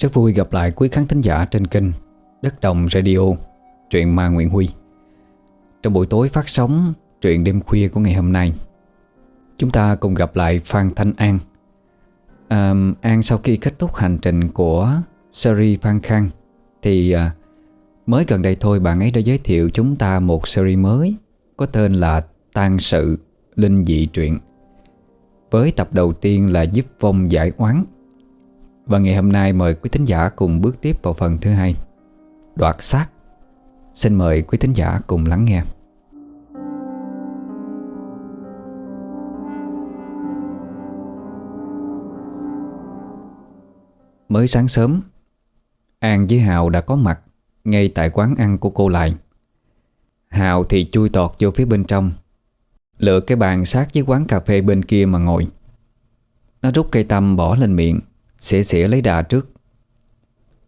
Rất vui gặp lại quý khán thính giả trên kênh Đất Đồng Radio Truyện Ma Nguyễn Huy. Trong buổi tối phát sóng Truyện đêm khuya của ngày hôm nay Chúng ta cùng gặp lại Phan Thanh An. À, An sau khi kết thúc hành trình của series Phan Khang Thì à, mới gần đây thôi bạn ấy đã giới thiệu chúng ta một series mới Có tên là Tan sự Linh dị truyện Với tập đầu tiên là giúp vong giải oán. Và ngày hôm nay mời quý thính giả cùng bước tiếp vào phần thứ hai. Đoạt xác. Xin mời quý thính giả cùng lắng nghe. Mới sáng sớm, An với Hào đã có mặt Ngay tại quán ăn của cô lại Hào thì chui tọt vô phía bên trong, Lựa cái bàn sát với quán cà phê bên kia mà ngồi. Nó rút cây tăm bỏ lên miệng Xỉa xỉa lấy đà trước.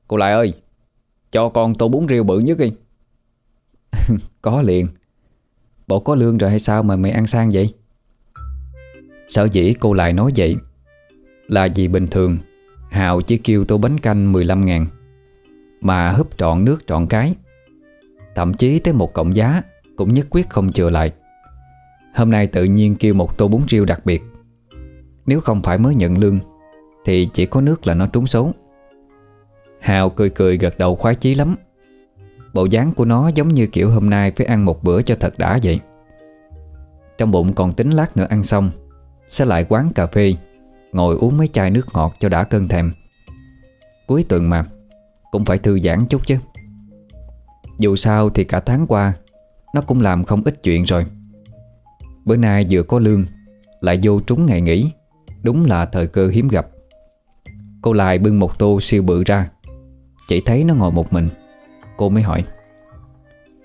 Cô lại ơi, Cho con tô bún riêu bự nhất đi. Có liền. Bộ có lương rồi hay sao mà mày ăn sang vậy? Sở dĩ cô lại nói vậy Là vì bình thường Hào chỉ kêu tô bánh canh 15 ngàn Mà húp trọn nước trọn cái. Thậm chí tới một cộng giá Cũng nhất quyết không chừa lại. Hôm nay tự nhiên kêu một tô bún riêu đặc biệt. Nếu không phải mới nhận lương thì chỉ có nước là nó trúng số. Hào cười cười gật đầu khoái chí lắm. Bộ dáng của nó giống như kiểu hôm nay Phải ăn một bữa cho thật đã vậy. Trong bụng còn tính lát nữa ăn xong, Sẽ lại quán cà phê, Ngồi uống mấy chai nước ngọt cho đã cơn thèm. Cuối tuần mà, Cũng phải thư giãn chút chứ. Dù sao thì cả tháng qua, Nó cũng làm không ít chuyện rồi. Bữa nay vừa có lương, Lại vô trúng ngày nghỉ, Đúng là thời cơ hiếm gặp. Cô lại bưng một tô siêu bự ra. Chỉ thấy nó ngồi một mình. Cô mới hỏi,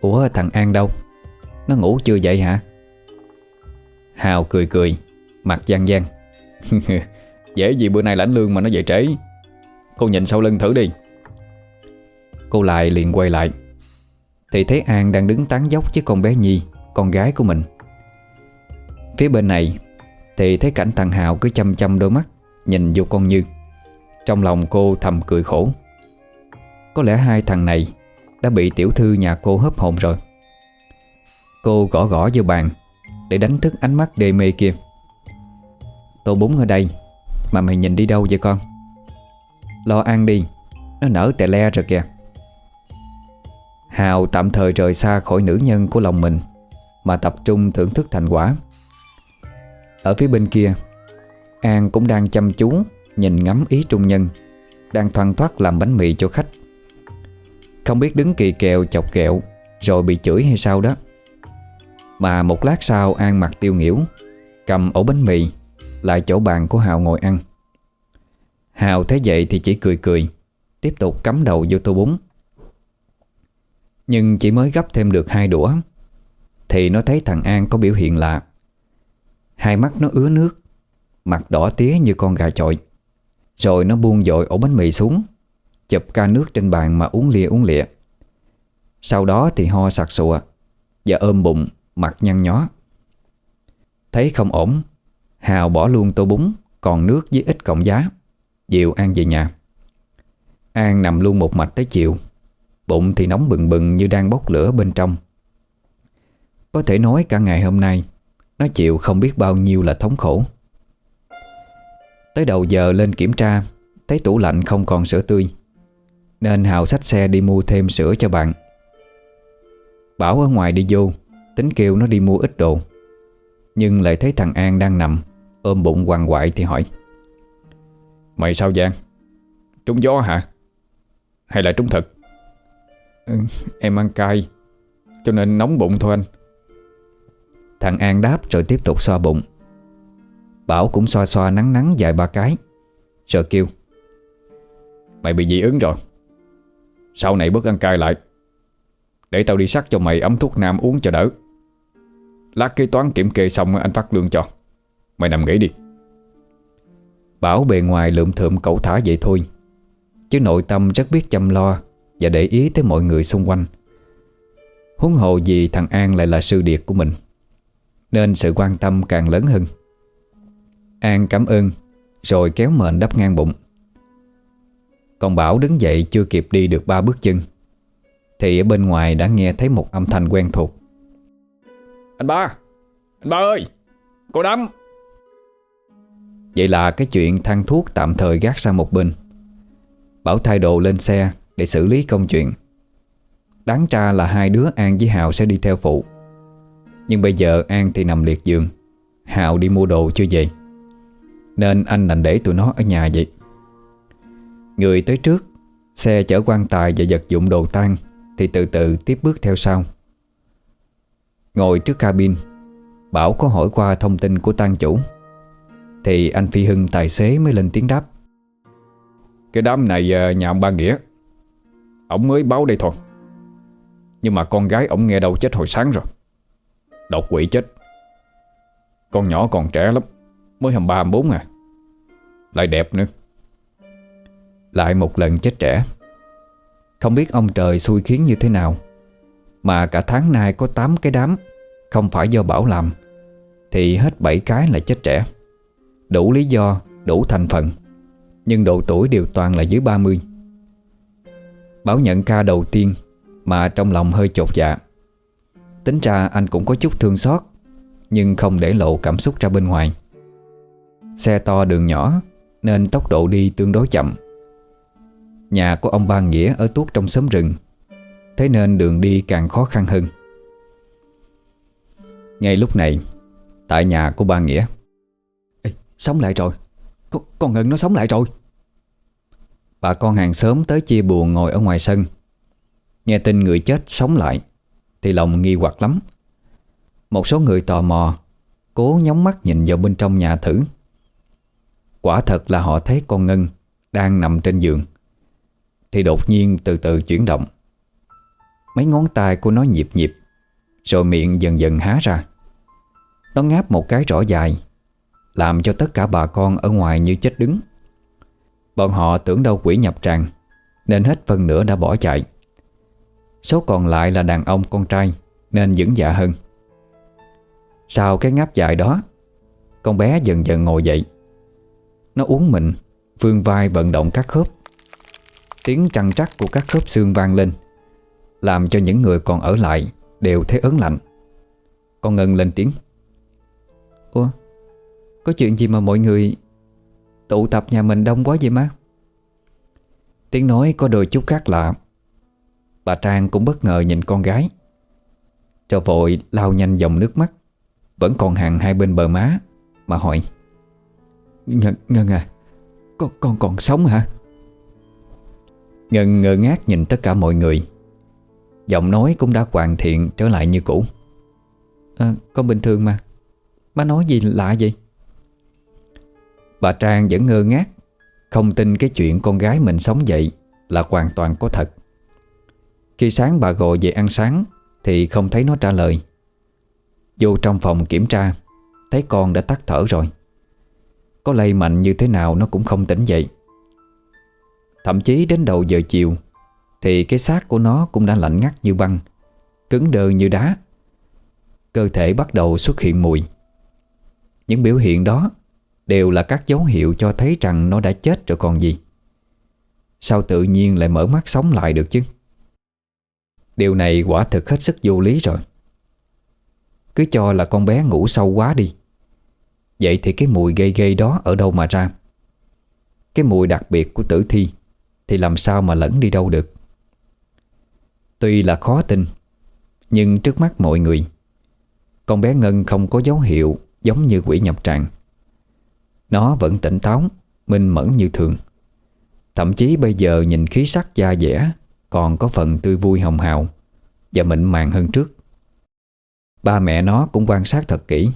Ủa, thằng An đâu? Nó ngủ chưa vậy hả? Hào cười cười, Mặt gian gian. Dễ gì bữa nay lãnh lương mà nó dậy trễ. Cô nhìn sau lưng thử đi. Cô lại liền quay lại. Thì thấy An đang đứng tán dốc với con bé Nhi, Con gái của mình. Phía bên này, Thì thấy cảnh thằng Hào cứ chăm chăm đôi mắt, Nhìn vô con Như. Trong lòng cô thầm cười khổ. Có lẽ hai thằng này Đã bị tiểu thư nhà cô hấp hồn rồi. Cô gõ gõ vô bàn Để đánh thức ánh mắt đê mê kia. Tô bún ở đây, Mà mày nhìn đi đâu vậy con? Lo ăn đi, Nó nở tè le rồi kìa. Hào tạm thời rời xa khỏi nữ nhân của lòng mình, Mà tập trung thưởng thức thành quả. Ở phía bên kia, An cũng đang chăm chú Nhìn ngắm ý trung nhân, Đang thoăn thoát làm bánh mì cho khách. Không biết đứng kỳ kèo chọc kẹo Rồi bị chửi hay sao đó. Mà một lát sau An mặt tiêu nghỉu, Cầm ổ bánh mì, lại chỗ bàn của Hào ngồi ăn. Hào thấy vậy thì chỉ cười cười, Tiếp tục cắm đầu vô tô bún. Nhưng chỉ mới gấp thêm được hai đũa, Thì nó thấy thằng An có biểu hiện lạ. Hai mắt nó ứa nước, Mặt đỏ tía như con gà chọi. Rồi nó buông dội ổ bánh mì xuống, Chụp ca nước trên bàn mà uống lia uống lịa. Sau đó thì ho sặc sụa Và ôm bụng, Mặt nhăn nhó. Thấy không ổn, Hào bỏ luôn tô bún, Còn nước với ít cộng giá, Dìu An về nhà. An nằm luôn một mạch tới chiều, Bụng thì nóng bừng bừng như đang bốc lửa bên trong. Có thể nói cả ngày hôm nay, Nó chịu không biết bao nhiêu là thống khổ. Tới đầu giờ lên kiểm tra Thấy tủ lạnh không còn sữa tươi. Nên Hào xách xe đi mua thêm sữa cho bạn. Bảo ở ngoài đi vô Tính kêu nó đi mua ít đồ. Nhưng lại thấy thằng An đang nằm Ôm bụng quằn quại thì hỏi. Mày sao Giang Trúng gió hả? Hay là trúng thật? Ừ, Em ăn cay Cho nên nóng bụng thôi anh. Thằng An đáp rồi tiếp tục xoa bụng. Bảo cũng xoa xoa nắng nắng vài ba cái. Rồi kêu, Mày bị dị ứng rồi. Sau này bớt ăn cay lại. Để tao đi sắc cho mày ấm thuốc nam uống cho đỡ. Lát kế toán kiểm kê xong anh phát lương cho. Mày nằm nghỉ đi. Bảo bề ngoài lượm thượm cậu thả vậy thôi. Chứ nội tâm rất biết chăm lo Và để ý tới mọi người xung quanh. Huống hồ gì thằng An lại là sư điệt của mình, Nên sự quan tâm càng lớn hơn. An cảm ơn Rồi kéo mền đắp ngang bụng. Còn Bảo đứng dậy chưa kịp đi được ba bước chân Thì ở bên ngoài đã nghe thấy một âm thanh quen thuộc. Anh ba Anh ba ơi Cô đắm. Vậy là cái chuyện thang thuốc tạm thời gác sang một bên. Bảo thay đồ lên xe Để xử lý công chuyện. Đáng ra là hai đứa An với Hào sẽ đi theo phụ. Nhưng bây giờ An thì nằm liệt giường Hào đi mua đồ chưa về nên anh đành để tụi nó ở nhà vậy. Người tới trước, Xe chở quan tài và vật dụng đồ tan Thì từ từ tiếp bước theo sau. Ngồi trước cabin, Bảo có hỏi qua thông tin của tang chủ. Thì anh Phi Hưng tài xế mới lên tiếng đáp. Cái đám này à, nhà ông ba Nghĩa. Ông mới báo đây thôi. Nhưng mà con gái ông nghe đâu chết hồi sáng rồi. Độc quỷ chết. Con nhỏ còn trẻ lắm. Mới 23 24 à? Lại đẹp nữa. Lại một lần chết trẻ. Không biết ông trời xui khiến như thế nào Mà cả tháng nay có 8 cái đám Không phải do Bảo làm Thì hết 7 cái là chết trẻ. Đủ lý do, đủ thành phần Nhưng độ tuổi đều toàn là dưới 30 Bảo nhận ca đầu tiên Mà trong lòng hơi chột dạ. Tính ra anh cũng có chút thương xót Nhưng không để lộ cảm xúc ra bên ngoài. Xe to đường nhỏ Nên tốc độ đi tương đối chậm. Nhà của ông Ba Nghĩa ở tuốt trong xóm rừng Thế nên đường đi càng khó khăn hơn. Ngay lúc này Tại nhà của ba Nghĩa. Ê, Sống lại rồi. Con, con Ngân nó sống lại rồi. Bà con hàng xóm tới chia buồn ngồi ở ngoài sân. Nghe tin người chết sống lại Thì lòng nghi hoặc lắm. Một số người tò mò Cố nhóng mắt nhìn vào bên trong nhà thử Quả thật là họ thấy con Ngân Đang nằm trên giường. Thì đột nhiên từ từ chuyển động. Mấy ngón tay của nó nhịp nhịp, Rồi miệng dần dần há ra. Nó ngáp một cái rõ dài, Làm cho tất cả bà con ở ngoài như chết đứng. Bọn họ tưởng đâu quỷ nhập tràng, Nên hết phần nửa đã bỏ chạy. Số còn lại là đàn ông con trai, Nên vững dạ hơn. Sau cái ngáp dài đó, Con bé dần dần ngồi dậy. Nó uống mình Vương vai vận động các khớp. Tiếng trăng trắc của các khớp xương vang lên, Làm cho những người còn ở lại Đều thấy ớn lạnh. Con Ngân lên tiếng. Ủa, Có chuyện gì mà mọi người Tụ tập nhà mình đông quá vậy má? Tiếng nói có đôi chút khác lạ. Bà Trang cũng bất ngờ nhìn con gái. Cho vội lau nhanh dòng nước mắt. Vẫn còn hàng hai bên bờ má, Mà hỏi. Ngân, Ngân à Con, con còn sống hả? Ngân ngơ ngác nhìn tất cả mọi người. Giọng nói cũng đã hoàn thiện trở lại như cũ. À, Con bình thường mà. Má nói gì lạ vậy? Bà Trang vẫn ngơ ngác Không tin cái chuyện con gái mình sống dậy Là hoàn toàn có thật. Khi sáng bà gọi về ăn sáng Thì không thấy nó trả lời. Vô trong phòng kiểm tra Thấy con đã tắt thở rồi. Có lây mạnh như thế nào nó cũng không tỉnh dậy. Thậm chí đến đầu giờ chiều, Thì cái xác của nó cũng đã lạnh ngắt như băng, Cứng đơ như đá. Cơ thể bắt đầu xuất hiện mùi. Những biểu hiện đó Đều là các dấu hiệu cho thấy rằng nó đã chết rồi còn gì. Sao tự nhiên lại mở mắt sống lại được chứ? Điều này quả thực hết sức vô lý rồi. Cứ cho là con bé ngủ sâu quá đi. Vậy thì cái mùi gây gây đó ở đâu mà ra? Cái mùi đặc biệt của tử thi Thì làm sao mà lẫn đi đâu được? Tuy là khó tin, Nhưng trước mắt mọi người, Con bé Ngân không có dấu hiệu Giống như quỷ nhập tràng. Nó vẫn tỉnh táo, Minh mẫn như thường. Thậm chí bây giờ nhìn khí sắc da dẻ, Còn có phần tươi vui hồng hào Và mịn màng hơn trước. Ba mẹ nó cũng quan sát thật kỹ.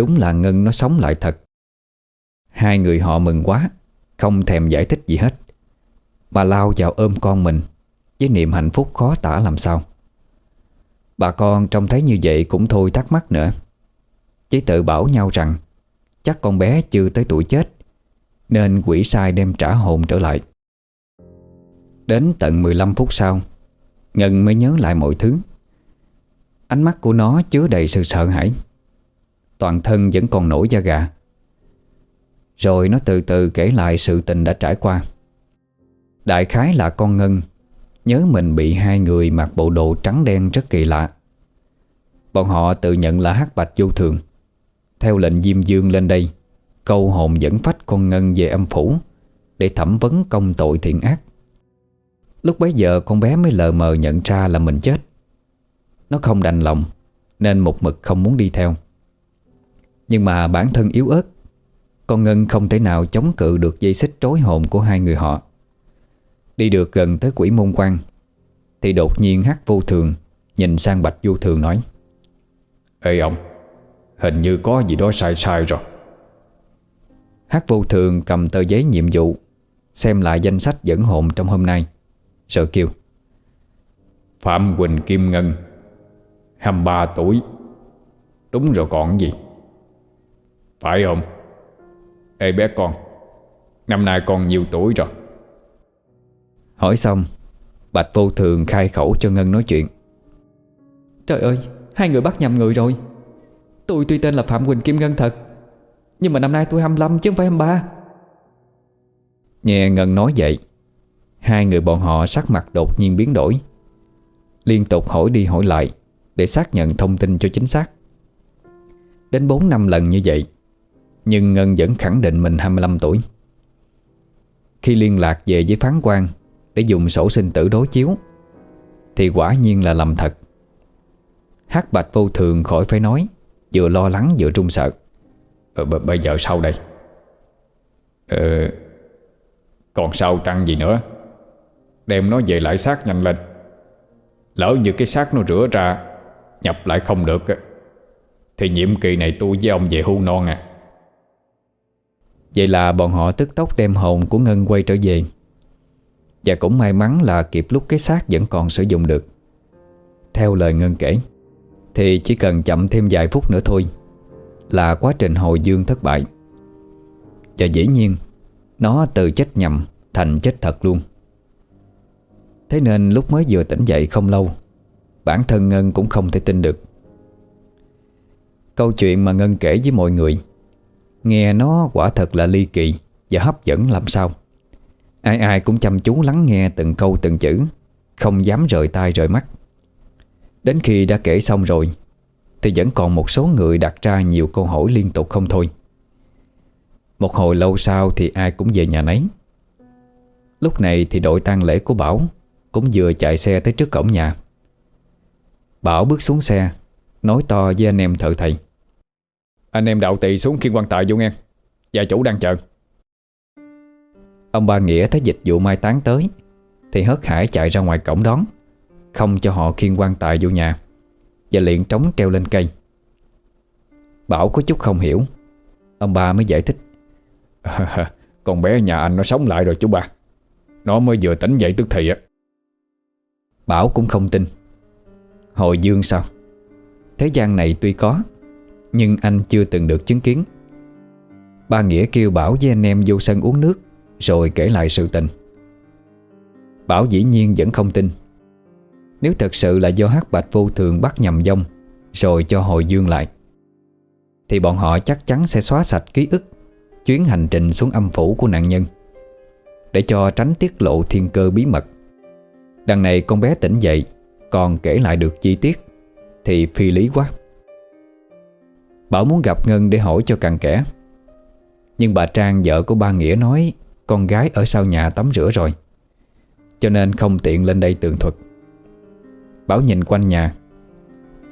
Đúng là Ngân nó sống lại thật. Hai người họ mừng quá, Không thèm giải thích gì hết. Bà lao vào ôm con mình, Với niềm hạnh phúc khó tả làm sao. Bà con trông thấy như vậy cũng thôi thắc mắc nữa. Chỉ tự bảo nhau rằng, Chắc con bé chưa tới tuổi chết, Nên quỷ sai đem trả hồn trở lại. Đến tận 15 phút sau, Ngân mới nhớ lại mọi thứ. Ánh mắt của nó chứa đầy sự sợ hãi. Toàn thân vẫn còn nổi da gà. Rồi nó từ từ kể lại sự tình đã trải qua. Đại khái là con Ngân Nhớ mình bị hai người mặc bộ đồ trắng đen rất kỳ lạ. Bọn họ tự nhận là hắc bạch vô thường. Theo lệnh Diêm Dương lên đây, Câu hồn dẫn phách con Ngân về âm phủ Để thẩm vấn công tội thiện ác. Lúc bấy giờ con bé mới lờ mờ nhận ra là mình chết. Nó không đành lòng, Nên một mực không muốn đi theo. Nhưng mà bản thân yếu ớt, Con Ngân không thể nào chống cự được dây xích trối hồn của hai người họ. Đi được gần tới quỷ môn quan, Thì đột nhiên hát vô thường Nhìn sang bạch vô thường nói, Ê ông, Hình như có gì đó sai sai rồi. Hát vô thường cầm tờ giấy nhiệm vụ, Xem lại danh sách dẫn hồn trong hôm nay Rồi kêu, Phạm Quỳnh Kim Ngân 23 tuổi, Đúng rồi còn gì? Phải không? Ê bé con Năm nay con nhiều tuổi rồi. Hỏi xong Bạch vô thường khai khẩu cho Ngân nói chuyện. Trời ơi Hai người bắt nhầm người rồi. Tôi tuy tên là Phạm Quỳnh Kim Ngân thật Nhưng mà năm nay tôi 25 chứ không phải 23 Nghe Ngân nói vậy Hai người bọn họ sắc mặt đột nhiên biến đổi. Liên tục hỏi đi hỏi lại Để xác nhận thông tin cho chính xác. Đến 4 năm lần như vậy nhưng Ngân vẫn khẳng định mình 25 tuổi. Khi liên lạc về với phán quan Để dùng sổ sinh tử đối chiếu Thì quả nhiên là lầm thật. Hát bạch vô thường khỏi phải nói Vừa lo lắng vừa trung sợ. Ờ, b- Bây giờ sao đây? Ờ Còn sao trăng gì nữa? Đem nó về lại xác nhanh lên. Lỡ như cái xác nó rửa ra Nhập lại không được Thì nhiệm kỳ này tôi với ông về hưu non à. Vậy là bọn họ tức tốc đem hồn của Ngân quay trở về. Và cũng may mắn là kịp lúc cái xác vẫn còn sử dụng được. Theo lời Ngân kể, Thì chỉ cần chậm thêm vài phút nữa thôi Là quá trình hồi dương thất bại. Và dĩ nhiên, Nó từ chết nhầm thành chết thật luôn. Thế nên lúc mới vừa tỉnh dậy không lâu, Bản thân Ngân cũng không thể tin được. Câu chuyện mà Ngân kể với mọi người Nghe nó quả thật là ly kỳ Và hấp dẫn làm sao. Ai ai cũng chăm chú lắng nghe từng câu từng chữ, Không dám rời tay rời mắt. Đến khi đã kể xong rồi, Thì vẫn còn một số người đặt ra nhiều câu hỏi liên tục không thôi. Một hồi lâu sau thì ai cũng về nhà nấy. Lúc này thì đội tang lễ của Bảo Cũng vừa chạy xe tới trước cổng nhà. Bảo bước xuống xe, Nói to với anh em thợ thầy. Anh em đạo tỳ xuống khiên quan tài vô nghe. Gia chủ đang chờ. Ông ba Nghĩa thấy dịch vụ mai táng tới, Thì hớt hải chạy ra ngoài cổng đón, Không cho họ khiên quan tài vô nhà, Và liền trống treo lên cây. Bảo có chút không hiểu, Ông ba mới giải thích. Con bé nhà anh nó sống lại rồi chú ba. Nó mới vừa tỉnh dậy tức thì á. Bảo cũng không tin. Hồi dương sao? Thế gian này tuy có nhưng anh chưa từng được chứng kiến. Ba Nghĩa kêu Bảo với anh em vô sân uống nước, Rồi kể lại sự tình. Bảo dĩ nhiên vẫn không tin. Nếu thật sự là do hắc bạch vô thường bắt nhầm dông Rồi cho hồi dương lại, Thì bọn họ chắc chắn sẽ xóa sạch ký ức, Chuyến hành trình xuống âm phủ của nạn nhân, Để cho tránh tiết lộ thiên cơ bí mật. Đằng này con bé tỉnh dậy, Còn kể lại được chi tiết, Thì phi lý quá. Bảo muốn gặp Ngân để hỏi cho cặn kẽ. Nhưng bà Trang, vợ của ba Nghĩa nói, Con gái ở sau nhà tắm rửa rồi, Cho nên không tiện lên đây tường thuật. Bảo nhìn quanh nhà.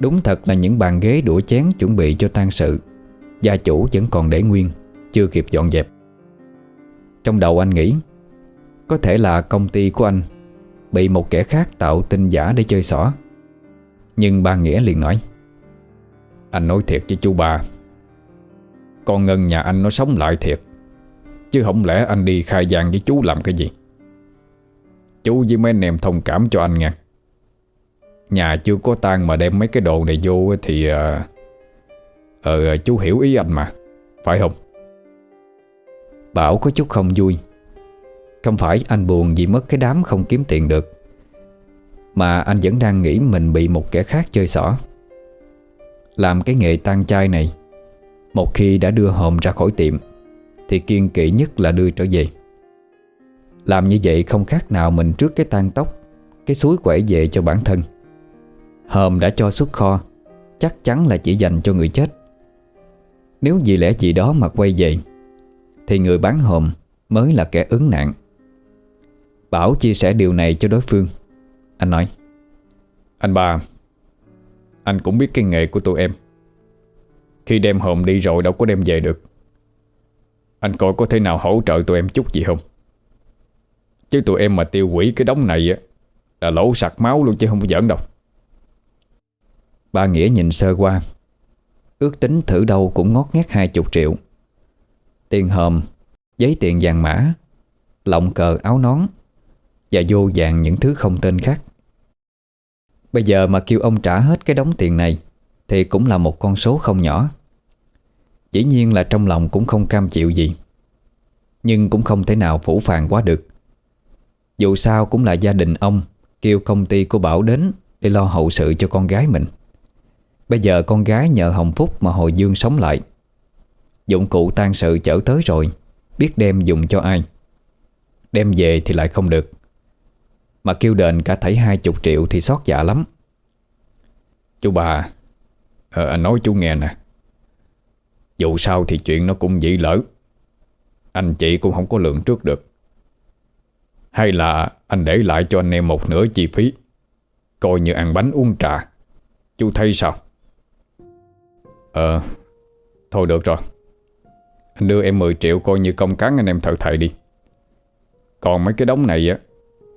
Đúng thật là những bàn ghế đũa chén chuẩn bị cho tang sự, Gia chủ vẫn còn để nguyên, Chưa kịp dọn dẹp. Trong đầu anh nghĩ, Có thể là công ty của anh Bị một kẻ khác tạo tin giả để chơi xỏ. Nhưng ba Nghĩa liền nói anh nói thiệt với chú ba. Con Ngân nhà anh nó sống lại thiệt. Chứ không lẽ anh đi khai gian với chú làm cái gì? Chú với mấy anh em thông cảm cho anh nha. Nhà chưa có tan mà đem mấy cái đồ này vô Thì Ờ ờ, chú hiểu ý anh mà. Phải không? Bảo có chút không vui. Không phải anh buồn vì mất cái đám không kiếm tiền được Mà anh vẫn đang nghĩ mình bị một kẻ khác chơi xỏ. Làm cái nghề tan chai này. Một khi đã đưa hòm ra khỏi tiệm, Thì kiên kỵ nhất là đưa trở về. Làm như vậy không khác nào mình trước cái tan tóc, Cái suối quẩy về cho bản thân. Hòm đã cho xuất kho, Chắc chắn là chỉ dành cho người chết. Nếu vì lẽ gì đó mà quay về, Thì người bán hòm Mới là kẻ ứng nạn. Bảo chia sẻ điều này cho đối phương. Anh nói, Anh ba anh cũng biết cái nghề của tụi em. Khi đem hòm đi rồi đâu có đem về được. Anh coi có thể nào hỗ trợ tụi em chút gì không? Chứ tụi em mà tiêu quỷ cái đống này á, Là lỗ sặc máu luôn chứ không có giỡn đâu. Ba Nghĩa nhìn sơ qua. Ước tính thử đâu cũng ngót nghét hai chục triệu. Tiền hòm, Giấy tiền vàng mã, Lọng cờ áo nón Và vô vàng những thứ không tên khác. Bây giờ mà kêu ông trả hết cái đống tiền này, Thì cũng là một con số không nhỏ. Dĩ nhiên là trong lòng cũng không cam chịu gì, Nhưng cũng không thể nào phủ phàng quá được. Dù sao cũng là gia đình ông, Kêu công ty của Bảo đến Để lo hậu sự cho con gái mình. Bây giờ con gái nhờ Hồng Phúc Mà hồi dương sống lại. Dụng cụ tan sự chở tới rồi, Biết đem dùng cho ai. Đem về thì lại không được. Mà kêu đền cả thảy hai chục triệu Thì xót dạ lắm. Chú bà à, ờ, Anh nói chú nghe nè. Dù sao thì chuyện nó cũng dĩ lỡ. Anh chị cũng không có lượng trước được. Hay là anh để lại cho anh em một nửa chi phí Coi như ăn bánh uống trà. Chú thấy sao? Ờ Thôi được rồi. Anh đưa em 10 triệu coi như công cán anh em thợ thầy đi. Còn mấy cái đống này á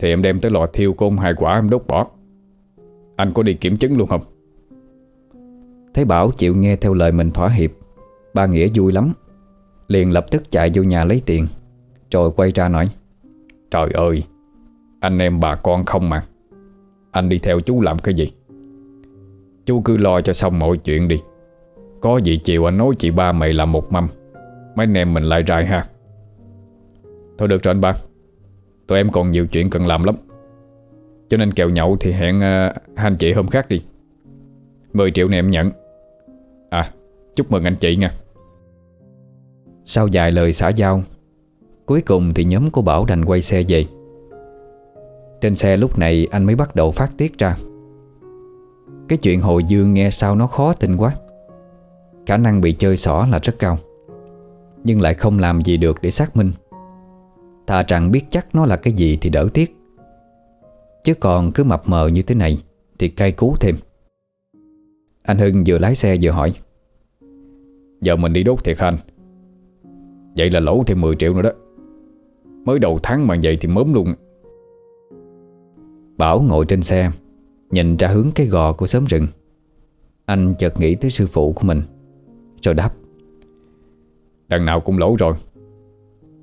thì em đem tới lò thiêu của ông hai quả em đốt bỏ. Anh có đi kiểm chứng luôn không? Thấy Bảo chịu nghe theo lời mình thỏa hiệp Ba Nghĩa vui lắm. Liền lập tức chạy vô nhà lấy tiền Rồi quay ra nói Trời ơi Anh em bà con không mà. Anh đi theo chú làm cái gì? Chú cứ lo cho xong mọi chuyện đi. Có gì chiều anh nói chị ba mày làm một mâm Mấy anh em mình lại rài ha. Thôi được rồi anh ba Tụi em còn nhiều chuyện cần làm lắm. Cho nên kèo nhậu thì hẹn uh, hai anh chị hôm khác đi. 10 triệu này em nhận. À chúc mừng anh chị nha. Sau vài lời xã giao Cuối cùng thì nhóm của Bảo đành quay xe về. Trên xe lúc này anh mới bắt đầu phát tiết ra. Cái chuyện Hồi Dương nghe sao nó khó tin quá. Khả năng bị chơi xỏ là rất cao. Nhưng lại không làm gì được để xác minh. Thà rằng biết chắc nó là cái gì thì đỡ tiếc. Chứ còn cứ mập mờ như thế này Thì cay cú thêm. Anh Hưng vừa lái xe vừa hỏi. Giờ mình đi đốt thiệt anh? Vậy là lỗ thêm 10 triệu nữa đó. Mới đầu tháng mà vậy thì mớm luôn. Bảo ngồi trên xe, Nhìn ra hướng cái gò của xóm rừng. Anh chợt nghĩ tới sư phụ của mình, Rồi đáp. Đằng nào cũng lỗ rồi.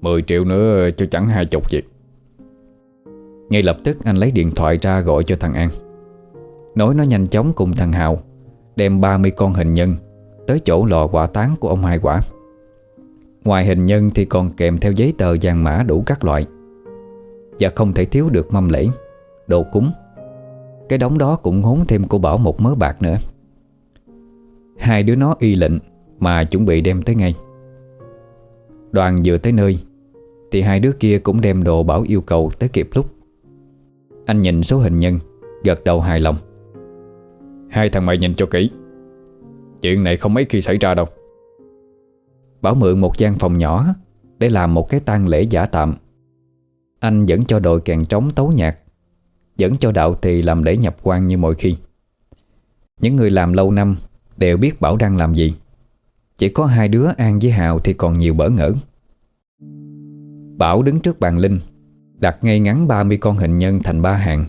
10 triệu nữa cho chẳng hai chục gì Ngay lập tức anh lấy điện thoại ra gọi cho thằng An. Nói nó nhanh chóng cùng thằng Hào, Đem 30 con hình nhân Tới chỗ lò quả tán của ông hai quả. Ngoài hình nhân thì còn kèm theo giấy tờ vàng mã đủ các loại. Và không thể thiếu được mâm lễ, Đồ cúng. Cái đống đó cũng hốn thêm cô Bảo một mớ bạc nữa. Hai đứa nó y lệnh Mà chuẩn bị đem tới ngay. Đoàn vừa tới nơi, Thì hai đứa kia cũng đem đồ Bảo yêu cầu tới kịp lúc. Anh nhìn số hình nhân, Gật đầu hài lòng. Hai thằng mày nhìn cho kỹ, Chuyện này không mấy khi xảy ra đâu. Bảo mượn một gian phòng nhỏ Để làm một cái tang lễ giả tạm. Anh vẫn cho đội kèn trống tấu nhạc dẫn cho đạo thì làm lễ nhập quan như mọi khi. Những người làm lâu năm Đều biết Bảo đang làm gì. Chỉ có hai đứa An với Hào Thì còn nhiều bỡ ngỡ. Bảo đứng trước bàn linh, Đặt ngay ngắn 30 con hình nhân thành ba hàng,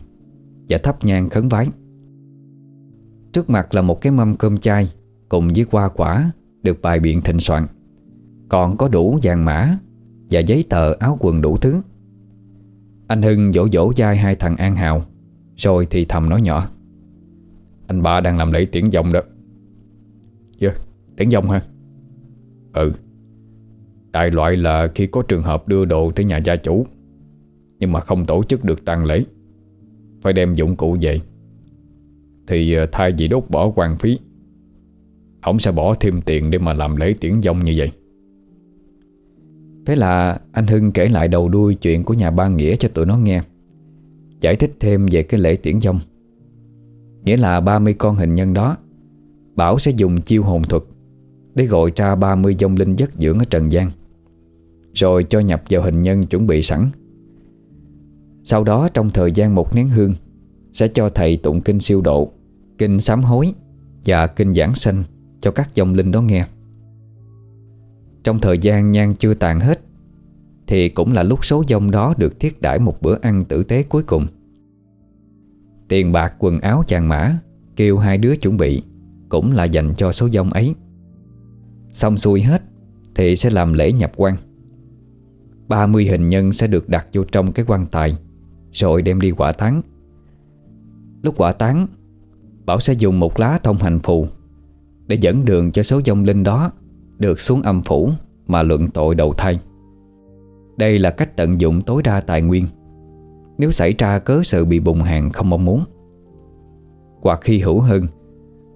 Và thắp nhang khấn vái. Trước mặt là một cái mâm cơm chay Cùng với hoa quả Được bài biện thịnh soạn. Còn có đủ vàng mã Và giấy tờ áo quần đủ thứ. Anh Hưng dỗ dỗ dai hai thằng An Hào, Rồi thì thầm nói nhỏ. Anh ba đang làm lễ tiễn dòng đó. Dạ tiễn dòng hả? Ừ. Đại loại là khi có trường hợp đưa đồ tới nhà gia chủ, Nhưng mà không tổ chức được tang lễ, Phải đem dụng cụ về. Thì ờ, thay vì đốt bỏ quan phí Ông sẽ bỏ thêm tiền để mà làm lễ tiễn dông như vậy. Thế là anh Hưng kể lại đầu đuôi chuyện của nhà ba Nghĩa cho tụi nó nghe, Giải thích thêm về cái lễ tiễn dông Nghĩa là 30 con hình nhân đó, Bảo sẽ dùng chiêu hồn thuật để gọi ra 30 dông linh giấc dưỡng ở Trần gian, Rồi cho nhập vào hình nhân chuẩn bị sẵn. Sau đó, trong thời gian một nén hương, Sẽ cho thầy tụng kinh siêu độ, Kinh sám hối Và kinh giảng sanh Cho các dòng linh đó nghe. Trong thời gian nhang chưa tàn hết, Thì cũng là lúc số dông đó Được thiết đãi một bữa ăn tử tế cuối cùng. Tiền bạc, quần áo chàng mã Kêu hai đứa chuẩn bị Cũng là dành cho số dông ấy. Xong xuôi hết, Thì sẽ làm lễ nhập quan. 30 hình nhân sẽ được đặt vô trong cái quan tài, Rồi đem đi quả táng. Lúc quả táng, Bảo sẽ dùng một lá thông hành phù Để dẫn đường cho số dông linh đó Được xuống âm phủ Mà luận tội đầu thai. Đây là cách tận dụng tối đa tài nguyên. Nếu xảy ra cớ sự bị bùng hàng không mong muốn. Hoặc khi hữu hơn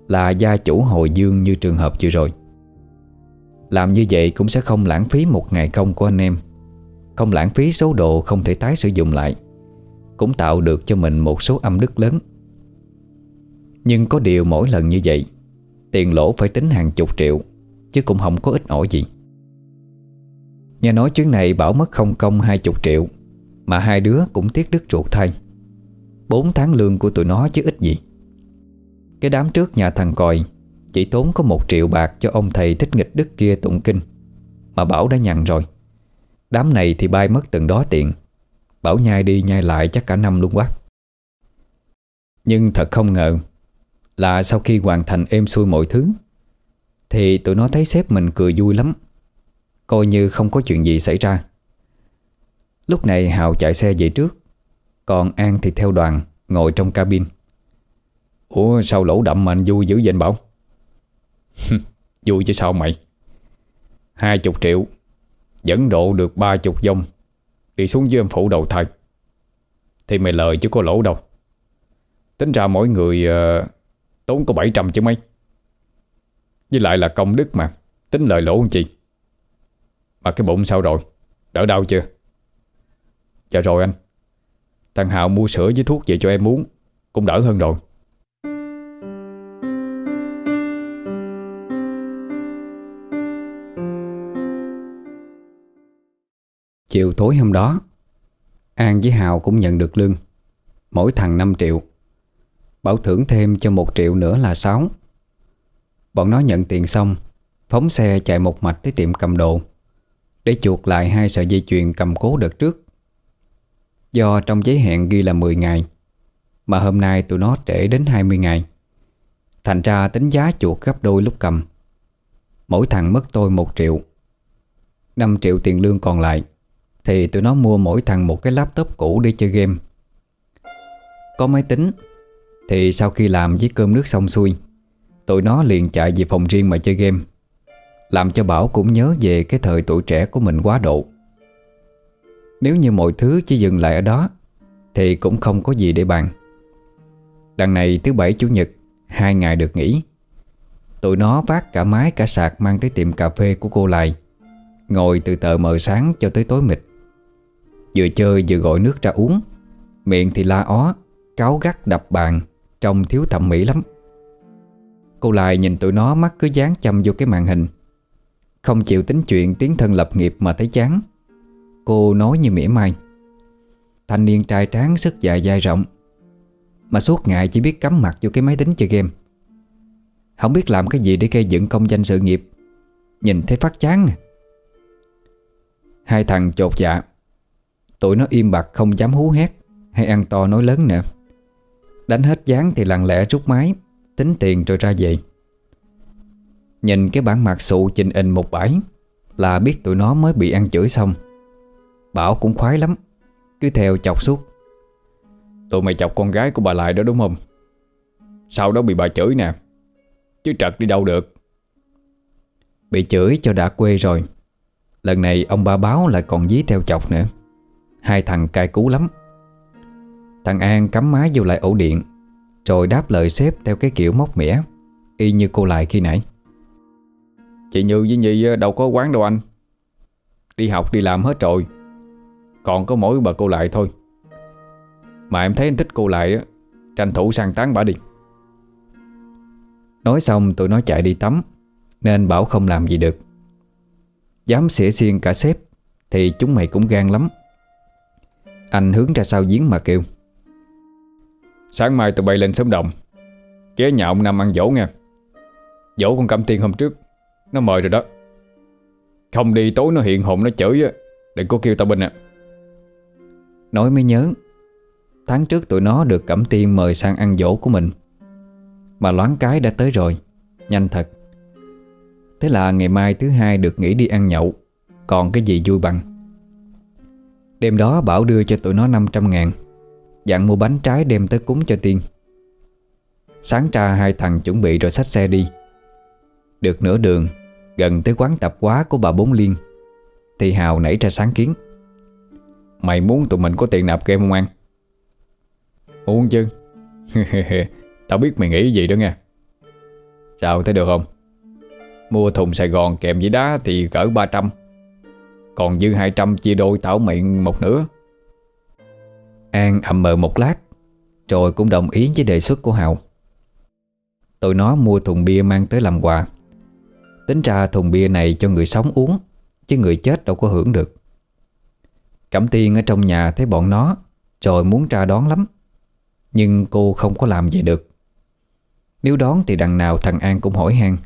Là gia chủ hồi dương như trường hợp vừa rồi. Làm như vậy cũng sẽ không lãng phí một ngày công của anh em. Không lãng phí số đồ không thể tái sử dụng lại. Cũng tạo được cho mình một số âm đức lớn. Nhưng có điều mỗi lần như vậy, Tiền lỗ phải tính hàng chục triệu, Chứ cũng không có ít ỏi gì. Nghe nói chuyến này bảo mất không công hai chục triệu, Mà hai đứa cũng tiếc đứt ruột thay. Bốn tháng lương của tụi nó chứ ít gì. Cái đám trước nhà thằng còi chỉ tốn có một triệu bạc cho ông thầy thích nghịch đức kia tụng kinh, Mà Bảo đã nhận rồi. Đám này thì bay mất từng đó tiền. Bảo nhai đi nhai lại chắc cả năm luôn quá. Nhưng thật không ngờ là sau khi hoàn thành êm xuôi mọi thứ, Thì tụi nó thấy sếp mình cười vui lắm, Coi như không có chuyện gì xảy ra. Lúc này Hào chạy xe về trước, Còn An thì theo đoàn Ngồi trong cabin. Ủa, sao lỗ đậm mà anh vui dữ vậy anh Bảo? Vui chứ sao mày? Hai chục triệu Dẫn độ được ba chục dông Đi xuống dưới âm phủ đầu thai. Thì mày lời chứ có lỗ đâu. Tính ra mỗi người uh, Tốn có 700 chứ mấy. Với lại là công đức mà Tính lời lỗ chị Mà cái bụng sao rồi? Đỡ đau chưa? Dạ rồi anh. Thằng Hào mua sữa với thuốc về cho em uống Cũng đỡ hơn rồi. Chiều tối hôm đó, An với Hào cũng nhận được lương, Mỗi thằng 5 triệu. Bảo thưởng thêm cho một triệu nữa là 6 Bọn nó nhận tiền xong, Phóng xe chạy một mạch tới tiệm cầm đồ, Để chuột lại hai sợi dây chuyền cầm cố đợt trước. Do trong giấy hẹn ghi là 10 ngày, Mà hôm nay tụi nó trễ đến 20 ngày. Thành ra tính giá chuột gấp đôi lúc cầm. Mỗi thằng mất tôi 1 triệu 5 triệu tiền lương còn lại. Thì tụi nó mua mỗi thằng một cái laptop cũ để chơi game. Có máy tính, thì sau khi làm với cơm nước xong xuôi, Tụi nó liền chạy về phòng riêng mà chơi game, Làm cho Bảo cũng nhớ về cái thời tuổi trẻ của mình quá độ. Nếu như mọi thứ chỉ dừng lại ở đó, Thì cũng không có gì để bàn. Đằng này thứ bảy, chủ nhật, Hai ngày được nghỉ, Tụi nó vác cả máy cả sạc Mang tới tiệm cà phê của cô lại Ngồi từ tờ mờ sáng cho tới tối mịt. Vừa chơi vừa gọi nước ra uống. Miệng thì la ó Cáo gắt đập bàn, Trông thiếu thẩm mỹ lắm. Cô lại nhìn tụi nó mắt cứ dán chăm vô cái màn hình. Không chịu tính chuyện tiến thân lập nghiệp mà thấy chán. Cô nói như mỉa mai. Thanh niên trai tráng sức dài dai rộng, Mà suốt ngày chỉ biết cắm mặt vô cái máy tính chơi game. Không biết làm cái gì để gây dựng công danh sự nghiệp. Nhìn thấy phát chán. À. Hai thằng chột dạ. Tụi nó im bặt không dám hú hét, Hay ăn to nói lớn nữa. Đánh hết dáng thì lặng lẽ rút máy, Tính tiền rồi ra về. Nhìn cái bản mặt sụ trình in một bãi, Là biết tụi nó mới bị ăn chửi xong. Bảo cũng khoái lắm, Cứ theo chọc suốt. Tụi mày chọc con gái của bà lại đó đúng không? Sau đó bị bà chửi nè, Chứ trật đi đâu được. Bị chửi cho đã quê rồi, Lần này ông ba báo lại còn dí theo chọc nữa. Hai thằng cay cú lắm. Thằng An cắm máy vô lại ổ điện Rồi đáp lời sếp theo cái kiểu móc mẻ Y như cô lại khi nãy. Chị Như với Nhi ờ, đâu có quán đâu anh. Đi học đi làm hết rồi. Còn có mỗi bà cô lại thôi. Mà em thấy anh thích cô lại đó, Tranh thủ sang tán bà đi. Nói xong tụi nó chạy đi tắm Nên Bảo không làm gì được. Dám xỉa xiên cả sếp Thì chúng mày cũng gan lắm. Anh hướng ra sau giếng mà kêu. Sáng mai tụi bay lên sớm đồng. Ghé nhà ông Năm ăn dỗ nha Dỗ con Cẩm Tiên hôm trước. Nó mời rồi đó. Không đi tối nó hiện hồn nó chửi á. Đừng có kêu tao bình à Nói mới nhớ Tháng trước tụi nó được Cẩm Tiên mời sang ăn dỗ của mình. Mà loáng cái đã tới rồi. Nhanh thật. Thế là ngày mai thứ hai được nghỉ đi ăn nhậu. Còn cái gì vui bằng Đêm đó Bảo đưa cho tụi nó 500 ngàn. Dặn mua bánh trái đem tới cúng cho Tiên. Sáng tra hai thằng chuẩn bị rồi xách xe đi. Được nửa đường, Gần tới quán tập quá của bà Bốn Liên, Thì Hào nảy ra sáng kiến. Mày muốn tụi mình có tiền nạp game không ăn Muốn chứ. Tao biết mày nghĩ gì đó nha Sao thấy được không? Mua thùng Sài Gòn kèm với đá thì cỡ 300 còn dư 200 chia đôi tảo miệng một nửa. An ậm mờ một lát, Rồi cũng đồng ý với đề xuất của Hào. Tụi nó mua thùng bia mang tới làm quà. Tính ra thùng bia này cho người sống uống, Chứ người chết đâu có hưởng được. Cẩm tiên ở trong nhà thấy bọn nó, Rồi muốn ra đón lắm. Nhưng cô không có làm gì được. Nếu đón thì đằng nào thằng An cũng hỏi han.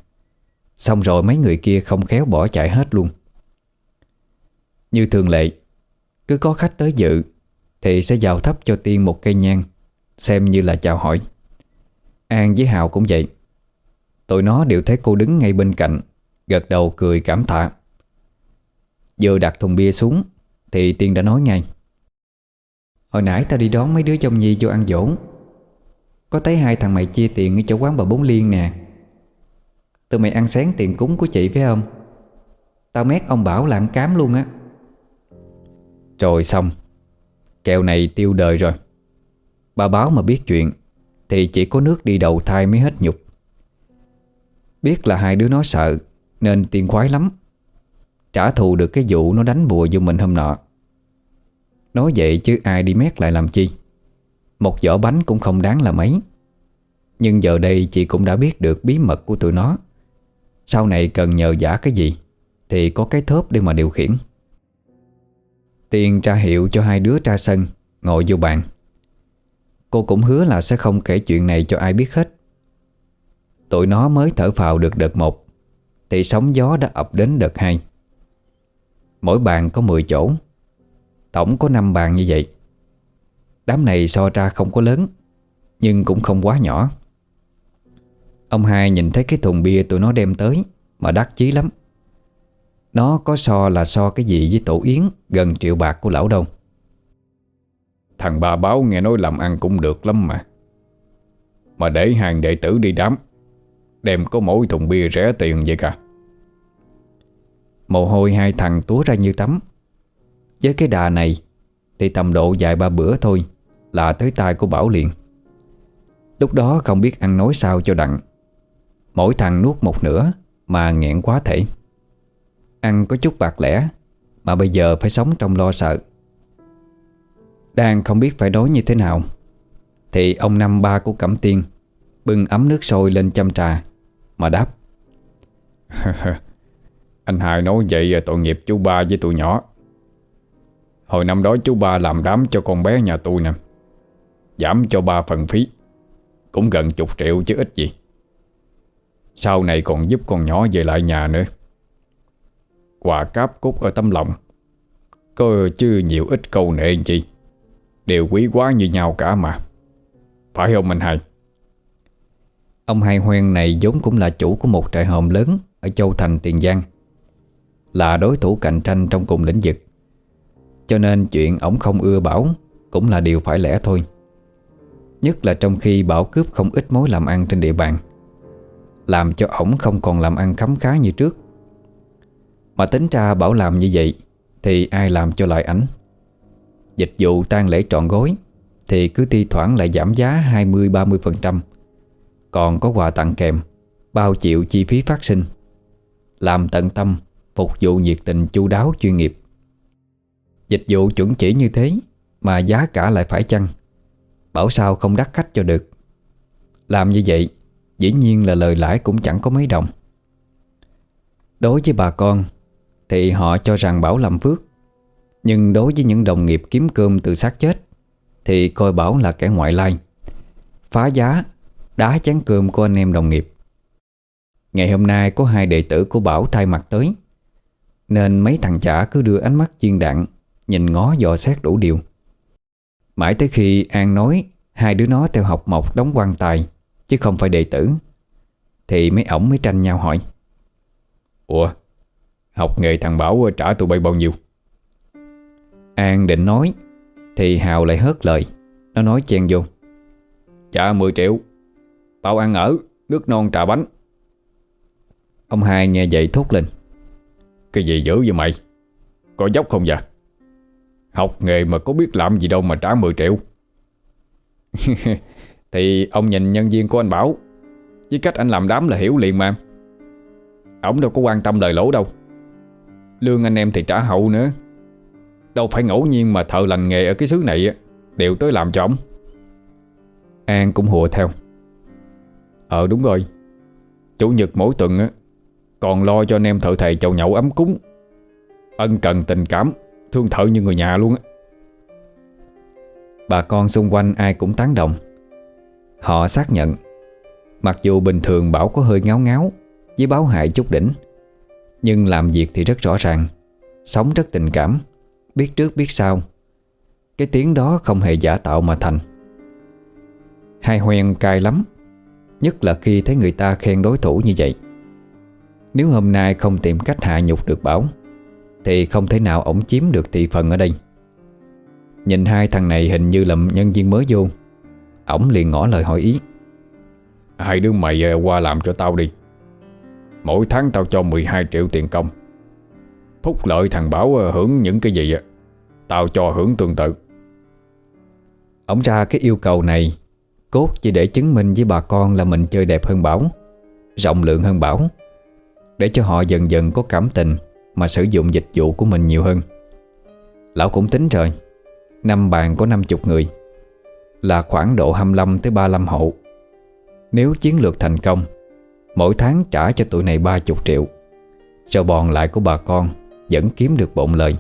Xong rồi mấy người kia không khéo bỏ chạy hết luôn. Như thường lệ, Cứ có khách tới dự Thì sẽ vào thắp cho Tiên một cây nhang, Xem như là chào hỏi. An với Hào cũng vậy. Tụi nó đều thấy cô đứng ngay bên cạnh, Gật đầu cười cảm tạ. Vừa đặt thùng bia xuống Thì Tiên đã nói ngay. Hồi nãy tao đi đón mấy đứa trong nhi vô ăn dỗ. Có thấy hai thằng mày chia tiền Ở chỗ quán bà Bốn Liên nè. Tụi mày ăn sáng tiền cúng của chị phải không? Tao mét ông Bảo là ăn cám luôn á. Rồi xong. Kẹo này tiêu đời rồi. Bà báo mà biết chuyện, Thì chỉ có nước đi đầu thai mới hết nhục. Biết là hai đứa nó sợ, Nên tiên khoái lắm. Trả thù được cái vụ nó đánh bùa vô mình hôm nọ. Nói vậy chứ ai đi mét lại làm chi? Một giỏ bánh cũng không đáng là mấy. Nhưng giờ đây chị cũng đã biết được bí mật của tụi nó. Sau này cần nhờ giả cái gì, Thì có cái thớp để mà điều khiển. Tiên tra hiệu cho hai đứa ra sân, Ngồi vô bàn. Cô cũng hứa là sẽ không kể chuyện này cho ai biết hết. Tụi nó mới thở phào được đợt một, Thì sóng gió đã ập đến đợt hai. Mỗi bàn có 10 chỗ, Tổng có 5 bàn như vậy. Đám này so ra không có lớn, Nhưng cũng không quá nhỏ. Ông hai nhìn thấy cái thùng bia tụi nó đem tới, Mà đắc chí lắm. Nó có so là so cái gì với tổ yến Gần triệu bạc của lão đâu. Thằng bà báo nghe nói làm ăn cũng được lắm mà. Mà để hàng đệ tử đi đám Đem có mỗi thùng bia rẻ tiền vậy cả. Mồ hôi hai thằng túa ra như tắm. Với cái đà này Thì tầm độ vài ba bữa thôi Là tới tay của Bảo liền. Lúc đó không biết ăn nói sao cho đặng. Mỗi thằng nuốt một nửa Mà nghẹn quá thể Ăn có chút bạc lẻ, Mà bây giờ phải sống trong lo sợ. Đang không biết phải đối như thế nào, Thì ông năm ba của Cẩm Tiên Bưng ấm nước sôi lên chăm trà, Mà đáp. Anh hai nói vậy tội nghiệp chú ba với tụi nhỏ. Hồi năm đó chú ba làm đám cho con bé nhà tôi nè, Giảm cho ba phần phí, Cũng gần chục triệu chứ ít gì. Sau này còn giúp con nhỏ về lại nhà nữa. Quà cáp cúc ở tấm lòng. Có chứ nhiều ít câu nệ chi. Đều quý quá như nhau cả mà. Phải không anh hai? Ông Hai Hoen này vốn cũng là chủ của một trại hòm lớn Ở Châu Thành, Tiền Giang. Là đối thủ cạnh tranh trong cùng lĩnh vực. Cho nên chuyện ổng không ưa Bảo Cũng là điều phải lẽ thôi. Nhất là trong khi Bảo cướp không ít mối làm ăn trên địa bàn. Làm cho ổng không còn làm ăn khấm khá như trước. Mà tính ra Bảo làm như vậy, Thì ai làm cho lại ảnh? Dịch vụ tang lễ trọn gối Thì cứ thi thoảng lại giảm giá 20-30% Còn có quà tặng kèm, Bao chịu chi phí phát sinh. Làm tận tâm, Phục vụ nhiệt tình chu đáo chuyên nghiệp. Dịch vụ chuẩn chỉ như thế, Mà giá cả lại phải chăng? Bảo sao không đắt khách cho được? Làm như vậy, Dĩ nhiên là lời lãi cũng chẳng có mấy đồng. Đối với bà con thì họ cho rằng Bảo làm phước. Nhưng đối với những đồng nghiệp kiếm cơm từ xác chết, Thì coi Bảo là kẻ ngoại lai. Phá giá, Đá chén cơm của anh em đồng nghiệp. Ngày hôm nay có hai đệ tử của Bảo thay mặt tới, Nên mấy thằng chả cứ đưa ánh mắt chiên đạn, Nhìn ngó dò xét đủ điều. Mãi tới khi An nói Hai đứa nó theo học mộc đóng quan tài, Chứ không phải đệ tử, Thì mấy ổng mới tranh nhau hỏi. Ủa Học nghề thằng Bảo trả tụi bay bao nhiêu? An định nói, Thì Hào lại hớt lời. Nó nói chen vô. Trả 10 triệu. Bao ăn ở, Nước non trà bánh. Ông hai nghe vậy thốt lên. Cái gì dữ vậy mày? Có dốc không vậy? Học nghề mà có biết làm gì đâu mà trả 10 triệu. Thì ông nhìn nhân viên của anh Bảo. Với cách anh làm đám là hiểu liền mà. Ông đâu có quan tâm lời lỗ đâu. Lương anh em thì trả hậu nữa. Đâu phải ngẫu nhiên mà thợ lành nghề ở cái xứ này Đều tới làm cho ông An cũng hùa theo. Ờ đúng rồi. Chủ nhật mỗi tuần á, Còn lo cho anh em thợ thầy chầu nhậu ấm cúng, Ân cần tình cảm, Thương thợ như người nhà luôn á. Bà con xung quanh ai cũng tán đồng. Họ xác nhận, Mặc dù bình thường Bảo có hơi ngáo ngáo, Với báo hại chút đỉnh nhưng làm việc thì rất rõ ràng. Sống rất tình cảm. Biết trước, biết sau. Cái tiếng đó không hề giả tạo mà thành. Hai hoen cay lắm. Nhất là khi thấy người ta khen đối thủ như vậy. Nếu hôm nay không tìm cách hạ nhục được Bảo, Thì không thể nào ổng chiếm được thị phần ở đây. Nhìn hai thằng này hình như là nhân viên mới vô. Ổng liền ngỏ lời hỏi ý. Hai đứa mày à, qua làm cho tao đi. Mỗi tháng tao cho 12 triệu tiền công. Phúc lợi thằng Bảo ờ, hưởng những cái gì Tao cho hưởng tương tự. Ông ra cái yêu cầu này, Cốt chỉ để chứng minh với bà con là mình chơi đẹp hơn Bảo, Rộng lượng hơn Bảo, Để cho họ dần dần có cảm tình Mà sử dụng dịch vụ của mình nhiều hơn. Lão cũng tính rồi, Năm bàn có 50 người, Là khoảng độ 25 tới 35 hộ. Nếu chiến lược thành công Mỗi tháng trả cho tụi này 30 triệu. Rồi bòn lại của bà con, Vẫn kiếm được bộn lời.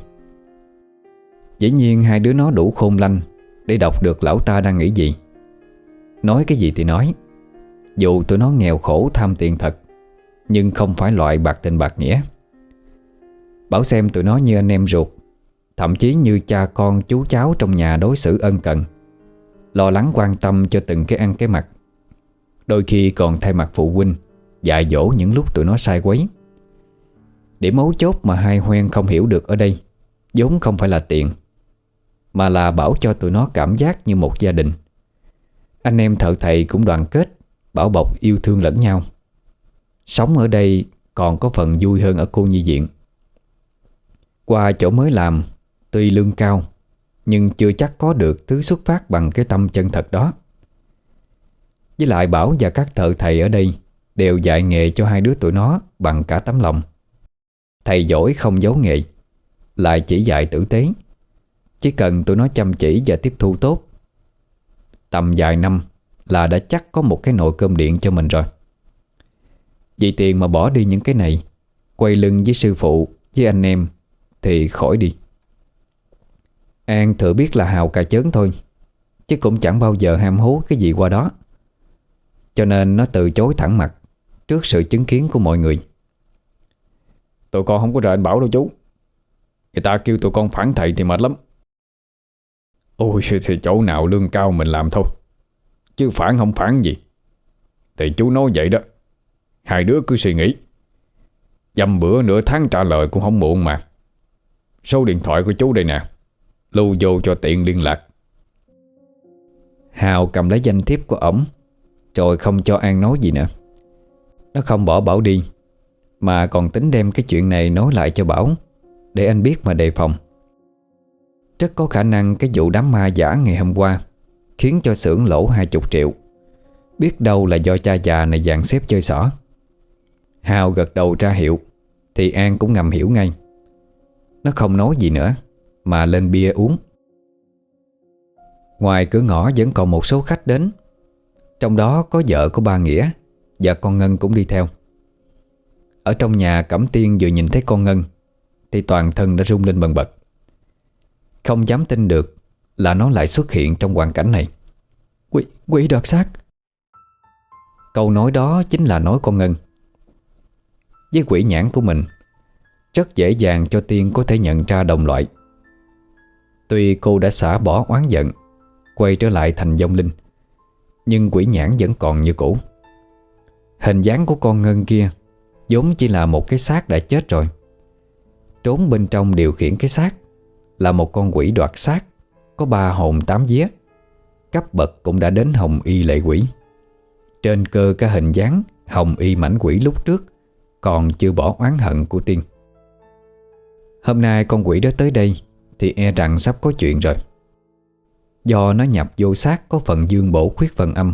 Dĩ nhiên hai đứa nó đủ khôn lanh Để đọc được lão ta đang nghĩ gì. Nói cái gì thì nói. Dù tụi nó nghèo khổ tham tiền thật, Nhưng không phải loại bạc tình bạc nghĩa. Bảo xem tụi nó như anh em ruột, Thậm chí như cha con chú cháu trong nhà đối xử ân cần. Lo lắng quan tâm cho từng cái ăn cái mặt Đôi khi còn thay mặt phụ huynh. Dạy dỗ những lúc tụi nó sai quấy. Điểm mấu chốt mà hai hoen không hiểu được ở đây, vốn không phải là tiền Mà là bảo cho tụi nó cảm giác như một gia đình. Anh em thợ thầy cũng đoàn kết, Bảo bọc yêu thương lẫn nhau. Sống ở đây còn có phần vui hơn ở cô nhi viện. Qua chỗ mới làm, Tuy lương cao, Nhưng chưa chắc có được thứ xuất phát bằng cái tâm chân thật đó. Với lại Bảo và các thợ thầy ở đây Đều dạy nghề cho hai đứa tụi nó Bằng cả tấm lòng. Thầy giỏi không giấu nghề, Lại chỉ dạy tử tế. Chỉ cần tụi nó chăm chỉ và tiếp thu tốt Tầm vài năm Là đã chắc có một cái nồi cơm điện cho mình rồi. Vì tiền mà bỏ đi những cái này Quay lưng với sư phụ Với anh em Thì khỏi đi. An thử biết là Hào cà chớn thôi Chứ cũng chẳng bao giờ ham hố cái gì qua đó. Cho nên nó từ chối thẳng mặt. Trước sự chứng kiến của mọi người. Tụi con không có rời anh Bảo đâu chú. Người ta kêu tụi con phản thầy thì mệt lắm. Ôi, thì chỗ nào lương cao mình làm thôi. Chứ phản không phản gì. Thì chú nói vậy đó. Hai đứa cứ suy nghĩ. Dăm bữa nửa tháng trả lời cũng không muộn mà. Số điện thoại của chú đây nè. Lưu vô cho tiện liên lạc. Hào cầm lấy danh thiếp của ổng, Rồi không cho An nói gì nữa. Nó không bỏ Bảo đi, Mà còn tính đem cái chuyện này nói lại cho Bảo, Để anh biết mà đề phòng. Rất có khả năng cái vụ đám ma giả ngày hôm qua Khiến cho xưởng lỗ 20 triệu. Biết đâu là do cha già này dàn xếp chơi xỏ. Hào gật đầu ra hiệu, Thì An cũng ngầm hiểu ngay. Nó không nói gì nữa, Mà lên bia uống. Ngoài cửa ngõ vẫn còn một số khách đến. Trong đó có vợ của ba Nghĩa. Và con Ngân cũng đi theo. Ở trong nhà Cẩm Tiên vừa nhìn thấy con Ngân Thì toàn thân đã rung lên bần bật. Không dám tin được Là nó lại xuất hiện trong hoàn cảnh này. Quỷ, quỷ đoạt xác. Câu nói đó chính là nói con Ngân. Với quỷ nhãn của mình Rất dễ dàng cho Tiên có thể nhận ra đồng loại. Tuy cô đã xả bỏ oán giận Quay trở lại thành dông linh Nhưng quỷ nhãn vẫn còn như cũ Hình dáng của con Ngân kia giống chỉ là một cái xác đã chết rồi. Trốn bên trong điều khiển cái xác Là một con quỷ đoạt xác, Có ba hồn tám vía. Cấp bậc cũng đã đến hồng y lệ quỷ. Trên cơ cái hình dáng Hồng y mảnh quỷ lúc trước Còn chưa bỏ oán hận của tiên. Hôm nay con quỷ đó tới đây Thì e rằng sắp có chuyện rồi. Do nó nhập vô xác có phần dương bổ khuyết phần âm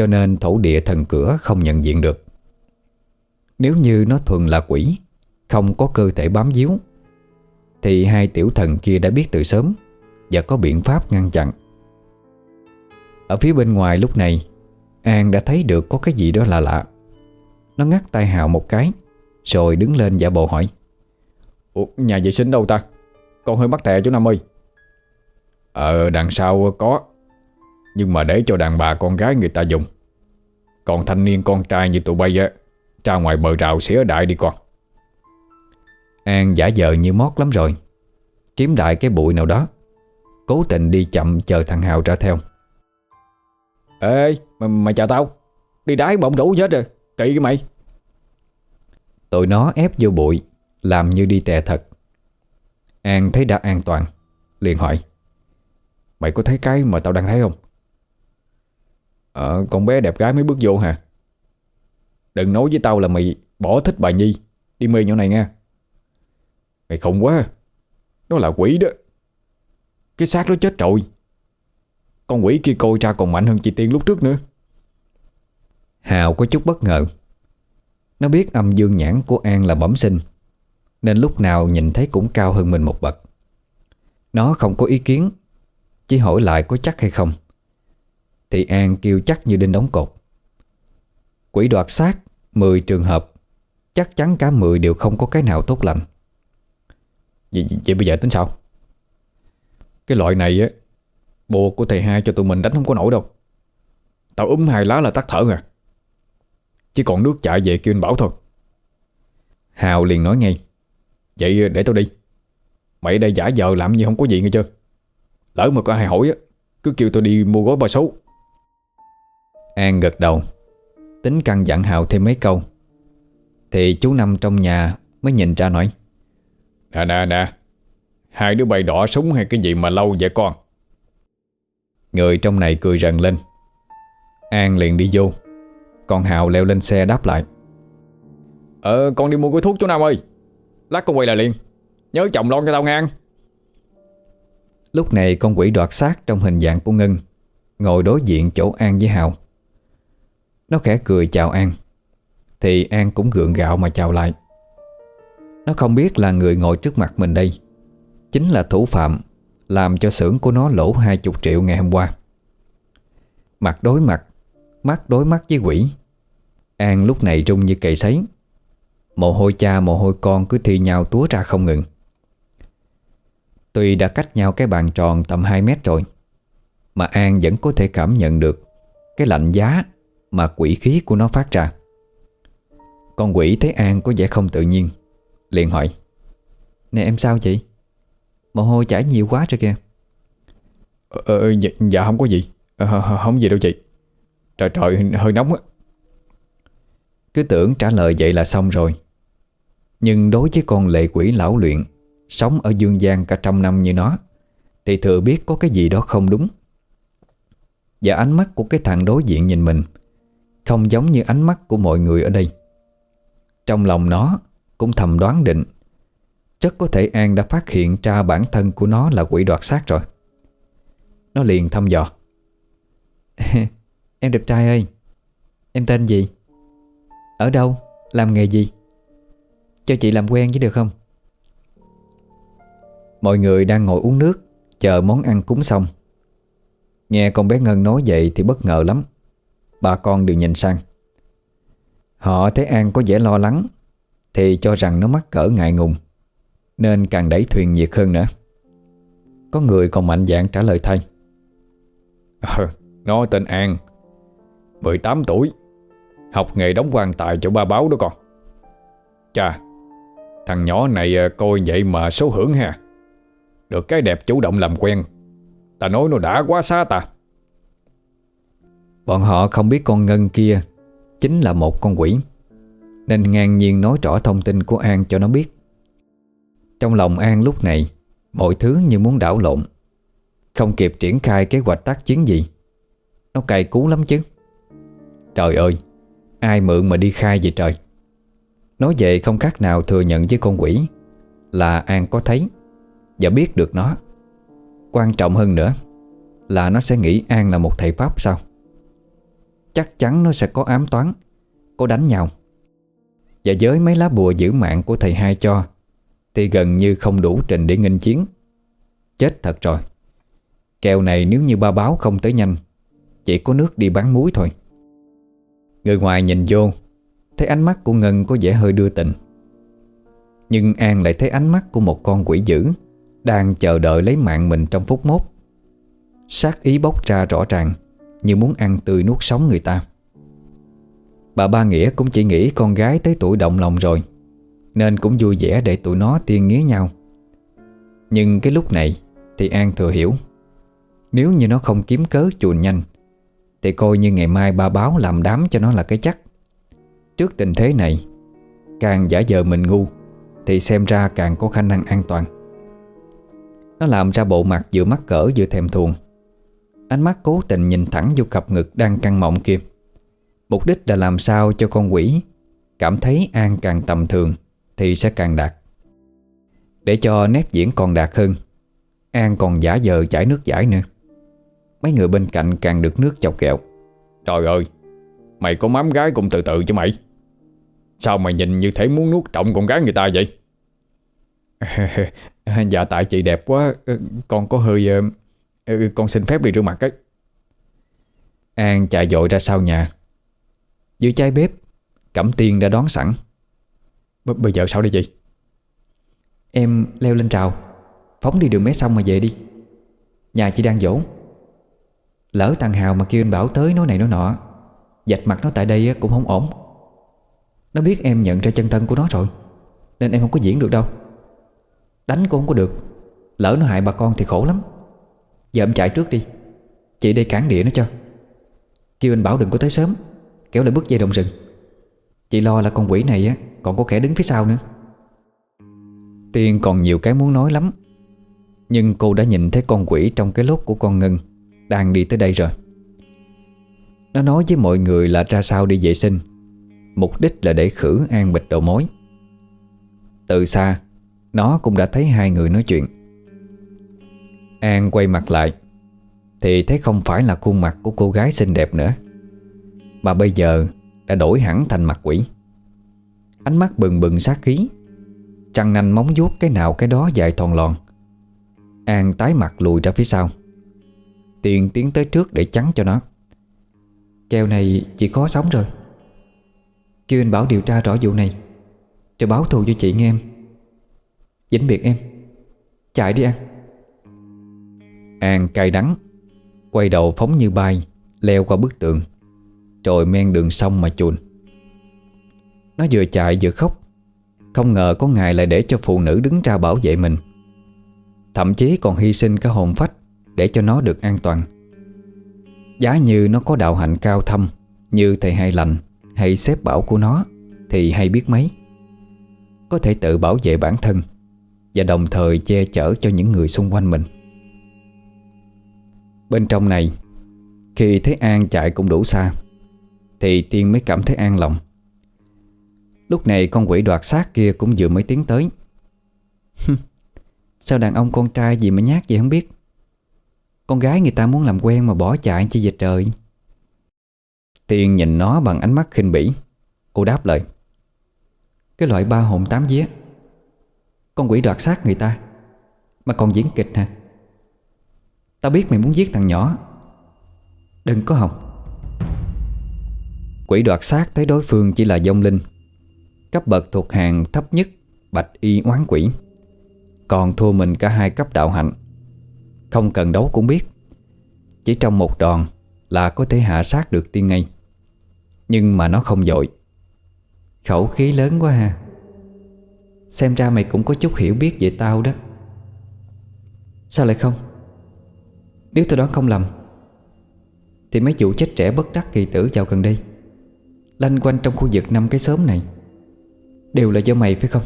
cho nên thổ địa thần cửa không nhận diện được. Nếu như nó thuần là quỷ Không có cơ thể bám díu Thì hai tiểu thần kia đã biết từ sớm Và có biện pháp ngăn chặn. Ở phía bên ngoài lúc này An đã thấy được có cái gì đó lạ lạ. Nó ngắt tay Hào một cái Rồi đứng lên giả bộ hỏi Ủa, nhà vệ sinh đâu ta? Con hơi mắc tè chú Năm ơi. Ờ đằng sau có. Nhưng mà để cho đàn bà con gái người ta dùng. Còn thanh niên con trai như tụi bay á Ra ngoài bờ rào xỉa đại đi con. An giả vờ như mót lắm rồi. Kiếm đại cái bụi nào đó. Cố tình đi chậm chờ thằng Hào ra theo. Ê mày, mà chào tao. Đi đái bỗng đủ hết rồi. Kỳ cái mày. Tụi nó ép vô bụi Làm như đi tè thật. An thấy đã an toàn liền hỏi. Mày có thấy cái mà tao đang thấy không? Ờ con bé đẹp gái mới bước vô hả? Đừng nói với tao là mày bỏ thích bà Nhi. Đi mê nhỏ này nha. Mày khùng quá. Nó là quỷ đó. Cái xác nó chết rồi. Con quỷ kia coi ra còn mạnh hơn chị Tiên lúc trước nữa. Hào có chút bất ngờ. Nó biết âm dương nhãn của An là bẩm sinh, Nên lúc nào nhìn thấy cũng cao hơn mình một bậc. Nó không có ý kiến, Chỉ hỏi lại có chắc hay không. Thì An kêu chắc như đinh đóng cột. Quỷ đoạt xác 10 trường hợp. Chắc chắn cả 10 đều không có cái nào tốt lành. Vậy, vậy bây giờ tính sao? Cái loại này á Bộ của thầy hai cho tụi mình đánh không có nổi đâu. Tao úm hai lá là tắt thở rồi. Chỉ còn nước chạy về kêu anh Bảo thôi. Hào liền nói ngay. Vậy để tao đi. Mày đây giả vờ làm gì không có gì nghe chưa? Lỡ mà có ai hỏi á Cứ kêu tao đi mua gói ba số An gật đầu. Tính căn dặn Hào thêm mấy câu. Thì chú Năm trong nhà Mới nhìn ra nói. Nè nè nè. Hai đứa bay đỏ súng hay cái gì mà lâu vậy con? Người trong này cười rần lên. An liền đi vô. Còn Hào leo lên xe đáp lại. Ờ con đi mua gói thuốc chú Nam ơi. Lát con quay lại liền. Nhớ chồng lon cho tao ngang. Lúc này con quỷ đoạt xác trong hình dạng của Ngân Ngồi đối diện chỗ An với Hào nó khẽ cười chào An. Thì An cũng gượng gạo mà chào lại. Nó không biết là người ngồi trước mặt mình đây Chính là thủ phạm Làm cho xưởng của nó lỗ 20 triệu ngày hôm qua. Mặt đối mặt, Mắt đối mắt với quỷ. An lúc này rung như cậy sấy. Mồ hôi cha mồ hôi con cứ thi nhau túa ra không ngừng. Tuy đã cách nhau cái bàn tròn tầm 2 mét rồi, Mà An vẫn có thể cảm nhận được Cái lạnh giá mà quỷ khí của nó phát ra. Con quỷ thấy An có vẻ không tự nhiên liền hỏi Nè em sao chị? Mồ hôi chảy nhiều quá rồi kìa. Ờ, ờ dạ, dạ không có gì ờ, Không gì đâu chị. Trời trời hơi nóng á. Cứ tưởng trả lời vậy là xong rồi. Nhưng đối với con lệ quỷ lão luyện Sống ở dương gian cả trăm năm như nó Thì thừa biết có cái gì đó không đúng. Và ánh mắt của cái thằng đối diện nhìn mình không giống như ánh mắt của mọi người ở đây Trong lòng nó cũng thầm đoán định, Rất có thể An đã phát hiện ra bản thân của nó là quỷ đoạt xác rồi Nó liền thăm dò Em đẹp trai ơi, Em tên gì? Ở đâu? Làm nghề gì? Cho chị làm quen với được không Mọi người đang ngồi uống nước, Chờ món ăn cúng xong Nghe con bé Ngân nói vậy thì bất ngờ lắm Bà con đều nhìn sang. Họ thấy An có vẻ lo lắng Thì cho rằng nó mắc cỡ ngại ngùng Nên càng đẩy thuyền nhiệt hơn nữa. Có người còn mạnh dạn trả lời thay ờ, Nó tên An 18 tuổi Học nghề đóng quan tài chỗ ba báo đó con. Chà Thằng nhỏ này à, coi vậy mà số hưởng ha. Được cái đẹp chủ động làm quen. Ta nói nó đã quá xa ta. Bọn họ không biết con Ngân kia Chính là một con quỷ, Nên ngang nhiên nói rõ thông tin của An cho nó biết. Trong lòng An lúc này, Mọi thứ như muốn đảo lộn. Không kịp triển khai kế hoạch tác chiến gì, Nó cay cú lắm chứ. Trời ơi, Ai mượn mà đi khai vậy trời? Nói vậy không khác nào thừa nhận với con quỷ Là An có thấy Và biết được nó. Quan trọng hơn nữa Là nó sẽ nghĩ An là một thầy Pháp sao? Chắc chắn nó sẽ có ám toán. Có đánh nhau. Và với mấy lá bùa giữ mạng của thầy hai cho, Thì gần như không đủ trình để nghênh chiến. Chết thật rồi. Kèo này nếu như ba báo không tới nhanh, Chỉ có nước đi bán muối thôi. Người ngoài nhìn vô, Thấy ánh mắt của Ngân có vẻ hơi đưa tình. Nhưng An lại thấy ánh mắt của một con quỷ dữ Đang chờ đợi lấy mạng mình trong phút mốt. Sát ý bốc ra rõ ràng. Như muốn ăn tươi nuốt sống người ta. Bà Ba Nghĩa cũng chỉ nghĩ con gái tới tuổi động lòng rồi, Nên cũng vui vẻ để tụi nó tiên nghĩa nhau. Nhưng cái lúc này Thì An thừa hiểu, Nếu như nó không kiếm cớ chuồn nhanh, Thì coi như ngày mai ba báo làm đám cho nó là cái chắc. Trước tình thế này, Càng giả vờ mình ngu, Thì xem ra càng có khả năng an toàn. Nó làm ra bộ mặt vừa mắc cỡ vừa thèm thuồng Ánh mắt cố tình nhìn thẳng vô cặp ngực đang căng mọng kia. Mục đích là làm sao cho con quỷ Cảm thấy An càng tầm thường Thì sẽ càng đạt. Để cho nét diễn còn đạt hơn, An còn giả vờ chảy nước giải nữa. Mấy người bên cạnh càng được nước chọc kẹo. Trời ơi, Mày có mắm gái cũng từ từ chứ mày. Sao mày nhìn như thể muốn nuốt trọng con gái người ta vậy? Dạ tại chị đẹp quá, Con có hơi ờ, Ừ, ừ, con xin phép đi rửa mặt ấy. An chạy dội ra sau nhà. Dưới chai bếp, Cẩm tiên đã đón sẵn. B, Bây giờ sao đi chị? Em leo lên trào. Phóng đi đường mé xong mà về đi. Nhà chị đang dỗ. Lỡ thằng Hào mà kêu anh Bảo tới nói này nói nọ, Dạch mặt nó tại đây cũng không ổn. Nó biết em nhận ra chân thân của nó rồi, Nên em không có diễn được đâu. Đánh cũng không có được. Lỡ nó hại bà con thì khổ lắm. Giờ em chạy trước đi. Chị đây cản địa nó cho. Kêu anh Bảo đừng có tới sớm, Kéo lại bước dây đồng rừng. Chị lo là con quỷ này á, Còn có kẻ đứng phía sau nữa. Tiên còn nhiều cái muốn nói lắm, Nhưng cô đã nhìn thấy con quỷ Trong cái lốt của con Ngân Đang đi tới đây rồi. Nó nói với mọi người là ra sao đi vệ sinh. Mục đích là để khử an bịch đầu mối. Từ xa, Nó cũng đã thấy hai người nói chuyện. An quay mặt lại. Thì thấy không phải là khuôn mặt của cô gái xinh đẹp nữa. Mà bây giờ đã đổi hẳn thành mặt quỷ. Ánh mắt bừng bừng sát khí. Trăng nanh móng vuốt cái nào cái đó dài thòn lòn. An tái mặt lùi ra phía sau. Tiền tiến tới trước để chắn cho nó. Kèo này chỉ khó sống rồi. Kêu anh Bảo điều tra rõ vụ này. Rồi báo thù cho chị nghe em. Vĩnh biệt em. Chạy đi An. An cay đắng, Quay đầu phóng như bay, Leo qua bức tường, Rồi men đường sông mà chuồn Nó vừa chạy vừa khóc, Không ngờ có ngày lại để cho phụ nữ đứng ra bảo vệ mình. Thậm chí còn hy sinh cả hồn phách Để cho nó được an toàn. Giá như nó có đạo hạnh cao thâm, Như thầy hay lành, Hay xếp bảo của nó, Thì hay biết mấy. Có thể tự bảo vệ bản thân Và đồng thời che chở cho những người xung quanh mình. Bên trong này. Khi thấy An chạy cũng đủ xa, Thì Tiên mới cảm thấy an lòng. Lúc này con quỷ đoạt xác kia cũng vừa mới tiến tới. Sao đàn ông con trai gì mà nhát vậy không biết? Con gái người ta muốn làm quen mà bỏ chạy chi vậy trời? Tiên nhìn nó bằng ánh mắt khinh bỉ. Cô đáp lời, Cái loại ba hồn tám vía. Con quỷ đoạt xác người ta, Mà còn diễn kịch hả? Tao biết mày muốn giết thằng nhỏ. Đừng có hòng Quỷ đoạt xác thấy đối phương chỉ là dông linh. Cấp bậc thuộc hàng thấp nhất, Bạch y oán quỷ. Còn thua mình cả hai cấp đạo hạnh. Không cần đấu cũng biết. Chỉ trong một đòn Là có thể hạ sát được tiên ngay. Nhưng mà nó không dội. Khẩu khí lớn quá ha. Xem ra mày cũng có chút hiểu biết về tao đó. Sao lại không? Nếu tao đoán không lầm Thì mấy vụ chết trẻ bất đắc kỳ tử vào gần đây. Lanh quanh trong khu vực năm cái xóm này, Đều là do mày, phải không?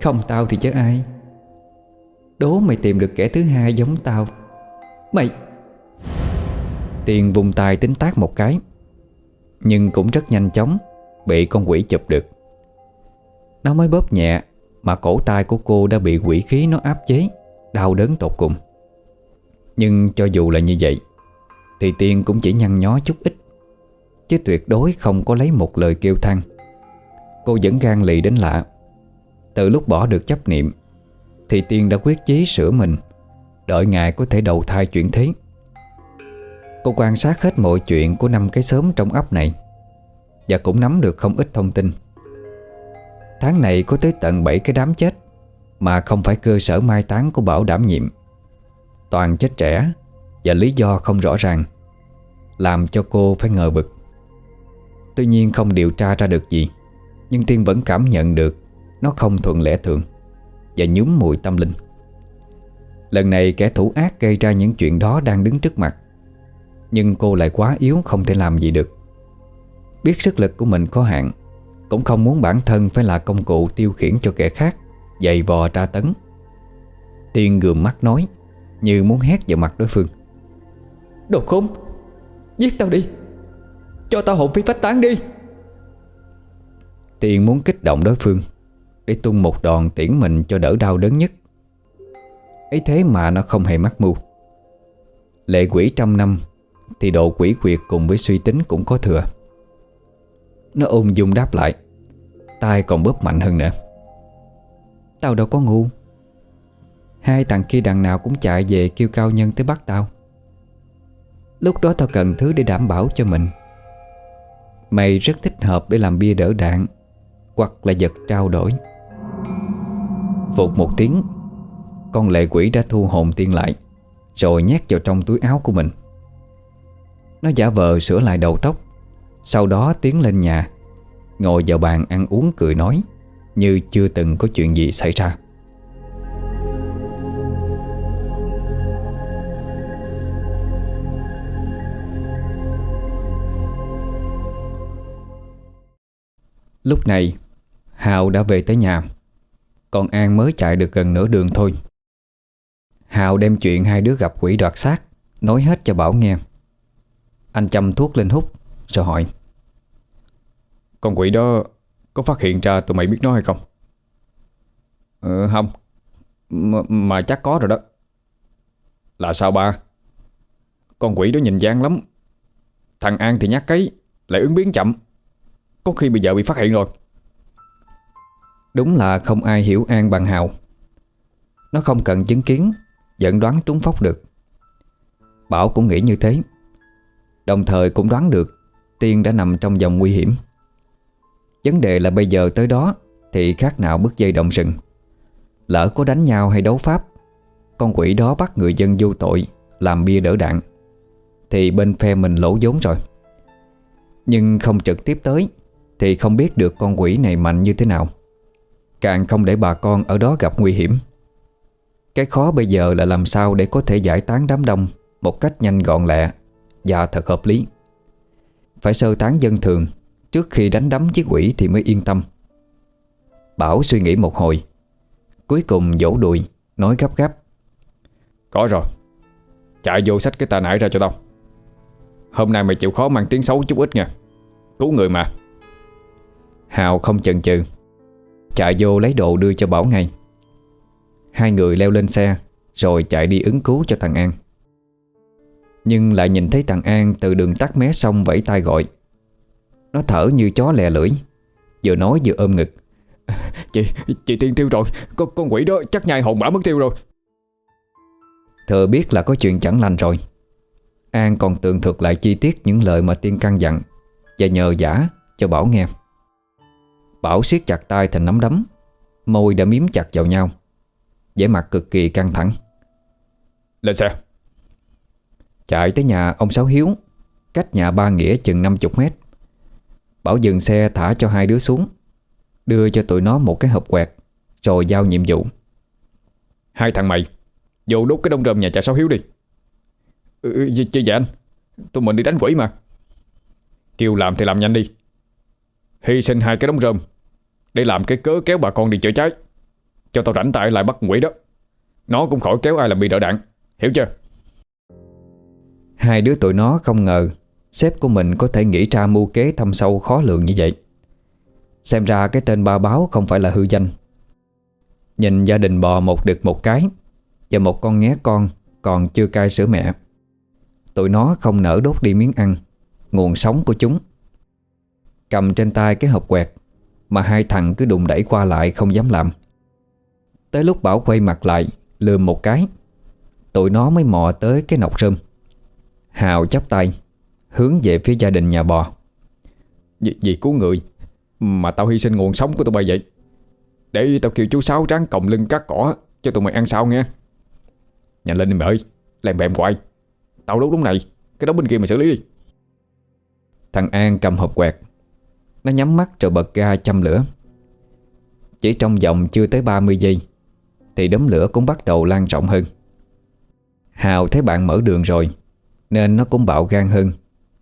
Không tao thì chứ ai. Đố mày tìm được kẻ thứ hai giống tao. Mày! Tiền vùng tay tính tác một cái, Nhưng cũng rất nhanh chóng Bị con quỷ chụp được. Nó mới bóp nhẹ Mà cổ tay của cô đã bị quỷ khí nó áp chế, Đau đớn tột cùng. Nhưng cho dù là như vậy, Thì Tiên cũng chỉ nhăn nhó chút ít. Chứ tuyệt đối không có lấy một lời kêu than. Cô vẫn gan lì đến lạ. Từ lúc bỏ được chấp niệm, Thì Tiên đã quyết chí sửa mình. Đợi ngài có thể đầu thai chuyển thế. Cô quan sát hết mọi chuyện của năm cái xóm trong ấp này, Và cũng nắm được không ít thông tin. Tháng này có tới tận 7 cái đám chết, Mà không phải cơ sở mai táng của Bảo đảm nhiệm. Toàn chết trẻ Và lý do không rõ ràng, Làm cho cô phải ngờ vực. Tuy nhiên không điều tra ra được gì, Nhưng Tiên vẫn cảm nhận được Nó không thuận lẽ thường Và nhúm mùi tâm linh. Lần này kẻ thủ ác gây ra những chuyện đó đang đứng trước mặt, Nhưng cô lại quá yếu không thể làm gì được. Biết sức lực của mình có hạn, Cũng không muốn bản thân phải là công cụ tiêu khiển cho kẻ khác, Dày vò tra tấn. Tiên gườm mắt nói như muốn hét vào mặt đối phương. Đồ khốn, Giết tao đi, Cho tao hồn phi phách tán đi. Tiền muốn kích động đối phương Để tung một đòn tiễn mình cho đỡ đau đớn nhất. Ấy thế mà nó không hề mắc mưu. Lệ quỷ trăm năm Thì độ quỷ quyệt cùng với suy tính cũng có thừa. Nó ôm dung đáp lại tay còn bóp mạnh hơn nữa. Tao đâu có ngu. Hai thằng kia đằng nào cũng chạy về kêu cao nhân tới bắt tao. Lúc đó tao cần thứ để đảm bảo cho mình. Mày rất thích hợp để làm bia đỡ đạn, Hoặc là vật trao đổi. Phục một tiếng, Con lệ quỷ đã thu hồn tiên lại, Rồi nhét vào trong túi áo của mình. Nó giả vờ sửa lại đầu tóc, Sau đó tiến lên nhà, Ngồi vào bàn ăn uống cười nói Như chưa từng có chuyện gì xảy ra. Lúc này Hào đã về tới nhà. Còn An mới chạy được gần nửa đường thôi. Hào đem chuyện hai đứa gặp quỷ đoạt xác Nói hết cho Bảo nghe. Anh châm thuốc lên hút Rồi hỏi. Con quỷ đó có phát hiện ra tụi mày biết nó hay không? Ừ không. M Mà chắc có rồi đó. Là sao ba? Con quỷ đó nhìn gian lắm. Thằng An thì nhát cấy Lại ứng biến chậm có khi bây giờ bị phát hiện rồi. Đúng là không ai hiểu An bằng Hào. Nó không cần chứng kiến Dẫn đoán trúng phóc được. Bảo cũng nghĩ như thế. Đồng thời cũng đoán được, Tiên đã nằm trong vòng nguy hiểm. Vấn đề là bây giờ tới đó, Thì khác nào bước dây động rừng Lỡ có đánh nhau hay đấu pháp, Con quỷ đó bắt người dân vô tội, Làm bia đỡ đạn, Thì bên phe mình lỗ vốn rồi. Nhưng không trực tiếp tới thì không biết được con quỷ này mạnh như thế nào. Càng không để bà con ở đó gặp nguy hiểm. Cái khó bây giờ là làm sao để có thể giải tán đám đông Một cách nhanh gọn lẹ Và thật hợp lý. Phải sơ tán dân thường, Trước khi đánh đấm chiếc quỷ thì mới yên tâm. Bảo suy nghĩ một hồi, Cuối cùng vỗ đùi, Nói gấp gáp. Có rồi, Chạy vô sách cái tà nải ra cho tao. Hôm nay mày chịu khó mang tiếng xấu chút ít nha. Cứu người mà. Hào không chần chừ. Chạy vô lấy đồ đưa cho Bảo ngay. Hai người leo lên xe Rồi chạy đi ứng cứu cho thằng An. Nhưng lại nhìn thấy thằng An Từ đường tắt mé sông vẫy tay gọi. Nó thở như chó lè lưỡi Vừa nói vừa ôm ngực. Chị, chị Tiên tiêu rồi Con, con quỷ đó chắc nhai hồn bả mất tiêu rồi. Thừa biết là có chuyện chẳng lành rồi. An còn tường thuật lại chi tiết những lời mà Tiên căn dặn Và nhờ giả cho Bảo nghe. Bảo siết chặt tay thành nắm đấm. Môi đã miếm chặt vào nhau. Vẻ mặt cực kỳ căng thẳng. Lên xe. Chạy tới nhà ông Sáu Hiếu Cách nhà ba nghĩa chừng 50 mét. Bảo dừng xe thả cho hai đứa xuống Đưa cho tụi nó một cái hộp quẹt Rồi giao nhiệm vụ. Hai thằng mày Vô đốt cái đông rơm nhà cha Sáu Hiếu đi. Ừ, ừ Chứ dạ anh? Tụi mình đi đánh quỷ mà. Kêu làm thì làm nhanh đi Hy sinh hai cái đống rơm, Để làm cái cớ kéo bà con đi chữa cháy. Cho tao rảnh tay lại bắt quỷ đó. Nó cũng khỏi kéo ai làm bị đỡ đạn. Hiểu chưa? Hai đứa tụi nó không ngờ Sếp của mình có thể nghĩ ra mưu kế thâm sâu khó lường như vậy. Xem ra cái tên ba báo không phải là hư danh. Nhìn gia đình bò một đực một cái, Và một con nghé con còn chưa cai sữa mẹ. Tụi nó không nỡ đốt đi miếng ăn, Nguồn sống của chúng. Cầm trên tay cái hộp quẹt Mà hai thằng cứ đụng đẩy qua lại không dám làm. Tới lúc Bảo quay mặt lại Lườm một cái Tụi nó mới mò tới cái nọc rơm. Hào chắp tay Hướng về phía gia đình nhà bò. Vì, vì cứu người Mà tao hy sinh nguồn sống của tụi bay vậy. Để tao kêu chú Sáu ráng còng lưng cắt cỏ Cho tụi mày ăn sao nghe. Nhanh lên đi mày ơi Làm bèm quậy Tao đốt đúng này Cái đống bên kia mày xử lý đi. Thằng An cầm hộp quẹt nó nhắm mắt rồi bật ga châm lửa. Chỉ trong vòng chưa tới 30 giây, Thì đốm lửa cũng bắt đầu lan rộng hơn. Hào thấy bạn mở đường rồi, Nên nó cũng bạo gan hơn,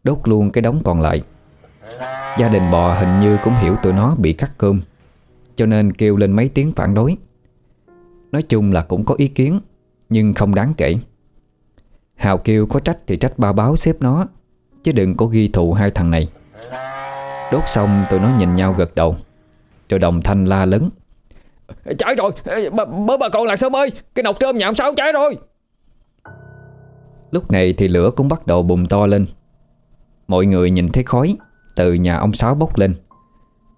Đốt luôn cái đống còn lại. Gia đình bò hình như cũng hiểu tụi nó bị cắt cơm, Cho nên kêu lên mấy tiếng phản đối. Nói chung là cũng có ý kiến, Nhưng không đáng kể. Hào kêu có trách thì trách ba báo xếp nó, Chứ đừng có ghi thù hai thằng này. Đốt xong tụi nó nhìn nhau gật đầu. Rồi đồng thanh la lớn. Cháy rồi! Bớ bà con làng sớm ơi! Cái nọc trơm nhà ông Sáu cháy rồi? Lúc này thì lửa cũng bắt đầu bùng to lên. Mọi người nhìn thấy khói Từ nhà ông Sáu bốc lên.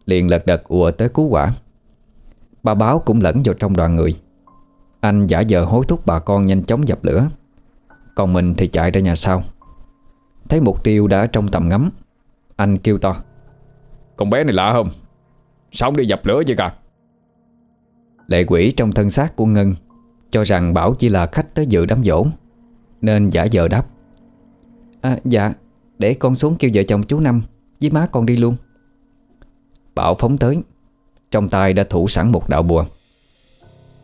Liền lật đật ùa tới cứu quả Bà báo cũng lẫn vào trong đoàn người. Anh giả vờ hối thúc bà con nhanh chóng dập lửa. Còn mình thì chạy ra nhà sau. Thấy mục tiêu đã trong tầm ngắm Anh kêu to con bé này lạ không? Sao không đi dập lửa vậy cả? Lệ quỷ trong thân xác của Ngân Cho rằng Bảo chỉ là khách tới dự đám dỗ Nên giả vờ đáp. À dạ Để con xuống kêu vợ chồng chú Năm Với má con đi luôn. Bảo phóng tới, Trong tay đã thủ sẵn một đạo bùa.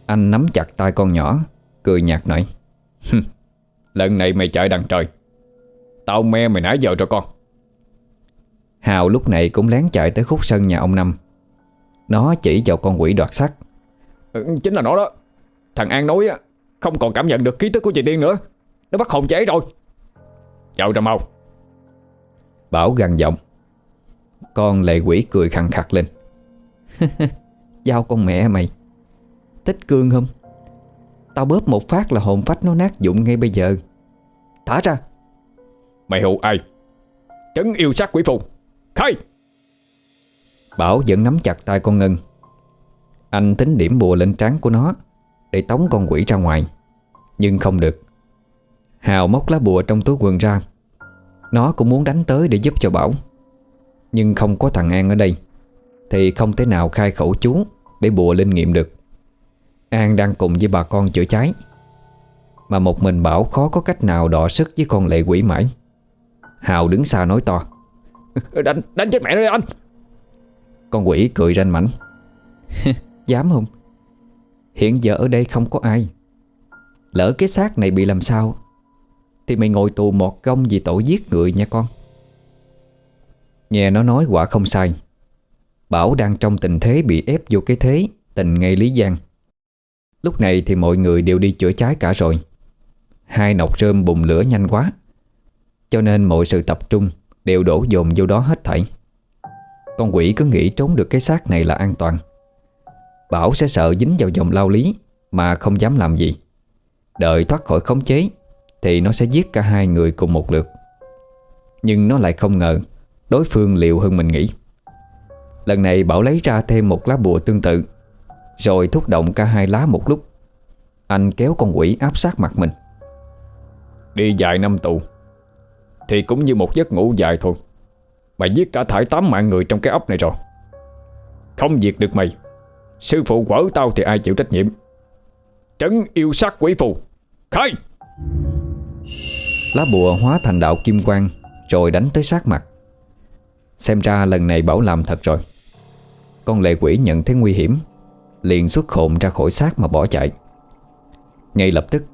Anh nắm chặt tay con nhỏ, Cười nhạt nói Lần này mày chạy đằng trời. Tao me mày nãy giờ rồi con. Hào lúc này cũng lén chạy tới khúc sân nhà ông Năm. Nó chỉ vào con quỷ đoạt sắt ừ, Chính là nó đó. Thằng An nói Không còn cảm nhận được ký tức của chị Tiên nữa. Nó bắt hồn cháy rồi. Chào ra mau Bảo gằn giọng. Con lệ quỷ cười khằng khặt lên. Giao con mẹ mày. Tích cương không? Tao bóp một phát là hồn phách nó nát dụng ngay bây giờ. Thả ra. Mày hù ai? Trấn yêu sát quỷ phù Khai! Bảo vẫn nắm chặt tay con Ngân. Anh tính điểm bùa lên trán của nó Để tống con quỷ ra ngoài, Nhưng không được. Hào móc lá bùa trong túi quần ra. Nó cũng muốn đánh tới để giúp cho Bảo, Nhưng không có thằng An ở đây, Thì không thể nào khai khẩu chú Để bùa linh nghiệm được. An đang cùng với bà con chữa cháy, Mà một mình Bảo khó có cách nào đọ sức với con lệ quỷ mãi. Hào đứng xa nói to. Ừ, đánh, đánh chết mẹ nó đi anh. Con quỷ cười ranh mảnh. Dám không? Hiện giờ ở đây không có ai. Lỡ cái xác này bị làm sao Thì mày ngồi tù một công vì tội giết người nha con. Nghe nó nói quả không sai. Bảo đang trong tình thế bị ép vô cái thế Tình ngay Lý Giang. Lúc này thì mọi người đều đi chữa cháy cả rồi. Hai nọc rơm bùng lửa nhanh quá. Cho nên mọi sự tập trung. Đều đổ dồn vô đó hết thảy. Con quỷ cứ nghĩ trốn được cái xác này là an toàn. Bảo sẽ sợ dính vào dòng lao lý Mà không dám làm gì. Đợi thoát khỏi khống chế Thì nó sẽ giết cả hai người cùng một lượt. Nhưng nó lại không ngờ Đối phương liều hơn mình nghĩ. Lần này Bảo lấy ra thêm một lá bùa tương tự, Rồi thúc động cả hai lá một lúc. Anh kéo con quỷ áp sát mặt mình. Đi dài năm tù thì cũng như một giấc ngủ dài thôi. Mày giết cả thải tám mạng người trong cái ốc này rồi. Không diệt được mày, Sư phụ quở tao thì ai chịu trách nhiệm? Trấn yêu sát quỷ phù. Khai! Lá bùa hóa thành đạo kim quang, Rồi đánh tới sát mặt. Xem ra lần này Bảo làm thật rồi. Con lệ quỷ nhận thấy nguy hiểm, Liền xuất hồn ra khỏi xác mà bỏ chạy. Ngay lập tức,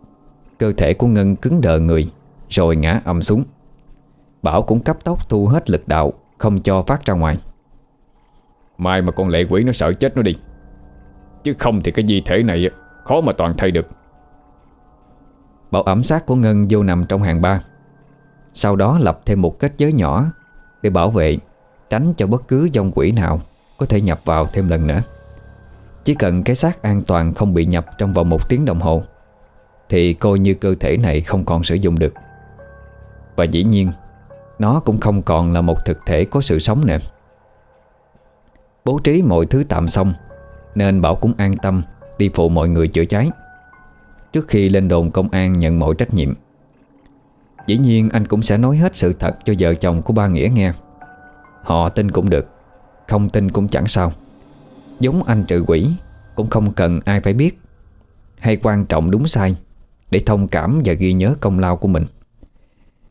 Cơ thể của Ngân cứng đờ người, Rồi ngã âm xuống. Bảo cũng cấp tốc thu hết lực đạo Không cho phát ra ngoài. Mai mà con lệ quỷ nó sợ chết nó đi. Chứ không thì cái di thể này Khó mà toàn thay được. Bảo ẩm xác của Ngân vô nằm trong hàng ba. Sau đó lập thêm một kết giới nhỏ Để bảo vệ Tránh cho bất cứ dòng quỷ nào Có thể nhập vào thêm lần nữa. Chỉ cần cái xác an toàn không bị nhập Trong vòng một tiếng đồng hồ Thì coi như cơ thể này không còn sử dụng được. Và dĩ nhiên nó cũng không còn là một thực thể có sự sống nữa. Bố trí mọi thứ tạm xong, Nên Bảo cũng an tâm Đi phụ mọi người chữa cháy. Trước khi lên đồn công an nhận mọi trách nhiệm, Dĩ nhiên anh cũng sẽ nói hết sự thật cho vợ chồng của ba Nghĩa nghe. Họ tin cũng được, Không tin cũng chẳng sao. Giống anh trừ quỷ, Cũng không cần ai phải biết. Hay quan trọng đúng sai, Để thông cảm và ghi nhớ công lao của mình.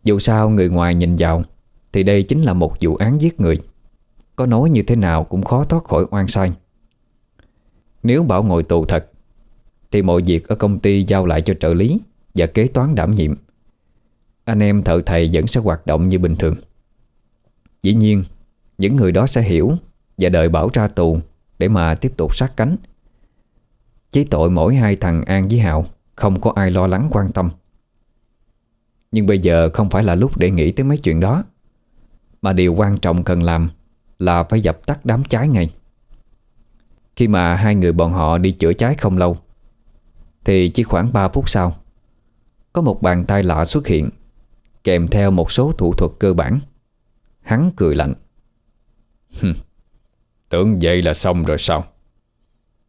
Dù sao người ngoài nhìn vào Thì đây chính là một vụ án giết người. Có nói như thế nào cũng khó thoát khỏi oan sai. Nếu bảo ngồi tù thật, Thì mọi việc ở công ty giao lại cho trợ lý Và kế toán đảm nhiệm. Anh em thợ thầy vẫn sẽ hoạt động như bình thường. Dĩ nhiên, những người đó sẽ hiểu Và đợi Bảo ra tù Để mà tiếp tục sát cánh. Chí tội mỗi hai thằng An với Hạo Không có ai lo lắng quan tâm. Nhưng bây giờ không phải là lúc để nghĩ tới mấy chuyện đó. Mà điều quan trọng cần làm Là phải dập tắt đám cháy ngay. Khi mà hai người bọn họ đi chữa cháy không lâu, Thì chỉ khoảng 3 phút sau, Có một bàn tay lạ xuất hiện, Kèm theo một số thủ thuật cơ bản. Hắn cười lạnh. Tưởng vậy là xong rồi sao?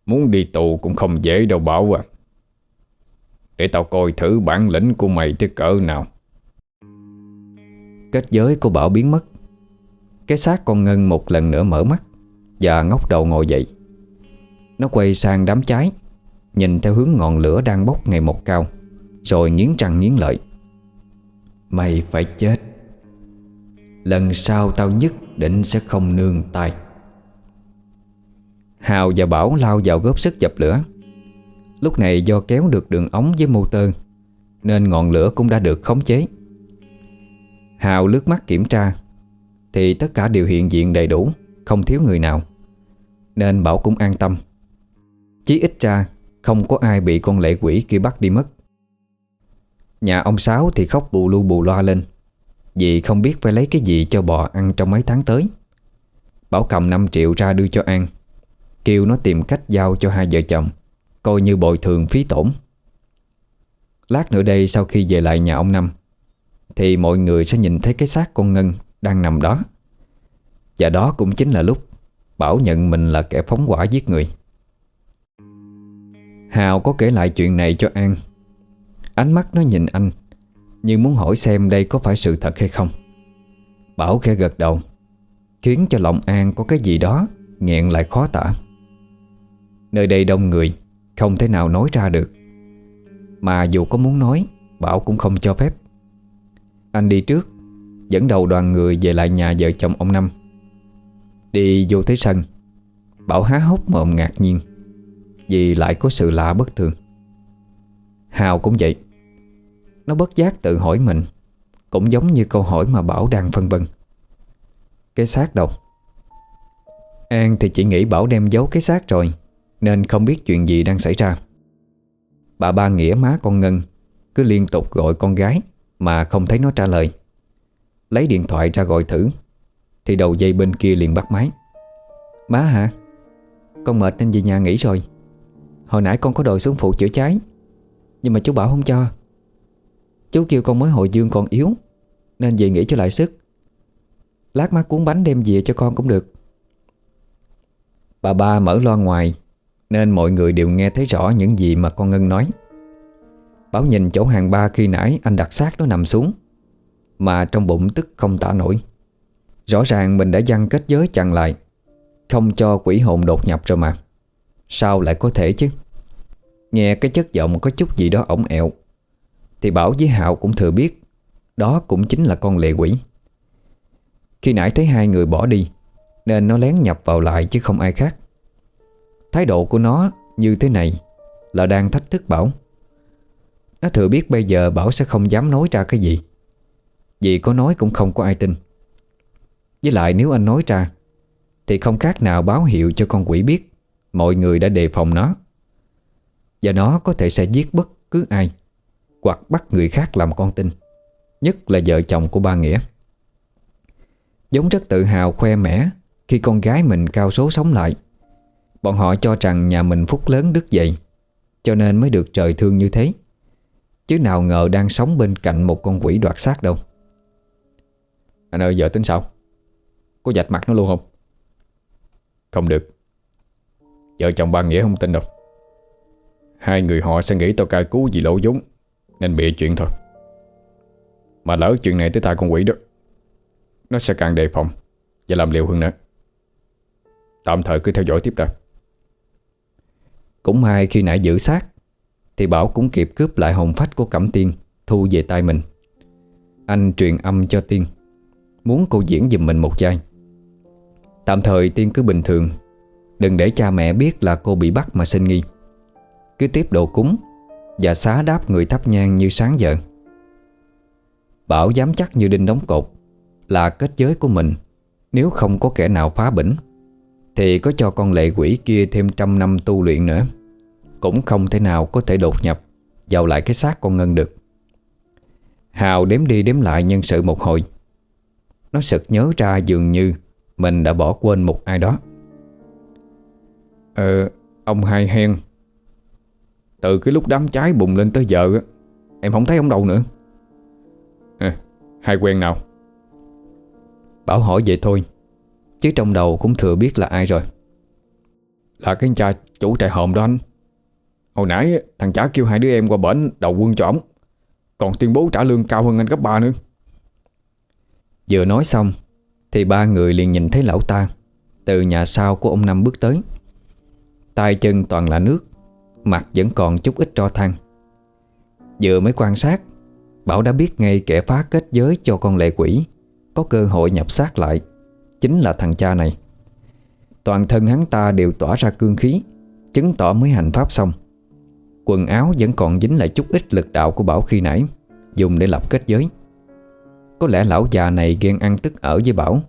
Muốn đi tù cũng không dễ đâu Bảo à. Để tao coi thử bản lĩnh của mày tới cỡ nào. Kết giới của Bảo biến mất. Cái xác con Ngân một lần nữa mở mắt Và ngóc đầu ngồi dậy. Nó quay sang đám cháy, Nhìn theo hướng ngọn lửa đang bốc ngày một cao, Rồi nghiến răng nghiến lợi. Mày phải chết. Lần sau tao nhất định sẽ không nương tay. Hào và Bảo lao vào góp sức dập lửa. Lúc này do kéo được đường ống với motor Nên ngọn lửa cũng đã được khống chế. Hào lướt mắt kiểm tra, Thì tất cả đều hiện diện đầy đủ, Không thiếu người nào, Nên Bảo cũng an tâm. Chí ít ra, Không có ai bị con lệ quỷ kia bắt đi mất. Nhà ông Sáu thì khóc bù lu bù loa lên, Vì không biết phải lấy cái gì cho bò ăn trong mấy tháng tới. Bảo cầm 5 triệu ra đưa cho An, Kêu nó tìm cách giao cho hai vợ chồng. Coi như bồi thường phí tổn. Lát nữa đây sau khi về lại nhà ông Năm, Thì mọi người sẽ nhìn thấy cái xác con Ngân Đang nằm đó. Và đó cũng chính là lúc Bảo nhận mình là kẻ phóng quả giết người. Hào có kể lại chuyện này cho An. Ánh mắt nó nhìn anh, Như muốn hỏi xem đây có phải sự thật hay không. Bảo khẽ gật đầu, Khiến cho lòng An có cái gì đó Nghẹn lại khó tả. Nơi đây đông người không thể nào nói ra được. Mà dù có muốn nói, Bảo cũng không cho phép. Anh đi trước, Dẫn đầu đoàn người về lại nhà vợ chồng ông Năm. Đi vô tới sân, Bảo há hốc mồm ngạc nhiên, Vì lại có sự lạ bất thường. Hào cũng vậy. Nó bất giác tự hỏi mình, Cũng giống như câu hỏi mà Bảo đang phân vân. Cái xác đâu? An thì chỉ nghĩ Bảo đem giấu cái xác rồi. Nên không biết chuyện gì đang xảy ra. Bà ba nghĩa má con Ngân Cứ liên tục gọi con gái Mà không thấy nó trả lời. Lấy điện thoại ra gọi thử, Thì đầu dây bên kia liền bắt máy. Má hả? Con mệt nên về nhà nghỉ rồi. Hồi nãy con có đòi xuống phụ chữa cháy, Nhưng mà chú bảo không cho. Chú kêu con mới hồi dương còn yếu, Nên về nghỉ cho lại sức. Lát má cuốn bánh đem về cho con cũng được. Bà ba mở loa ngoài nên mọi người đều nghe thấy rõ những gì mà con Ngân nói. Bảo nhìn chỗ hàng ba khi nãy, anh đặt xác nó nằm xuống, Mà trong bụng tức không tả nổi. Rõ ràng mình đã dăng kết giới chặn lại, Không cho quỷ hồn đột nhập rồi mà. Sao lại có thể chứ? Nghe cái chất giọng có chút gì đó ổng ẹo, Thì Bảo với Hạo cũng thừa biết, Đó cũng chính là con lệ quỷ. Khi nãy thấy hai người bỏ đi, Nên nó lén nhập vào lại chứ không ai khác. Thái độ của nó như thế này Là đang thách thức Bảo. Nó thừa biết bây giờ Bảo sẽ không dám nói ra cái gì. Vì có nói cũng không có ai tin. Với lại nếu anh nói ra, Thì không khác nào báo hiệu cho con quỷ biết Mọi người đã đề phòng nó. Và nó có thể sẽ giết bất cứ ai Hoặc bắt người khác làm con tin, Nhất là vợ chồng của ba Nghĩa. Giống rất tự hào khoe mẽ Khi con gái mình cao số sống lại. Bọn họ cho rằng nhà mình phúc lớn đức vậy, Cho nên mới được trời thương như thế. Chứ nào ngờ đang sống bên cạnh một con quỷ đoạt xác đâu. Anh ơi, giờ tính sao? Có dạch mặt nó luôn không? Không được. Vợ chồng ba Nghĩa không tin đâu. Hai người họ sẽ nghĩ tao cai cứu vì lỗ vốn, Nên bịa chuyện thôi. Mà lỡ chuyện này tới tai con quỷ đó, Nó sẽ càng đề phòng Và làm liều hơn nữa. Tạm thời cứ theo dõi tiếp đã. Cũng may khi nãy giữ xác, Thì Bảo cũng kịp cướp lại hồn phách của Cẩm Tiên, Thu về tay mình. Anh truyền âm cho Tiên, Muốn cô diễn giùm mình một chai. Tạm thời Tiên cứ bình thường, Đừng để cha mẹ biết là cô bị bắt mà sinh nghi. Cứ tiếp độ cúng Và xá đáp người thắp nhang như sáng giờ. Bảo dám chắc như đinh đóng cột Là kết giới của mình, Nếu không có kẻ nào phá bỉnh. Thì có cho con lệ quỷ kia thêm trăm năm tu luyện nữa. Cũng không thể nào có thể đột nhập Vào lại cái xác con Ngân được. Hào đếm đi đếm lại nhân sự một hồi. Nó sực nhớ ra dường như Mình đã bỏ quên một ai đó. Ờ Ông hai hen. Từ cái lúc đám cháy bùng lên tới giờ Em không thấy ông đâu nữa. À, Hai quen nào? Bảo hỏi vậy thôi. Chứ trong đầu cũng thừa biết là ai rồi. Là cái cha chủ trại hòm đó anh. Hồi nãy, thằng chả kêu hai đứa em qua bển đầu quân cho ổng. Còn tuyên bố trả lương cao hơn anh cấp 3 nữa. Vừa nói xong, Thì ba người liền nhìn thấy lão ta Từ nhà sau của ông Năm bước tới. Tay chân toàn là nước, Mặt vẫn còn chút ít tro than. Vừa mới quan sát, Bảo đã biết ngay kẻ phá kết giới cho con lệ quỷ Có cơ hội nhập xác lại. Chính là thằng cha này. Toàn thân hắn ta đều tỏa ra cương khí, Chứng tỏ mới hành pháp xong. Quần áo vẫn còn dính lại chút ít lực đạo của Bảo khi nãy, Dùng để lập kết giới. Có lẽ lão già này ghen ăn tức ở với Bảo,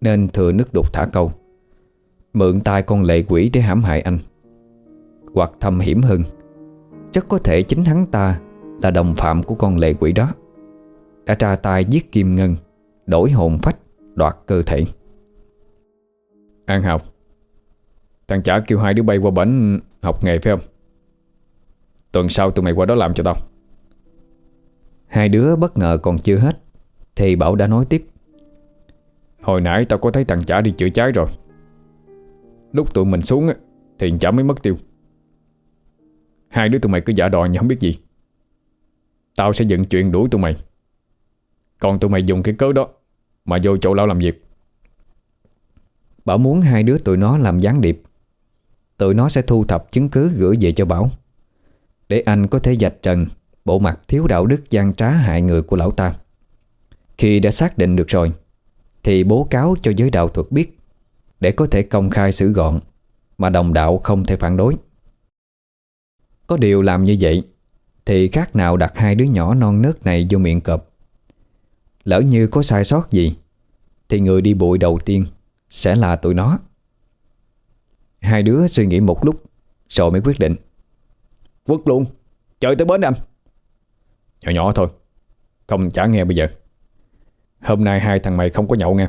Nên thừa nước đục thả câu. Mượn tay con lệ quỷ để hãm hại anh. Hoặc thâm hiểm hơn, chắc có thể chính hắn ta Là đồng phạm của con lệ quỷ đó. Đã tra tay giết Kim Ngân, Đổi hồn phách, Đoạt cơ thể. An học. Thằng chả kêu hai đứa bay qua bển học nghề phải không? Tuần sau tụi mày qua đó làm cho tao. Hai đứa bất ngờ còn chưa hết Thì Bảo đã nói tiếp. Hồi nãy tao có thấy thằng chả đi chữa cháy rồi. Lúc tụi mình xuống Thì chả mới mất tiêu. Hai đứa tụi mày cứ giả đò như không biết gì. Tao sẽ dựng chuyện đuổi tụi mày. Còn tụi mày dùng cái cớ đó Mà vô chỗ lão làm việc Bảo muốn hai đứa tụi nó làm gián điệp. Tụi nó sẽ thu thập chứng cứ gửi về cho Bảo. Để anh có thể dạch trần, Bộ mặt thiếu đạo đức gian trá hại người của lão ta. Khi đã xác định được rồi, Thì bố cáo cho giới đạo thuật biết, Để có thể công khai xử gọn, Mà đồng đạo không thể phản đối. Có điều làm như vậy, Thì khác nào đặt hai đứa nhỏ non nớt này vô miệng cọp. Lỡ như có sai sót gì, Thì người đi bụi đầu tiên. Sẽ là tụi nó. Hai đứa suy nghĩ một lúc, Rồi mới quyết định. Quất luôn Chơi tới bến anh. Nhỏ nhỏ thôi, Không chả nghe bây giờ. Hôm nay hai thằng mày không có nhậu nghe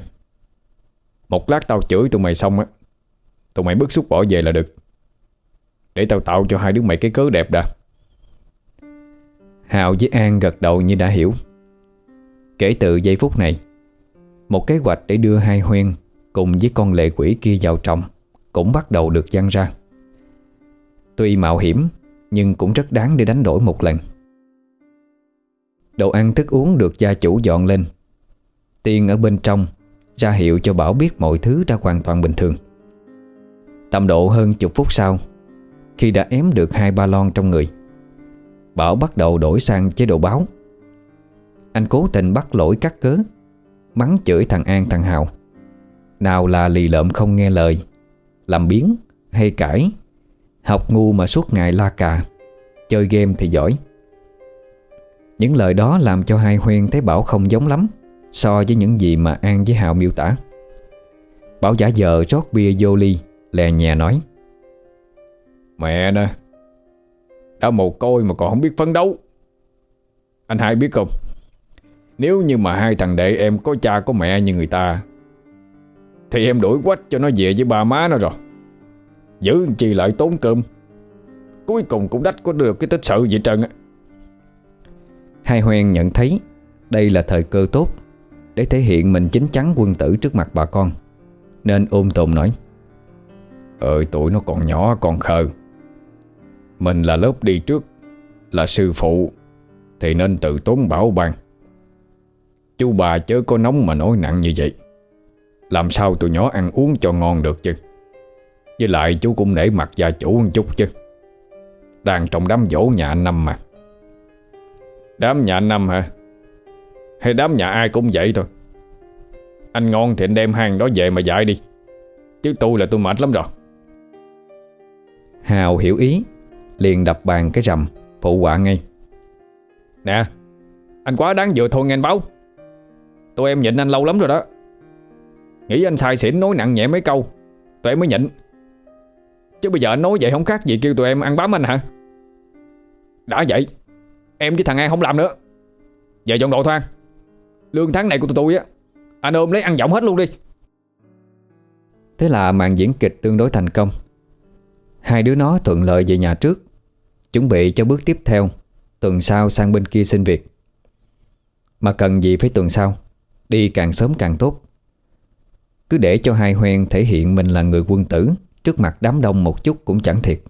Một lát tao chửi tụi mày xong á, Tụi mày bức xúc bỏ về là được. Để tao tạo cho hai đứa mày cái cớ đẹp đã. Hào với An gật đầu như đã hiểu. Kể từ giây phút này, Một kế hoạch để đưa hai Huyên Cùng với con lệ quỷ kia vào trong, Cũng bắt đầu được dăng ra. Tuy mạo hiểm, Nhưng cũng rất đáng để đánh đổi một lần. Đồ ăn thức uống được gia chủ dọn lên. Tiên ở bên trong, Ra hiệu cho Bảo biết mọi thứ đã hoàn toàn bình thường. Tầm độ hơn chục phút sau, Khi đã ém được hai ba lon trong người, Bảo bắt đầu đổi sang chế độ báo. Anh cố tình bắt lỗi cắt cớ, Mắng chửi thằng An thằng Hào. Nào là lì lợm không nghe lời, Làm biến hay cãi. Học ngu mà suốt ngày la cà, Chơi game thì giỏi. Những lời đó làm cho hai Huyên thấy Bảo không giống lắm So với những gì mà An với Hào miêu tả. Bảo giả vờ rót bia vô ly, Lè nhẹ nói. Mẹ nè, Đã một côi mà còn không biết phấn đấu. Anh hai biết không? Nếu như mà hai thằng đệ em có cha có mẹ như người ta thì em đổi quách cho nó về với ba má nó rồi. Giữ chi lại tốn cơm. Cuối cùng cũng đách có được cái tích sự vậy trơn á. Hai Hoen nhận thấy Đây là thời cơ tốt Để thể hiện mình chính chắn quân tử trước mặt bà con Nên ôm tồn nói Ờ tuổi nó còn nhỏ còn khờ. Mình là lớp đi trước Là sư phụ Thì nên tự tốn bảo ban. Chú bà chớ có nóng mà nói nặng như vậy Làm sao tụi nhỏ ăn uống cho ngon được chứ? Với lại chú cũng nể mặt gia chủ một chút chứ. Đang trong đám dỗ nhà anh Năm mà. Đám nhà anh Năm hả? Hay đám nhà ai cũng vậy thôi. Anh ngon thì anh đem hàng đó về mà dạy đi. Chứ tôi là tôi mệt lắm rồi. Hào hiểu ý Liền đập bàn cái rầm Phụ họa ngay. Nè Anh quá đáng vừa thôi nghe anh báo. Tụi em nhịn anh lâu lắm rồi đó Nghĩ anh sai xỉn nói nặng nhẹ mấy câu, Tụi em mới nhịn. Chứ bây giờ anh nói vậy không khác gì kêu tụi em ăn bám anh hả? Đã vậy, Em với thằng An không làm nữa. Về dọn đồ thoan Lương tháng này của tụi tôi á, Anh ôm lấy ăn giọng hết luôn đi. Thế là màn diễn kịch tương đối thành công. Hai đứa nó thuận lợi về nhà trước, Chuẩn bị cho bước tiếp theo, Tuần sau sang bên kia xin việc. Mà cần gì phải tuần sau, Đi càng sớm càng tốt. Cứ để cho hai hoen thể hiện mình là người quân tử, Trước mặt đám đông một chút cũng chẳng thiệt.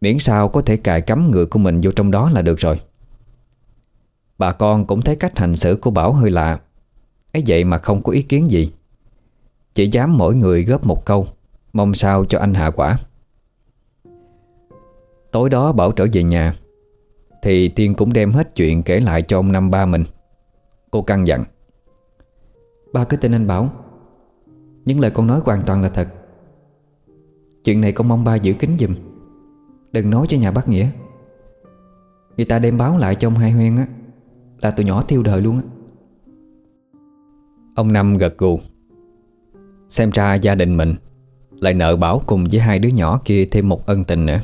Miễn sao có thể cài cắm người của mình vô trong đó là được rồi. Bà con cũng thấy cách hành xử của Bảo hơi lạ. Ấy vậy mà không có ý kiến gì. Chỉ dám mỗi người góp một câu, Mong sao cho anh hạ quả. Tối đó Bảo trở về nhà, Thì Tiên cũng đem hết chuyện kể lại cho ông năm ba mình. Cô căng dặn, Ba cứ tin anh Bảo. Những lời con nói hoàn toàn là thật. Chuyện này con mong ba giữ kín giùm. Đừng nói cho nhà bác Nghĩa. Người ta đem báo lại cho ông Hai Huyên á, Là tụi nhỏ thiêu đời luôn á. Ông Năm gật gù. Xem ra gia đình mình Lại nợ Bảo cùng với hai đứa nhỏ kia thêm một ân tình nữa.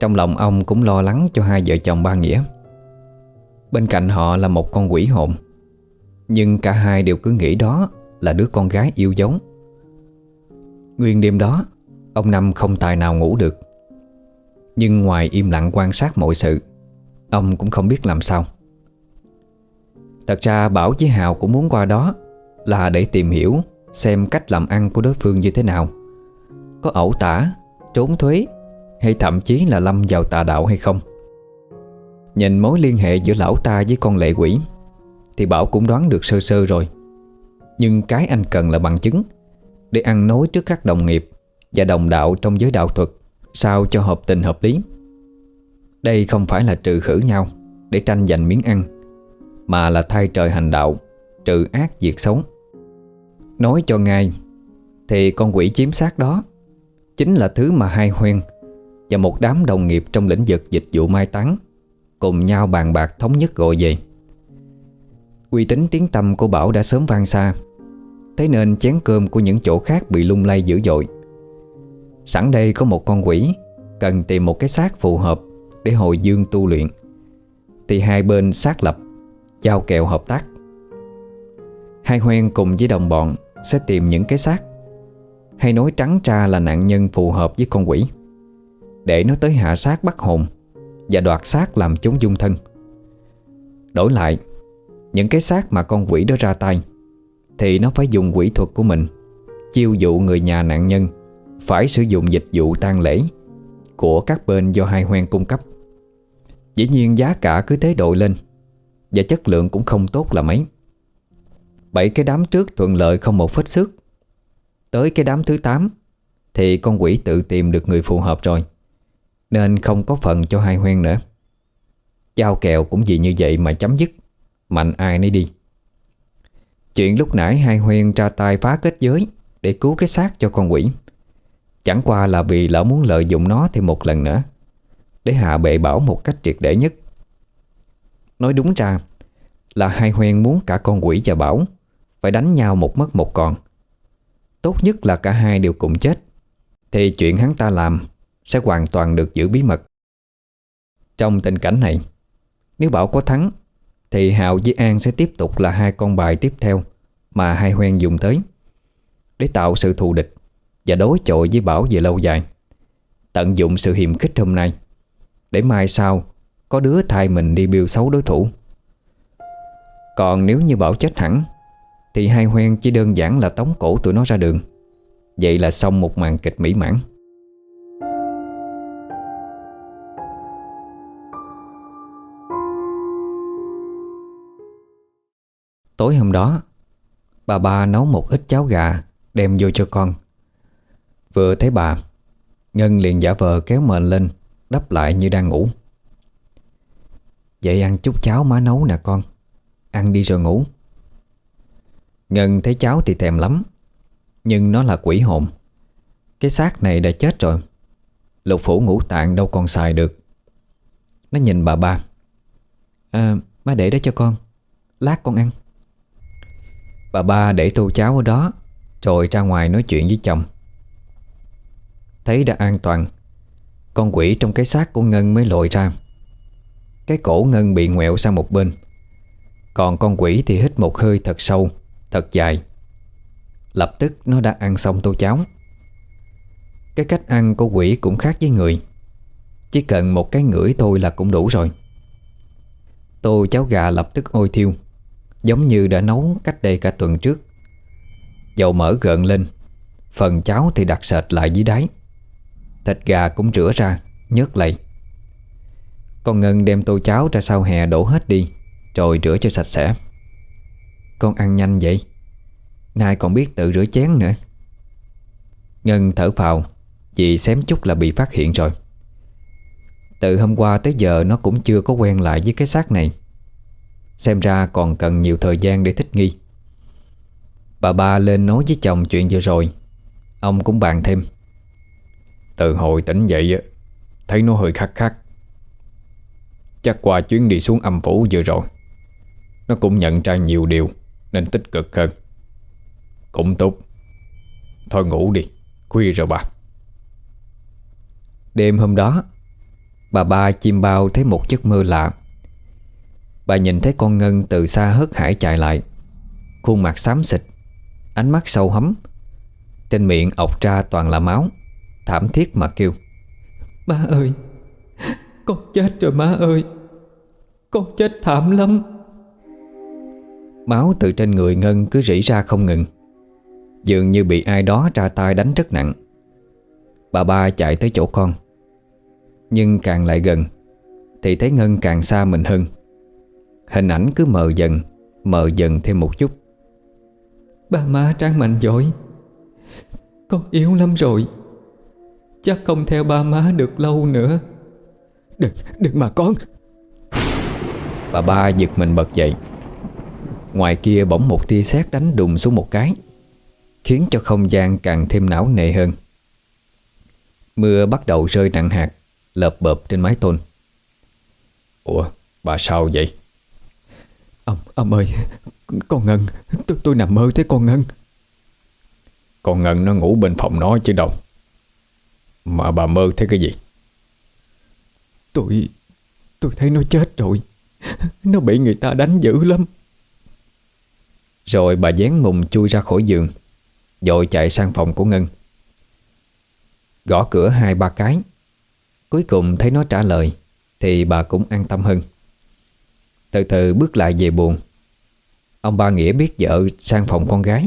Trong lòng ông cũng lo lắng cho hai vợ chồng ba Nghĩa. Bên cạnh họ là một con quỷ hồn, Nhưng cả hai đều cứ nghĩ đó là đứa con gái yêu dấu. Nguyên đêm đó, Ông Năm không tài nào ngủ được. Nhưng ngoài im lặng quan sát mọi sự, Ông cũng không biết làm sao. Thật ra Bảo với Hào cũng muốn qua đó Là để tìm hiểu Xem cách làm ăn của đối phương như thế nào. Có ẩu tả, Trốn thuế, Hay thậm chí là lâm vào tà đạo hay không. Nhìn mối liên hệ giữa lão ta với con lệ quỷ, Thì Bảo cũng đoán được sơ sơ rồi. Nhưng cái anh cần là bằng chứng. Để ăn nói trước các đồng nghiệp Và đồng đạo trong giới đạo thuật, Sao cho hợp tình hợp lý? Đây không phải là trừ khử nhau Để tranh giành miếng ăn, Mà là thay trời hành đạo, Trừ ác diệt xấu. Nói cho ngay, Thì con quỷ chiếm xác đó Chính là thứ mà hai hoen Và một đám đồng nghiệp trong lĩnh vực dịch vụ mai táng Cùng nhau bàn bạc thống nhất gọi về. Uy tín tiếng tâm của Bảo đã sớm vang xa Thế nên chén cơm của những chỗ khác bị lung lay dữ dội. Sẵn đây có một con quỷ, Cần tìm một cái xác phù hợp Để hồi dương tu luyện. Thì hai bên xác lập, Giao kèo hợp tác. Hai hoen cùng với đồng bọn Sẽ tìm những cái xác. Hay nói trắng ra là nạn nhân phù hợp với con quỷ. Để nó tới hạ sát bắt hồn Và đoạt xác làm chúng dung thân. Đổi lại, Những cái xác mà con quỷ đó ra tay thì nó phải dùng quỷ thuật của mình. Chiêu dụ người nhà nạn nhân Phải sử dụng dịch vụ tang lễ Của các bên do hai hoen cung cấp. Dĩ nhiên giá cả cứ thế đội lên, Và chất lượng cũng không tốt là mấy. Bảy cái đám trước thuận lợi không một phết xước. Tới cái đám thứ 8 Thì con quỷ tự tìm được người phù hợp rồi, Nên không có phần cho hai hoen nữa. Chao kèo cũng vì như vậy mà chấm dứt. Mạnh ai nấy đi. Chuyện lúc nãy hai huyên ra tay phá kết giới Để cứu cái xác cho con quỷ. Chẳng qua là vì lỡ muốn lợi dụng nó thêm một lần nữa, Để hạ bệ bảo một cách triệt để nhất. Nói đúng ra Là hai huyên muốn cả con quỷ và bảo Phải đánh nhau một mất một còn. Tốt nhất là cả hai đều cùng chết, Thì chuyện hắn ta làm Sẽ hoàn toàn được giữ bí mật. Trong tình cảnh này, Nếu Bảo có thắng thì Hạo với An sẽ tiếp tục là hai con bài tiếp theo Mà hai hoen dùng tới Để tạo sự thù địch Và đối chọi với Bảo về lâu dài. Tận dụng sự hiểm khích hôm nay Để mai sau Có đứa thay mình đi biêu xấu đối thủ. Còn nếu như Bảo chết hẳn, thì hai hoen chỉ đơn giản là tống cổ tụi nó ra đường. Vậy là xong một màn kịch mỹ mãn. Tối hôm đó, Bà ba nấu một ít cháo gà Đem vô cho con. Vừa thấy bà, Ngân liền giả vờ kéo mền lên, Đắp lại như đang ngủ. Vậy ăn chút cháo má nấu nè con, Ăn đi rồi ngủ. Ngân thấy cháo thì thèm lắm, Nhưng nó là quỷ hồn. Cái xác này đã chết rồi, Lục phủ ngũ tạng đâu còn xài được. Nó nhìn bà ba À má để đó cho con, Lát con ăn. Bà ba để tô cháo ở đó, Rồi ra ngoài nói chuyện với chồng. Thấy đã an toàn, Con quỷ trong cái xác của Ngân mới lội ra. Cái cổ Ngân bị ngoẹo sang một bên, Còn con quỷ thì hít một hơi thật sâu, Thật dài. Lập tức nó đã ăn xong tô cháo. Cái cách ăn của quỷ cũng khác với người, Chỉ cần một cái ngửi thôi là cũng đủ rồi. Tô cháo gà lập tức ôi thiêu. Giống như đã nấu cách đây cả tuần trước. Dầu mỡ gợn lên, Phần cháo thì đặt sệt lại dưới đáy. Thịt gà cũng rửa ra, Nhớt lại. Con Ngân đem tô cháo ra sau hè đổ hết đi, Rồi rửa cho sạch sẽ. Con ăn nhanh vậy? Nay còn biết tự rửa chén nữa. Ngân thở phào, Vì xém chút là bị phát hiện rồi. Từ hôm qua tới giờ Nó cũng chưa có quen lại với cái xác này. Xem ra còn cần nhiều thời gian để thích nghi. Bà ba lên nói với chồng chuyện vừa rồi. Ông cũng bàn thêm. Từ hồi tỉnh dậy Thấy nó hơi khắc khắc. Chắc qua chuyến đi xuống âm phủ vừa rồi, Nó cũng nhận ra nhiều điều nên tích cực hơn. Cũng tốt. Thôi ngủ đi, Khuya rồi bà. Đêm hôm đó, Bà ba chim bao thấy một giấc mơ lạ. Bà nhìn thấy con Ngân từ xa hớt hải chạy lại. Khuôn mặt xám xịt Ánh mắt sâu hấm. Trên miệng ọc ra toàn là máu. Thảm thiết mà kêu Má ơi Con chết rồi má ơi. Con chết thảm lắm. Máu từ trên người Ngân cứ rỉ ra không ngừng. Dường như bị ai đó ra tay đánh rất nặng. Bà ba chạy tới chỗ con Nhưng càng lại gần Thì thấy Ngân càng xa mình hơn Hình ảnh cứ mờ dần Mờ dần thêm một chút. Ba má trang mạnh giỏi Con yếu lắm rồi. Chắc không theo ba má được lâu nữa. Đừng, đừng mà con. Bà ba giật mình bật dậy. Ngoài kia bỗng một tia sét đánh đùng xuống một cái Khiến cho không gian càng thêm não nề hơn. Mưa bắt đầu rơi nặng hạt Lợp bợp trên mái tôn. Ủa bà sao vậy Ông, ông ơi Con Ngân tôi, tôi nằm mơ thấy con Ngân. Con Ngân nó ngủ bên phòng nó chứ đâu. Mà bà mơ thấy cái gì? Tôi Tôi thấy nó chết rồi. Nó bị người ta đánh dữ lắm. Rồi bà dán mùng chui ra khỏi giường Rồi chạy sang phòng của Ngân. Gõ cửa hai ba cái. Cuối cùng thấy nó trả lời Thì bà cũng an tâm hơn từ từ bước lại về buồn. Ông ba Nghĩa biết vợ sang phòng con gái.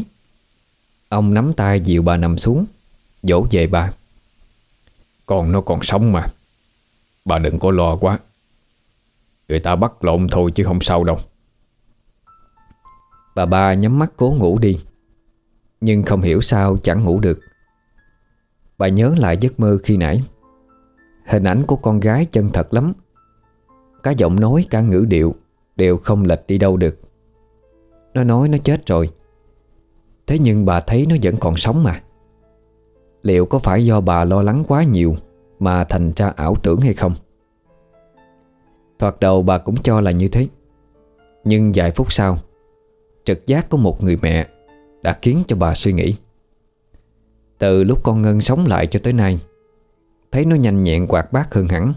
Ông nắm tay dịu bà nằm xuống, Dỗ về bà. Con nó còn sống mà. Bà đừng có lo quá. Người ta bắt lộn thôi chứ không sao đâu. Bà ba nhắm mắt cố ngủ đi, Nhưng không hiểu sao chẳng ngủ được. Bà nhớ lại giấc mơ khi nãy. Hình ảnh của con gái chân thật lắm. Cả giọng nói cả ngữ điệu. Đều không lệch đi đâu được. Nó nói nó chết rồi. Thế nhưng bà thấy nó vẫn còn sống mà. Liệu có phải do bà lo lắng quá nhiều Mà thành ra ảo tưởng hay không? Thoạt đầu bà cũng cho là như thế. Nhưng vài phút sau, Trực giác của một người mẹ Đã khiến cho bà suy nghĩ. Từ lúc con Ngân sống lại cho tới nay, Thấy nó nhanh nhẹn quạt bát hơn hẳn,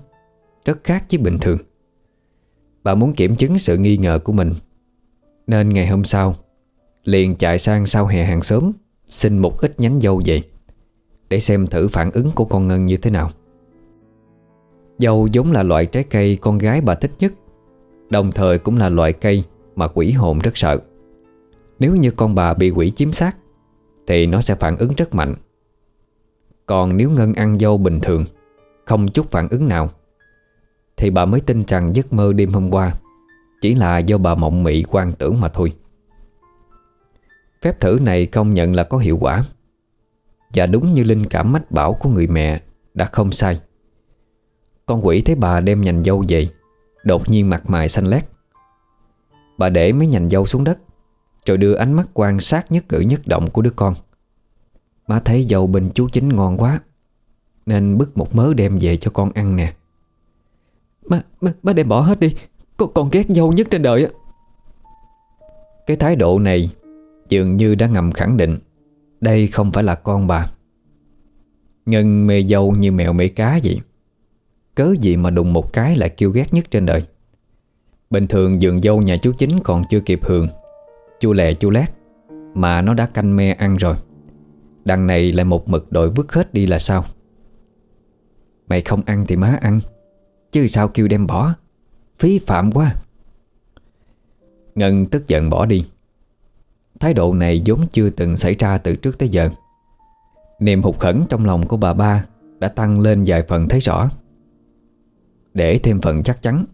Rất khác với bình thường. Bà muốn kiểm chứng sự nghi ngờ của mình. Nên ngày hôm sau, Liền chạy sang sau hè hàng xóm, Xin một ít nhánh dâu về, Để xem thử phản ứng của con Ngân như thế nào. Dâu giống là loại trái cây con gái bà thích nhất, Đồng thời cũng là loại cây mà quỷ hồn rất sợ. Nếu như con bà bị quỷ chiếm xác, Thì nó sẽ phản ứng rất mạnh. Còn nếu Ngân ăn dâu bình thường, Không chút phản ứng nào thì bà mới tin rằng giấc mơ đêm hôm qua Chỉ là do bà mộng mị quan tưởng mà thôi. Phép thử này công nhận là có hiệu quả. Và đúng như linh cảm mách bảo của người mẹ Đã không sai. Con quỷ thấy bà đem nhành dâu về, Đột nhiên mặt mày xanh lét. Bà để mấy nhành dâu xuống đất, Rồi đưa ánh mắt quan sát nhất cử nhất động của đứa con. Má thấy dâu bên chú chính ngon quá, Nên bứt một mớ đem về cho con ăn nè. Má, má, má đem bỏ hết đi. Con, con ghét dâu nhất trên đời á. Cái thái độ này Dường như đã ngầm khẳng định Đây không phải là con bà. Ngân mê dâu như mèo mê cá vậy. Cớ gì mà đùng một cái lại kêu ghét nhất trên đời? Bình thường giường dâu nhà chú chính còn chưa kịp hưởng chua lè chua lét Mà nó đã canh me ăn rồi. Đằng này lại một mực đội vứt hết đi là sao? Mày không ăn thì má ăn. Chứ sao kêu đem bỏ? Phí phạm quá. Ngân tức giận bỏ đi. Thái độ này vốn chưa từng xảy ra từ trước tới giờ. Niềm hụt khẩn trong lòng của bà ba Đã tăng lên vài phần thấy rõ. Để thêm phần chắc chắn,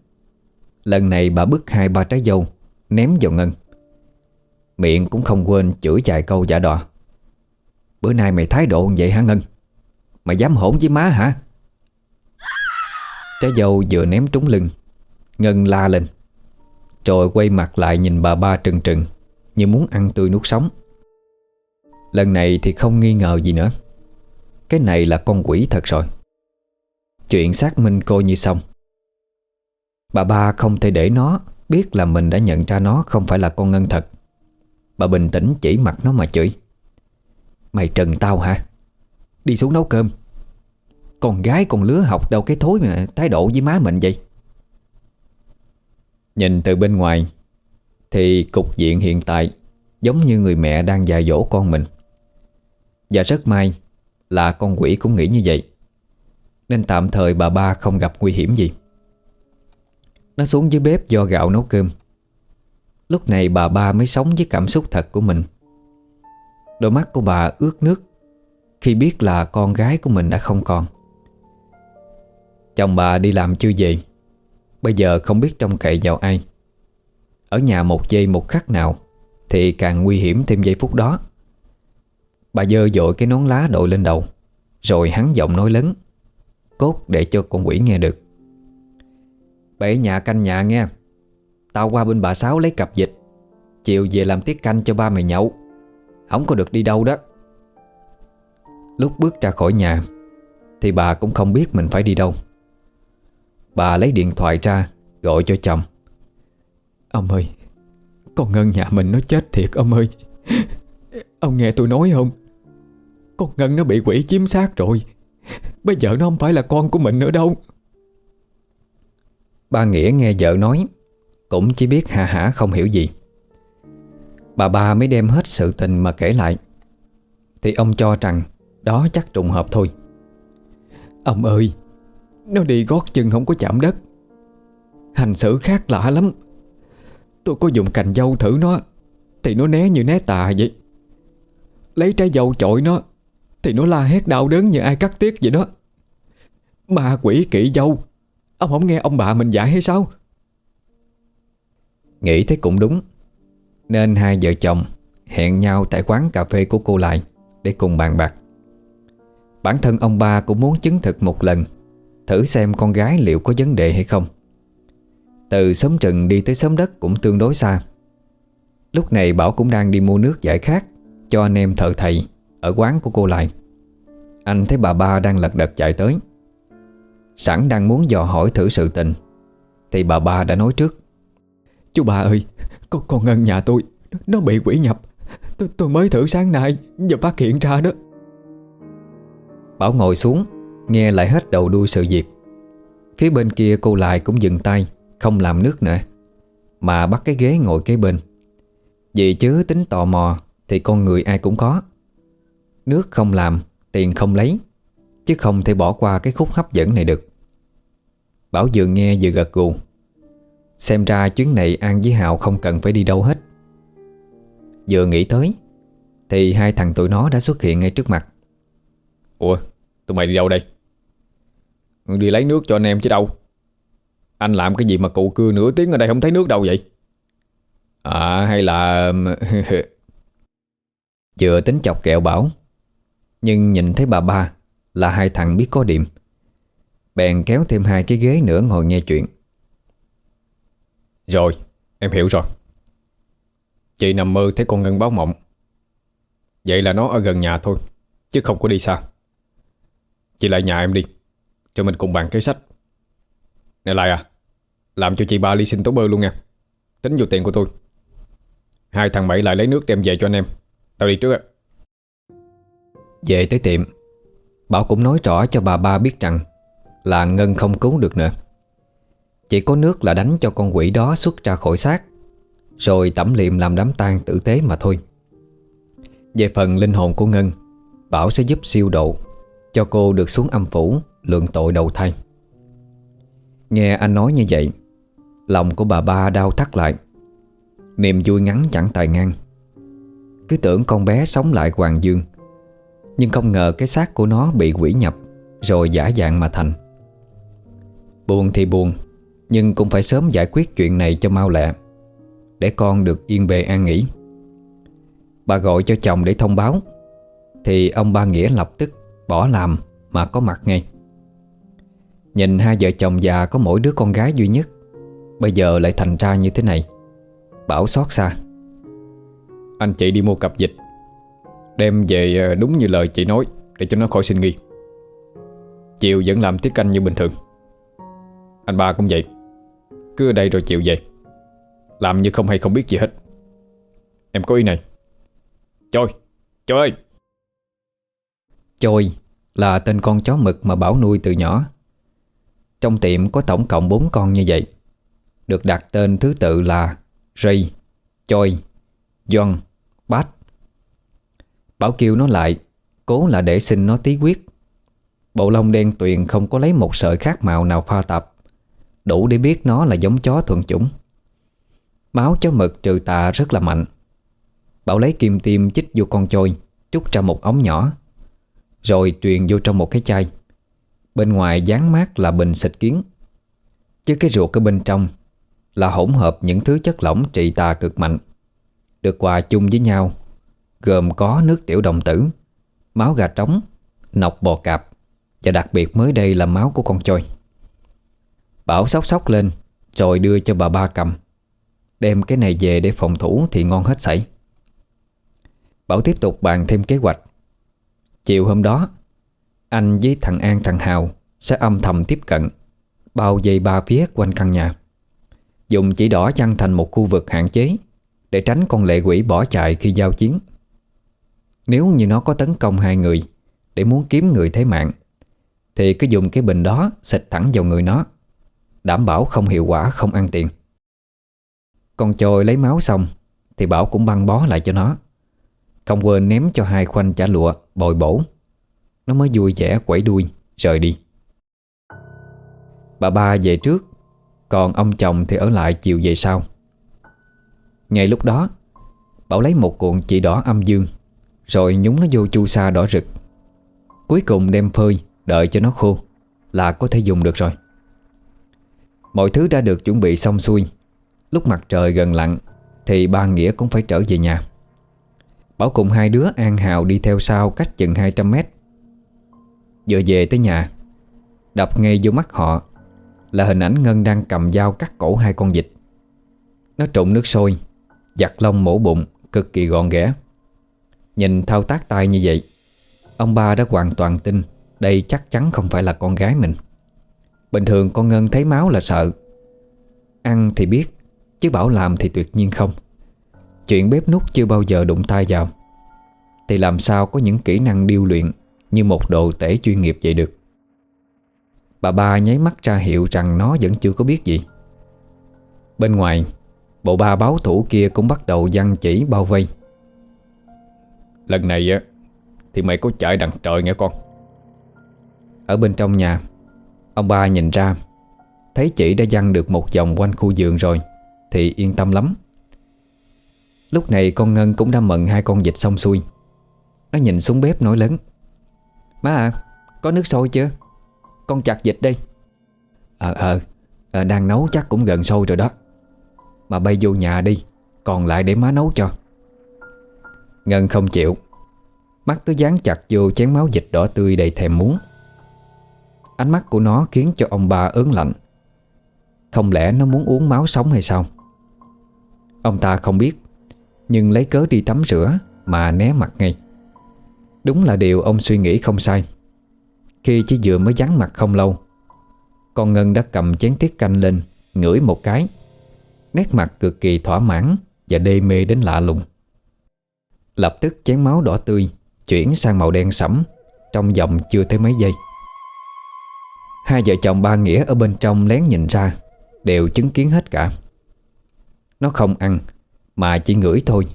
Lần này bà bứt hai ba trái dâu, Ném vào Ngân. Miệng cũng không quên chửi chài câu giả đò Bữa nay mày thái độ vậy hả Ngân? Mày dám hỗn với má hả? Trái dâu vừa ném trúng lưng. Ngân la lên. Rồi quay mặt lại nhìn bà ba trừng trừng, Như muốn ăn tươi nuốt sống. Lần này thì không nghi ngờ gì nữa. Cái này là con quỷ thật rồi. Chuyện xác minh cô như xong. Bà ba không thể để nó Biết là mình đã nhận ra nó không phải là con Ngân thật. Bà bình tĩnh chỉ mặt nó mà chửi. Mày trần tao hả? Đi xuống nấu cơm. Con gái con lứa học đâu cái thối mà Thái độ với má mình vậy? Nhìn từ bên ngoài, Thì cục diện hiện tại Giống như người mẹ đang dạy dỗ con mình. Và rất may Là con quỷ cũng nghĩ như vậy. Nên tạm thời bà ba không gặp nguy hiểm gì. Nó xuống dưới bếp do gạo nấu cơm. Lúc này bà ba mới sống với cảm xúc thật của mình. Đôi mắt của bà ướt nước Khi biết là con gái của mình đã không còn. Chồng bà đi làm chưa về? Bây giờ không biết trông cậy vào ai. Ở nhà một giây một khắc nào Thì càng nguy hiểm thêm giây phút đó. Bà dơ dội cái nón lá đội lên đầu, Rồi hắn giọng nói lớn, Cốt để cho con quỷ nghe được. Bể nhà canh nhà nghe. Tao qua bên bà Sáu lấy cặp dịch Chiều về làm tiết canh cho ba mày nhậu. Không có được đi đâu đó. Lúc bước ra khỏi nhà Thì bà cũng không biết mình phải đi đâu. Bà lấy điện thoại ra Gọi cho chồng. Ông ơi Con Ngân nhà mình nó chết thiệt ông ơi. Ông nghe tôi nói không? Con Ngân nó bị quỷ chiếm xác rồi. Bây giờ nó không phải là con của mình nữa đâu. Ba Nghĩa nghe vợ nói Cũng chỉ biết hà hả không hiểu gì. Bà ba mới đem hết sự tình mà kể lại. Thì ông cho rằng Đó chắc trùng hợp thôi. Ông ơi nó đi gót chân không có chạm đất. Hành xử khác lạ lắm. Tôi có dùng cành dâu thử nó, Thì nó né như né tà vậy. Lấy trái dâu chọi nó, Thì nó la hét đau đớn như ai cắt tiết vậy đó. Ma quỷ kỵ dâu, Ông không nghe ông bà mình dạy hay sao? Nghĩ thấy cũng đúng. Nên hai vợ chồng Hẹn nhau tại quán cà phê của cô lại Để cùng bàn bạc. Bản thân ông ba cũng muốn chứng thực một lần Thử xem con gái liệu có vấn đề hay không. Từ xóm trừng đi tới xóm đất cũng tương đối xa. Lúc này Bảo cũng đang đi mua nước giải khát Cho anh em thợ thầy Ở quán của cô lại. Anh thấy bà ba đang lật đật chạy tới. Sẵn đang muốn dò hỏi thử sự tình Thì bà ba đã nói trước. Chú bà ơi Con, con Ngân nhà tôi Nó bị quỷ nhập. Tôi, tôi mới thử sáng nay Giờ phát hiện ra đó. Bảo ngồi xuống Nghe lại hết đầu đuôi sự việc. Phía bên kia cô lại cũng dừng tay, Không làm nước nữa, Mà bắt cái ghế ngồi kế bên. Vì chứ tính tò mò Thì con người ai cũng có. Nước không làm, Tiền không lấy, Chứ không thể bỏ qua cái khúc hấp dẫn này được. Bảo vừa nghe vừa gật gù. Xem ra chuyến này An với Hào không cần phải đi đâu hết. Vừa nghĩ tới, Thì hai thằng tụi nó đã xuất hiện ngay trước mặt. Ủa, tụi mày đi đâu đây? Đi lấy nước cho anh em chứ đâu. Anh làm cái gì mà cụ cưa nửa tiếng ở đây không thấy nước đâu vậy? À hay là um, Vừa tính chọc kẹo bảo, Nhưng nhìn thấy bà ba Là hai thằng biết có điểm Bèn kéo thêm hai cái ghế nữa ngồi nghe chuyện. Rồi, em hiểu rồi. Chị nằm mơ thấy con Ngân báo mộng. Vậy là nó ở gần nhà thôi, Chứ không có đi xa. Chị lại nhà em đi. Cho mình cùng bàn kế sách. Nè lại à Làm cho chị ba ly sinh tố bơ luôn nha. Tính vô tiền của tôi. Hai thằng bảy lại lấy nước đem về cho anh em. Tao đi trước ạ Về tới tiệm, Bảo cũng nói rõ cho bà ba biết rằng Là Ngân không cứu được nữa. Chỉ có nước là đánh cho con quỷ đó xuất ra khỏi xác, Rồi tẩm liệm làm đám tang tử tế mà thôi. Về phần linh hồn của Ngân, Bảo sẽ giúp siêu độ Cho cô được xuống âm phủ. Lượng tội đầu thai. Nghe anh nói như vậy, Lòng của bà ba đau thắt lại. Niềm vui ngắn chẳng tài ngang. Cứ tưởng con bé sống lại Hoàng Dương, Nhưng không ngờ cái xác của nó bị quỷ nhập, Rồi giả dạng mà thành. Buồn thì buồn, Nhưng cũng phải sớm giải quyết chuyện này cho mau lẹ, Để con được yên bề an nghỉ. Bà gọi cho chồng để thông báo, Thì ông ba Nghĩa lập tức bỏ làm mà có mặt ngay. Nhìn hai vợ chồng già có mỗi đứa con gái duy nhất Bây giờ lại thành ra như thế này. Bảo xót xa. Anh chị đi mua cặp dịch Đem về ờ, đúng như lời chị nói Để cho nó khỏi sinh nghi. Chiều vẫn làm tiết canh như bình thường. Anh ba cũng vậy. Cứ ở đây rồi chiều về. Làm như không hay không biết gì hết. Em có ý này. Trôi, Trôi trôi là tên con chó mực mà Bảo nuôi từ nhỏ. Trong tiệm có tổng cộng 4 con như vậy. Được đặt tên thứ tự là Ray, Choi, John, Bát. Bảo kêu nó lại Cố là để xin nó tí quyết. Bộ lông đen tuyền không có lấy một sợi khác màu nào pha tạp. Đủ để biết nó là giống chó thuần chủng. Máu chó mực trừ tà rất là mạnh. Bảo lấy kim tiêm chích vô con trôi Trút ra một ống nhỏ. Rồi truyền vô trong một cái chai. Bên ngoài dán mát là bình xịt kiến. Chứ cái ruột ở bên trong Là hỗn hợp những thứ chất lỏng trị tà cực mạnh. Được hòa chung với nhau, Gồm có nước tiểu đồng tử, Máu gà trống, Nọc bò cạp, Và đặc biệt mới đây là máu của con trôi Bảo sóc sóc lên, Rồi đưa cho bà ba cầm. Đem cái này về để phòng thủ thì ngon hết sảy. Bảo tiếp tục bàn thêm kế hoạch. Chiều hôm đó anh với thằng An, thằng Hào Sẽ âm thầm tiếp cận, Bao dây ba phía quanh căn nhà. Dùng chỉ đỏ chăn thành một khu vực hạn chế Để tránh con lệ quỷ bỏ chạy khi giao chiến. Nếu như nó có tấn công hai người Để muốn kiếm người thế mạng, Thì cứ dùng cái bình đó Xịt thẳng vào người nó, Đảm bảo không hiệu quả, không ăn tiền. Con trôi lấy máu xong Thì Bảo cũng băng bó lại cho nó. Không quên ném cho hai khoanh chả lụa, Bồi bổ. Nó mới vui vẻ quẩy đuôi, Rời đi. Bà ba về trước, Còn ông chồng thì ở lại chiều về sau. Ngay lúc đó, Bảo lấy một cuộn chỉ đỏ âm dương, Rồi nhúng nó vô chu sa đỏ rực. Cuối cùng đem phơi, Đợi cho nó khô, Là có thể dùng được rồi. Mọi thứ đã được chuẩn bị xong xuôi. Lúc mặt trời gần lặn, Thì ba Nghĩa cũng phải trở về nhà. Bảo cùng hai đứa An Hào đi theo sau cách chừng 200 mét. Vừa về tới nhà. Đập ngay vô mắt họ, Là hình ảnh Ngân đang cầm dao cắt cổ hai con vịt. Nó trụng nước sôi, Giặt lông mổ bụng, Cực kỳ gọn ghẽ. Nhìn thao tác tay như vậy, Ông ba đã hoàn toàn tin Đây chắc chắn không phải là con gái mình. Bình thường con Ngân thấy máu là sợ. Ăn thì biết, Chứ bảo làm thì tuyệt nhiên không. Chuyện bếp nút chưa bao giờ đụng tay vào. Thì làm sao có những kỹ năng điêu luyện như một đồ tể chuyên nghiệp vậy được. Bà ba nháy mắt ra hiệu rằng nó vẫn chưa có biết gì. Bên ngoài, Bộ ba báo thủ kia cũng bắt đầu văn chỉ bao vây. Lần này á, Thì mày có chạy đằng trời nghe con. Ở bên trong nhà, Ông ba nhìn ra, Thấy chỉ đã văn được một vòng quanh khu giường rồi, Thì yên tâm lắm. Lúc này con Ngân cũng đã mận hai con vịt xong xuôi. Nó nhìn xuống bếp nói lớn. Má à Có nước sôi chưa? Con chặt vịt đi. Ờ ờ à, Đang nấu chắc cũng gần sôi rồi đó. Mà bay vô nhà đi Còn lại để má nấu cho. Ngân không chịu. Mắt cứ dán chặt vô chén máu dịch đỏ tươi đầy thèm muốn. Ánh mắt của nó khiến cho ông bà ớn lạnh. Không lẽ nó muốn uống máu sống hay sao? Ông ta không biết Nhưng lấy cớ đi tắm rửa Mà né mặt ngay. Đúng là điều ông suy nghĩ không sai. Khi chỉ vừa mới vắng mặt không lâu, Con Ngân đã cầm chén tiết canh lên, Ngửi một cái. Nét mặt cực kỳ thỏa mãn Và đê mê đến lạ lùng. Lập tức chén máu đỏ tươi Chuyển sang màu đen sẫm Trong vòng chưa tới mấy giây. Hai vợ chồng ba Nghĩa ở bên trong lén nhìn ra, Đều chứng kiến hết cả. Nó không ăn, Mà chỉ ngửi thôi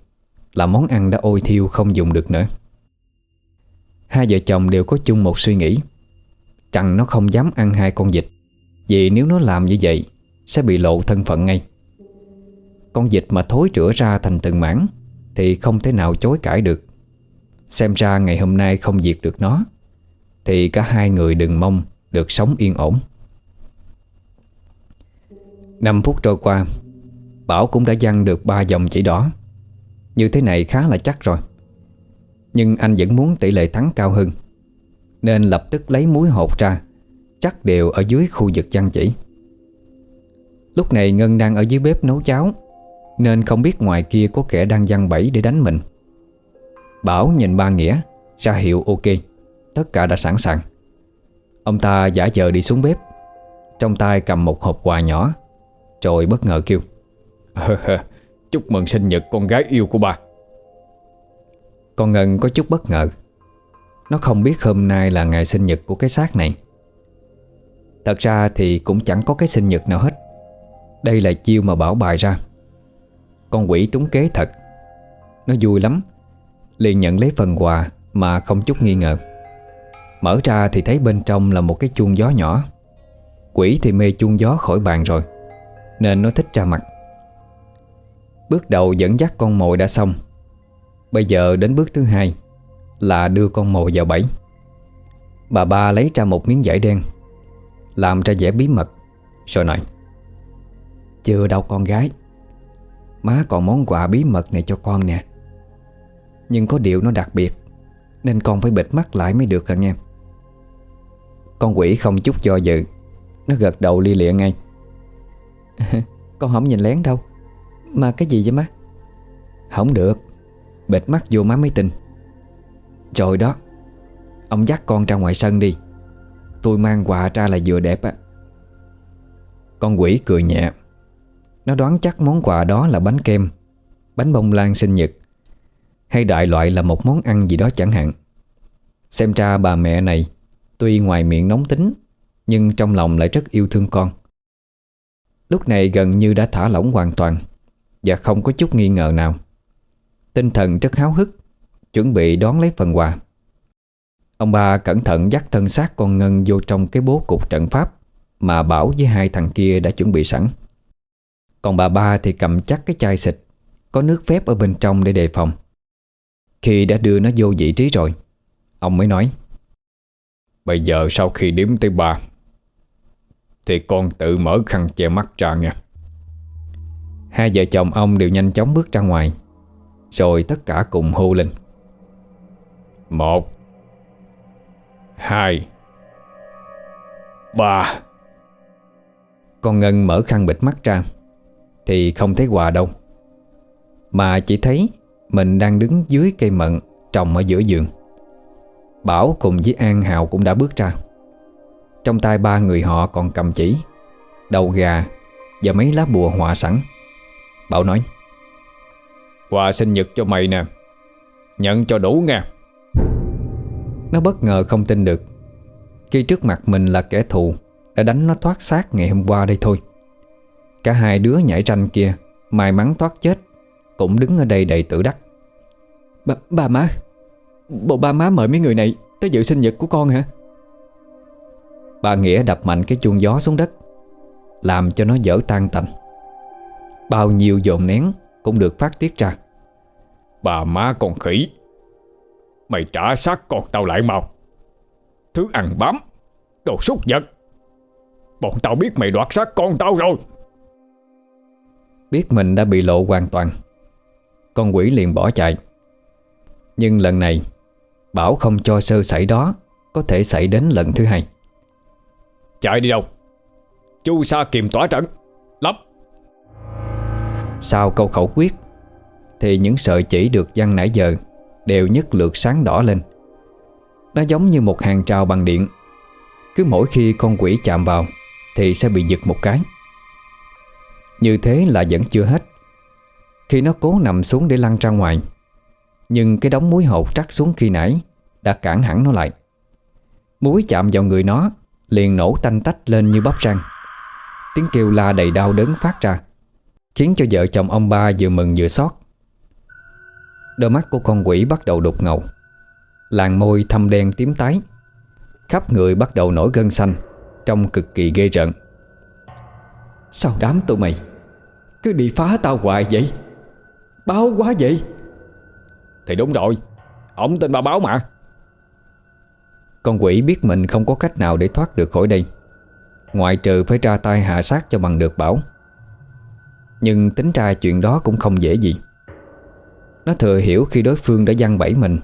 Là món ăn đã ôi thiêu không dùng được nữa. Hai vợ chồng đều có chung một suy nghĩ. Rằng nó không dám ăn hai con vịt, Vì nếu nó làm như vậy, Sẽ bị lộ thân phận ngay. Con vịt mà thối rửa ra thành từng mảng, Thì không thể nào chối cãi được. Xem ra ngày hôm nay không diệt được nó, Thì cả hai người đừng mong Được sống yên ổn. 5 phút trôi qua, Bảo cũng đã dăng được ba dòng chỉ đỏ. Như thế này khá là chắc rồi. Nhưng anh vẫn muốn tỷ lệ thắng cao hơn. Nên lập tức lấy muối hột ra, Chắc đều ở dưới khu vực chăn chỉ. Lúc này Ngân đang ở dưới bếp nấu cháo, Nên không biết ngoài kia có kẻ đang giăng bẫy để đánh mình. Bảo nhìn ba Nghĩa, Ra hiệu ok, Tất cả đã sẵn sàng. Ông ta giả vờ đi xuống bếp, Trong tay cầm một hộp quà nhỏ, Rồi bất ngờ kêu Chúc mừng sinh nhật con gái yêu của ba con Ngân có chút bất ngờ. Nó không biết hôm nay là ngày sinh nhật của cái xác này. Thật ra thì cũng chẳng có cái sinh nhật nào hết. Đây là chiêu mà Bảo bài ra. Con quỷ trúng kế thật. Nó vui lắm. Liền nhận lấy phần quà Mà không chút nghi ngờ. Mở ra thì thấy bên trong là một cái chuông gió nhỏ. Quỷ thì mê chuông gió khỏi bàn rồi, Nên nó thích ra mặt. Bước đầu dẫn dắt con mồi đã xong. Bây giờ đến bước thứ hai, Là đưa con mồi vào bẫy. Bà ba lấy ra một miếng vải đen, Làm ra vẻ bí mật, Rồi nói, Chưa đâu con gái, Má còn món quà bí mật này cho con nè. Nhưng có điều nó đặc biệt, Nên con phải bịt mắt lại mới được hả em Con quỷ không chút do dự, Nó gật đầu li lịa ngay. Con không nhìn lén đâu. Mà cái gì vậy má? Không được. Bệt mắt vô má mới tin. Trời đó, Ông dắt con ra ngoài sân đi. Tôi mang quà ra là vừa đẹp á. Con quỷ cười nhẹ. Nó đoán chắc món quà đó là bánh kem, Bánh bông lan sinh nhật, Hay đại loại là một món ăn gì đó chẳng hạn. Xem ra bà mẹ này, Tuy ngoài miệng nóng tính, Nhưng trong lòng lại rất yêu thương con. Lúc này gần như đã thả lỏng hoàn toàn Và không có chút nghi ngờ nào. Tinh thần rất háo hức, Chuẩn bị đón lấy phần quà. Ông ba cẩn thận dắt thân xác con Ngân vô trong cái bố cục trận pháp Mà Bảo với hai thằng kia đã chuẩn bị sẵn. Còn bà ba thì cầm chắc cái chai xịt, Có nước phép ở bên trong để đề phòng. Khi đã đưa nó vô vị trí rồi, Ông mới nói, Bây giờ sau khi đếm tới ba, Thì con tự mở khăn che mắt ra nha Hai vợ chồng ông đều nhanh chóng bước ra ngoài. Rồi tất cả cùng hô lên. Một, Hai, Ba. Con Ngân mở khăn bịt mắt ra, Thì không thấy quà đâu, Mà chỉ thấy Mình đang đứng dưới cây mận Trồng ở giữa giường. Bảo cùng với An Hào cũng đã bước ra. Trong tay ba người họ còn cầm chỉ, Đầu gà Và mấy lá bùa họa sẵn. Bảo nói Quà sinh nhật cho mày nè. Nhận cho đủ nha Nó bất ngờ không tin được. Khi trước mặt mình là kẻ thù Đã đánh nó thoát xác ngày hôm qua đây thôi. Cả hai đứa nhảy tranh kia May mắn thoát chết Cũng đứng ở đây đầy tử đắc. Ba, ba má Bộ ba má mời mấy người này Tới dự sinh nhật của con hả? Bà Nghĩa đập mạnh cái chuông gió xuống đất Làm cho nó dở tan tành. Bao nhiêu dồn nén Cũng được phát tiết ra. Bà má con khỉ Mày trả xác con tao lại mau. Thứ ăn bám Đồ súc vật. Bọn tao biết mày đoạt xác con tao rồi. Biết mình đã bị lộ hoàn toàn Con quỷ liền bỏ chạy. Nhưng lần này Bảo không cho sơ sẩy đó Có thể xảy đến lần thứ hai. Chạy đi đâu? Chu sa kiềm tỏa trận sau câu khẩu quyết, Thì những sợi chỉ được dăng nãy giờ Đều nhất lượt sáng đỏ lên. Nó giống như một hàng trào bằng điện. Cứ mỗi khi con quỷ chạm vào, Thì sẽ bị giật một cái. Như thế là vẫn chưa hết. Khi nó cố nằm xuống để lăn ra ngoài, Nhưng cái đống muối hột trắc xuống khi nãy Đã cản hẳn nó lại. Muối chạm vào người nó Liền nổ tanh tách lên như bắp răng Tiếng kêu la đầy đau đớn phát ra. Khiến cho vợ chồng ông ba vừa mừng vừa xót. Đôi mắt của con quỷ bắt đầu đục ngầu. Làn môi thâm đen tím tái. Khắp người bắt đầu nổi gân xanh Trông cực kỳ ghê rợn. Sao đám tụi mày Cứ đi phá tao hoài vậy? Báo quá vậy? Thì đúng rồi Ông tên bà báo mà. Con quỷ biết mình không có cách nào để thoát được khỏi đây. Ngoại trừ phải ra tay hạ sát cho bằng được bảo nhưng tính ra chuyện đó cũng không dễ gì. Nó thừa hiểu khi đối phương đã giăng bẫy mình,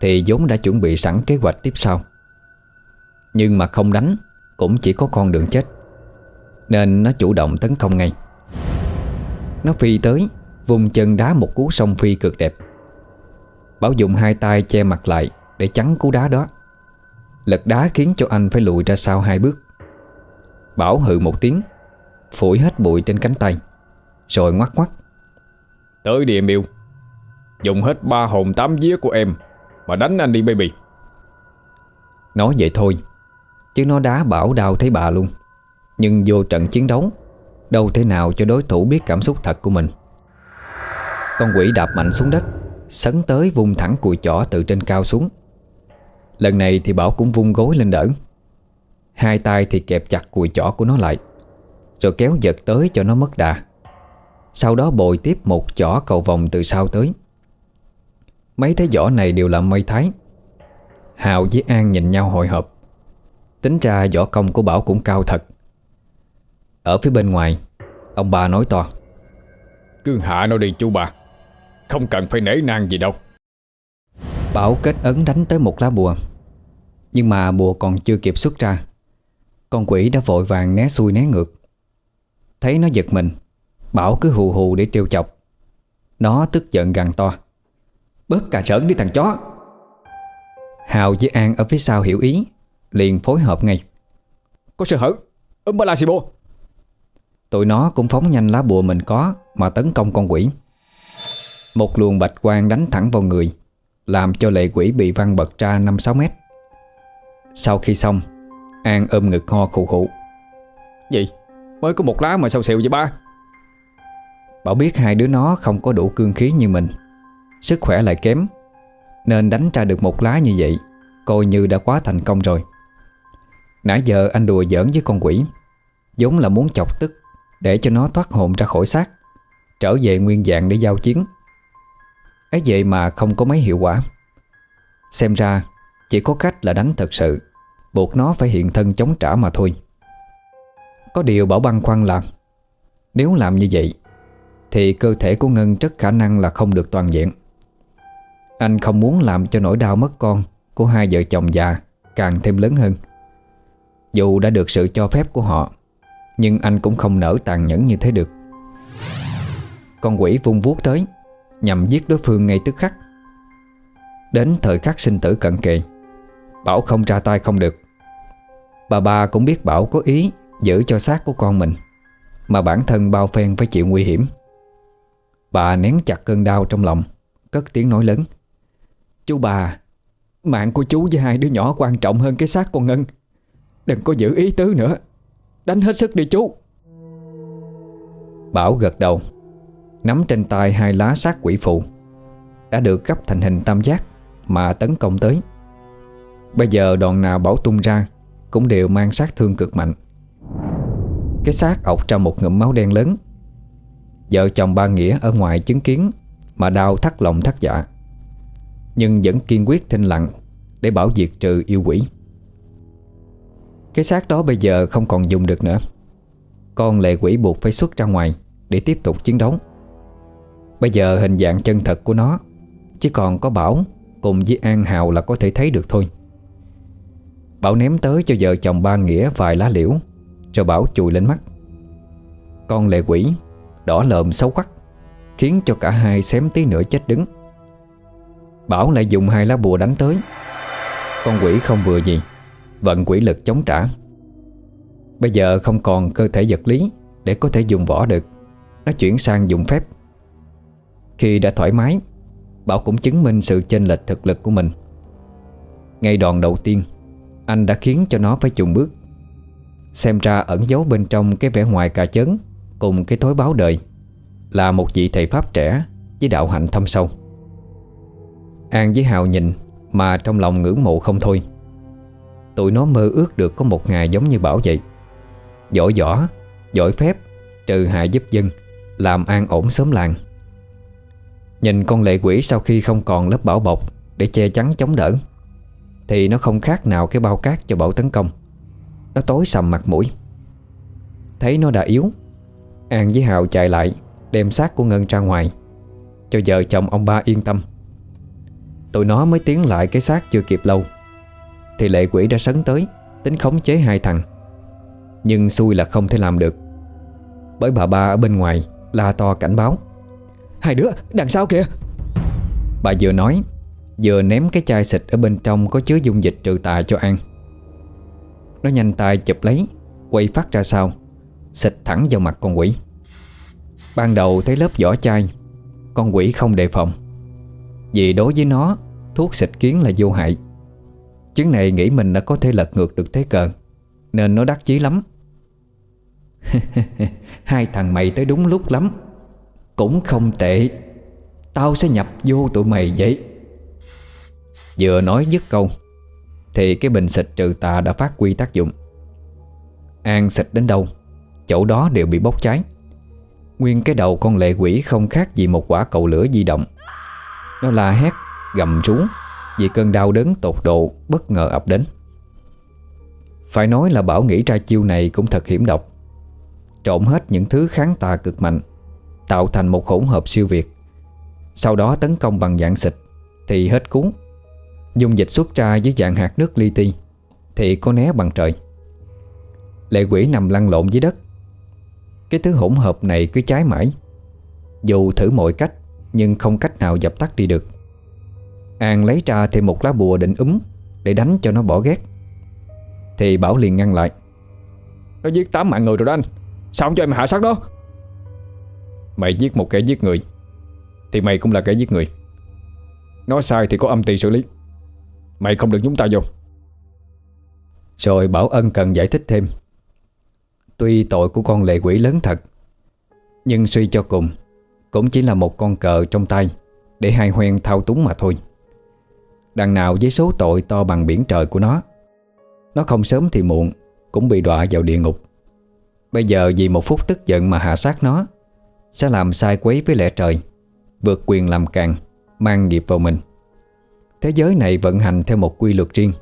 Thì vốn đã chuẩn bị sẵn kế hoạch tiếp sau. Nhưng mà không đánh, Cũng chỉ có con đường chết. Nên nó chủ động tấn công ngay. Nó phi tới, Vùng chân đá một cú sông phi cực đẹp. Bảo dùng hai tay che mặt lại Để chắn cú đá đó. Lật đá khiến cho anh phải lùi ra sau hai bước. Bảo hự một tiếng, Phủi hết bụi trên cánh tay. Rồi ngoắt ngoắt Tới đi em yêu Dùng hết ba hồn tám vía của em Mà đánh anh đi baby. Nói vậy thôi Chứ nó đá Bảo đau thấy bà luôn. Nhưng vô trận chiến đấu Đâu thể nào cho đối thủ biết cảm xúc thật của mình. Con quỷ đạp mạnh xuống đất Sấn tới vung thẳng cùi chỏ từ trên cao xuống. Lần này thì Bảo cũng vung gối lên đỡ. Hai tay thì kẹp chặt cùi chỏ của nó lại Rồi kéo giật tới cho nó mất đà Sau đó bồi tiếp một chỏ cầu vòng từ sau tới. Mấy thế võ này đều là mây thái. Hào với An nhìn nhau hồi hộp Tính ra võ công của Bảo cũng cao thật. Ở phía bên ngoài Ông bà nói to. Cứ hạ nó đi chú bà. Không cần phải nể nang gì đâu. Bảo kết ấn đánh tới một lá bùa. Nhưng mà bùa còn chưa kịp xuất ra. Con quỷ đã vội vàng né xuôi né ngược. Thấy nó giật mình Bảo cứ hù hù để trêu chọc. Nó tức giận gằn to. Bớt cà rỡn đi thằng chó. Hào với An ở phía sau hiểu ý, Liền phối hợp ngay. Có sơ hở, Ấm bà la xì bô. Tụi nó cũng phóng nhanh lá bùa mình có Mà tấn công con quỷ. Một luồng bạch quang đánh thẳng vào người, Làm cho lệ quỷ bị văng bật ra 5-6 mét. Sau khi xong, An ôm ngực ho khụ khụ. Gì? Mới có một lá mà sao xịu vậy ba? Bảo biết hai đứa nó không có đủ cương khí như mình. Sức khỏe lại kém, Nên đánh ra được một lá như vậy, Coi như đã quá thành công rồi. Nãy giờ anh đùa giỡn với con quỷ, vốn là muốn chọc tức, Để cho nó thoát hồn ra khỏi xác, Trở về nguyên dạng để giao chiến. Ấy vậy mà không có mấy hiệu quả. Xem ra, Chỉ có cách là đánh thật sự, Buộc nó phải hiện thân chống trả mà thôi. Có điều Bảo băn khoăn là, Nếu làm như vậy thì cơ thể của Ngân rất khả năng là không được toàn diện. Anh không muốn làm cho nỗi đau mất con Của hai vợ chồng già Càng thêm lớn hơn. Dù đã được sự cho phép của họ, Nhưng anh cũng không nỡ tàn nhẫn như thế được. Con quỷ vung vuốt tới, Nhằm giết đối phương ngay tức khắc. Đến thời khắc sinh tử cận kề, Bảo không ra tay không được. Bà ba cũng biết Bảo có ý Giữ cho xác của con mình, Mà bản thân bao phen phải chịu nguy hiểm. Bà nén chặt cơn đau trong lòng, Cất tiếng nói lớn. Chú bà, Mạng của chú với hai đứa nhỏ quan trọng hơn cái xác con Ngân. Đừng có giữ ý tứ nữa. Đánh hết sức đi chú. Bảo gật đầu, Nắm trên tay hai lá sát quỷ phụ. Đã được gấp thành hình tam giác Mà tấn công tới. Bây giờ đòn nào Bảo tung ra Cũng đều mang sát thương cực mạnh. Cái xác ọc ra một ngụm máu đen lớn Vợ chồng ba Nghĩa ở ngoài chứng kiến Mà đau thắt lòng thắt dạ. Nhưng vẫn kiên quyết thinh lặng Để bảo diệt trừ yêu quỷ. Cái xác đó bây giờ không còn dùng được nữa. Con lệ quỷ buộc phải xuất ra ngoài Để tiếp tục chiến đấu. Bây giờ hình dạng chân thật của nó Chỉ còn có Bảo Cùng với An Hào là có thể thấy được thôi. Bảo ném tới cho vợ chồng ba Nghĩa vài lá liễu, Rồi Bảo chùi lên mắt. Con lệ quỷ Đỏ lợm xấu quắc, Khiến cho cả hai xém tí nữa chết đứng. Bảo lại dùng hai lá bùa đánh tới. Con quỷ không vừa gì, Vận quỷ lực chống trả. Bây giờ không còn cơ thể vật lý Để có thể dùng võ được, Nó chuyển sang dùng phép. Khi đã thoải mái, Bảo cũng chứng minh sự chênh lệch thực lực của mình. Ngay đòn đầu tiên, Anh đã khiến cho nó phải chùng bước. Xem ra ẩn giấu bên trong cái vẻ ngoài cà chớn Cùng cái thối báo đời Là một vị thầy Pháp trẻ Với đạo hạnh thâm sâu. An với Hào nhìn Mà trong lòng ngưỡng mộ không thôi. Tụi nó mơ ước được có một ngày giống như Bảo vậy. Giỏi võ, Giỏi phép, Trừ hại giúp dân, Làm an ổn sớm làng. Nhìn con lệ quỷ sau khi không còn lớp bảo bọc Để che chắn chống đỡ, Thì nó không khác nào cái bao cát cho Bảo tấn công. Nó tối sầm mặt mũi. Thấy nó đã yếu An với Hào chạy lại, Đem xác của Ngân ra ngoài. Cho vợ chồng ông ba yên tâm. Tụi nó mới tiến lại cái xác chưa kịp lâu. Thì lệ quỷ đã sấn tới, Tính khống chế hai thằng. Nhưng xui là không thể làm được. Bởi bà ba ở bên ngoài, La to cảnh báo. Hai đứa, đằng sau kìa. Bà vừa nói, Vừa ném cái chai xịt ở bên trong Có chứa dung dịch trừ tà cho An. Nó nhanh tay chụp lấy, Quay phát ra sau. Xịt thẳng vào mặt con quỷ. Ban đầu thấy lớp vỏ chai, Con quỷ không đề phòng. Vì đối với nó, Thuốc xịt kiến là vô hại. Chứng này nghĩ mình đã có thể lật ngược được thế cờ, Nên nó đắc chí lắm. Hai thằng mày tới đúng lúc lắm. Cũng không tệ. Tao sẽ nhập vô tụi mày vậy. Vừa nói dứt câu, Thì cái bình xịt trừ tà đã phát quy tác dụng. An xịt đến đâu? Chỗ đó đều bị bốc cháy. Nguyên cái đầu con lệ quỷ không khác gì một quả cầu lửa di động. Nó la hét, gầm rú Vì cơn đau đớn tột độ bất ngờ ập đến. Phải nói là Bảo nghĩ ra chiêu này cũng thật hiểm độc. Trộn hết những thứ kháng tà cực mạnh Tạo thành một hỗn hợp siêu việt. Sau đó tấn công bằng dạng xịt Thì hết cuốn. Dung dịch xuất ra dưới dạng hạt nước li ti Thì có né bằng trời. Lệ quỷ nằm lăn lộn dưới đất cái thứ hỗn hợp này cứ cháy mãi. Dù thử mọi cách, Nhưng không cách nào dập tắt đi được. An lấy ra thêm một lá bùa định úm Để đánh cho nó bỏ ghét. Thì Bảo liền ngăn lại. Nó giết 8 mạng người rồi đó anh. Sao không cho em hạ sát đó? Mày giết một kẻ giết người, Thì mày cũng là kẻ giết người. Nó sai thì có âm ty xử lý. Mày không được nhúng tay vô. Rồi Bảo Ân cần giải thích thêm. Tuy tội của con lệ quỷ lớn thật, Nhưng suy cho cùng, Cũng chỉ là một con cờ trong tay, Để hai hoen thao túng mà thôi. Đằng nào với số tội to bằng biển trời của nó Nó không sớm thì muộn Cũng bị đọa vào địa ngục. Bây giờ vì một phút tức giận mà hạ sát nó, Sẽ làm sai quấy với lẽ trời, Vượt quyền làm càng, Mang nghiệp vào mình. Thế giới này vận hành theo một quy luật riêng,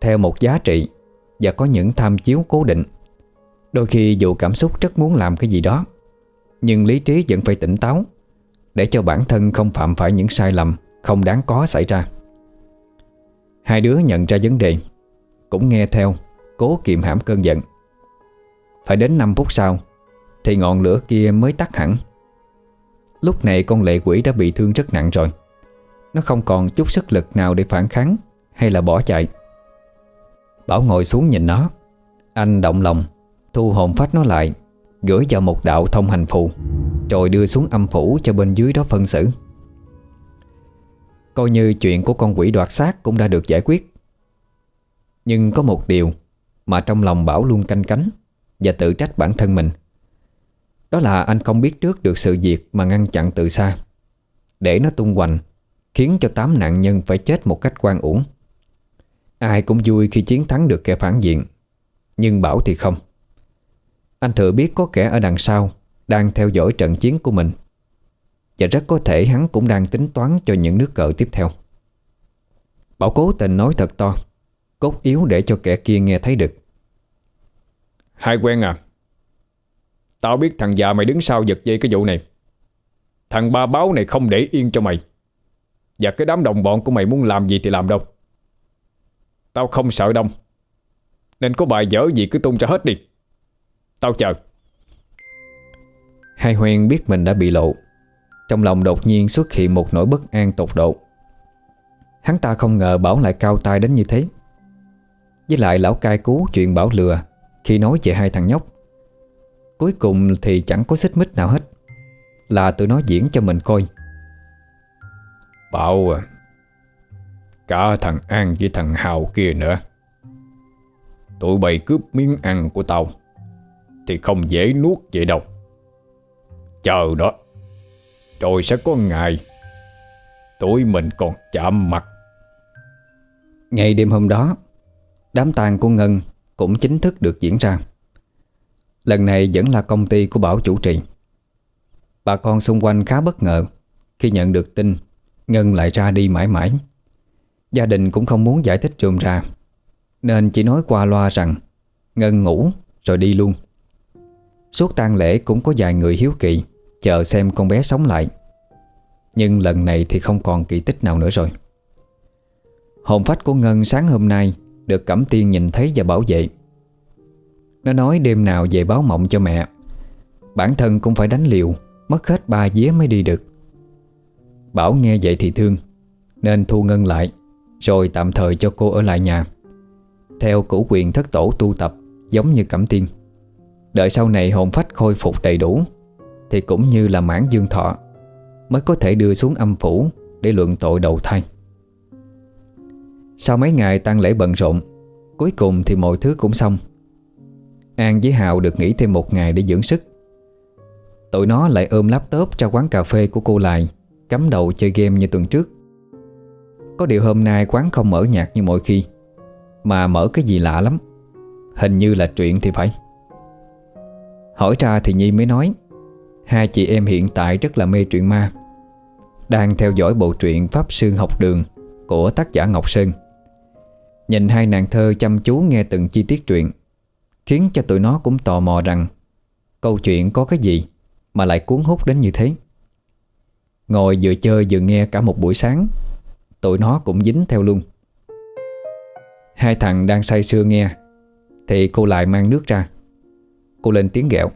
Theo một giá trị Và có những tham chiếu cố định. Đôi khi dù cảm xúc rất muốn làm cái gì đó, Nhưng lý trí vẫn phải tỉnh táo Để cho bản thân không phạm phải những sai lầm Không đáng có xảy ra. Hai đứa nhận ra vấn đề, Cũng nghe theo, Cố kiềm hãm cơn giận. Phải đến 5 phút sau, Thì ngọn lửa kia mới tắt hẳn. Lúc này con lệ quỷ đã bị thương rất nặng rồi. Nó không còn chút sức lực nào để phản kháng Hay là bỏ chạy. Bảo ngồi xuống nhìn nó, Anh động lòng. Thu hồn phách nó lại, Gửi vào một đạo thông hành phù, Rồi đưa xuống âm phủ cho bên dưới đó phân xử. Coi như chuyện của con quỷ đoạt xác Cũng đã được giải quyết. Nhưng có một điều Mà trong lòng Bảo luôn canh cánh Và tự trách bản thân mình. Đó là anh không biết trước được sự việc Mà ngăn chặn từ xa. Để nó tung hoành, Khiến cho tám nạn nhân phải chết một cách quan uổng. Ai cũng vui khi chiến thắng được kẻ phản diện, Nhưng Bảo thì không. Anh thừa biết có kẻ ở đằng sau Đang theo dõi trận chiến của mình. Và rất có thể hắn cũng đang tính toán Cho những nước cờ tiếp theo. Bảo cố tình nói thật to, Cốt yếu để cho kẻ kia nghe thấy được. Hai quen à Tao biết thằng già mày đứng sau giật dây cái vụ này. Thằng ba báo này không để yên cho mày. Và cái đám đồng bọn của mày muốn làm gì thì làm đâu. Tao không sợ đông, Nên có bài dở gì cứ tung ra hết đi. Tao chờ. Hai Hoen biết mình đã bị lộ. Trong lòng đột nhiên xuất hiện một nỗi bất an tột độ. Hắn ta không ngờ Bảo lại cao tay đến như thế. Với lại lão cai cứu chuyện Bảo lừa Khi nói về hai thằng nhóc Cuối cùng thì chẳng có xích mích nào hết. Là tụi nó diễn cho mình coi. Bảo à Cả thằng An với thằng Hào kia nữa. Tụi bay cướp miếng ăn của tao thì không dễ nuốt vậy đâu. Chờ đó, Rồi sẽ có ngày Tụi mình còn chạm mặt. Ngày đêm hôm đó, Đám tang của Ngân Cũng chính thức được diễn ra. Lần này vẫn là công ty của Bảo chủ trì. Bà con xung quanh khá bất ngờ Khi nhận được tin Ngân lại ra đi mãi mãi. Gia đình cũng không muốn giải thích trùm ra, Nên chỉ nói qua loa rằng Ngân ngủ rồi đi luôn. Suốt tang lễ cũng có vài người hiếu kỳ, Chờ xem con bé sống lại. Nhưng lần này thì không còn kỳ tích nào nữa rồi. Hồn phách của Ngân sáng hôm nay Được Cẩm Tiên nhìn thấy và bảo vệ. Nó nói đêm nào về báo mộng cho mẹ. Bản thân cũng phải đánh liều, Mất hết ba vía mới đi được. Bảo nghe vậy thì thương, Nên thu Ngân lại, rồi tạm thời cho cô ở lại nhà. Theo củ quyền thất tổ tu tập, Giống như Cẩm Tiên. Đợi sau này hồn phách khôi phục đầy đủ, Thì cũng như là mãn dương thọ, Mới có thể đưa xuống âm phủ Để luận tội đầu thai. Sau mấy ngày tăng lễ bận rộn, Cuối cùng thì mọi thứ cũng xong. An với Hào được nghỉ thêm một ngày để dưỡng sức. Tụi nó lại ôm laptop ra quán cà phê của cô lại Cắm đầu chơi game như tuần trước. Có điều hôm nay quán không mở nhạc như mọi khi, Mà mở cái gì lạ lắm. Hình như là truyện thì phải. Hỏi ra thì Nhi mới nói, Hai chị em hiện tại rất là mê truyện ma, Đang theo dõi bộ truyện Pháp Sư Học Đường Của tác giả Ngọc Sơn. Nhìn hai nàng thơ chăm chú nghe từng chi tiết truyện, Khiến cho tụi nó cũng tò mò rằng Câu chuyện có cái gì Mà lại cuốn hút đến như thế. Ngồi vừa chơi vừa nghe cả một buổi sáng, Tụi nó cũng dính theo luôn. Hai thằng đang say sưa nghe, Thì cô lại mang nước ra. Cô lên tiếng ghẹo.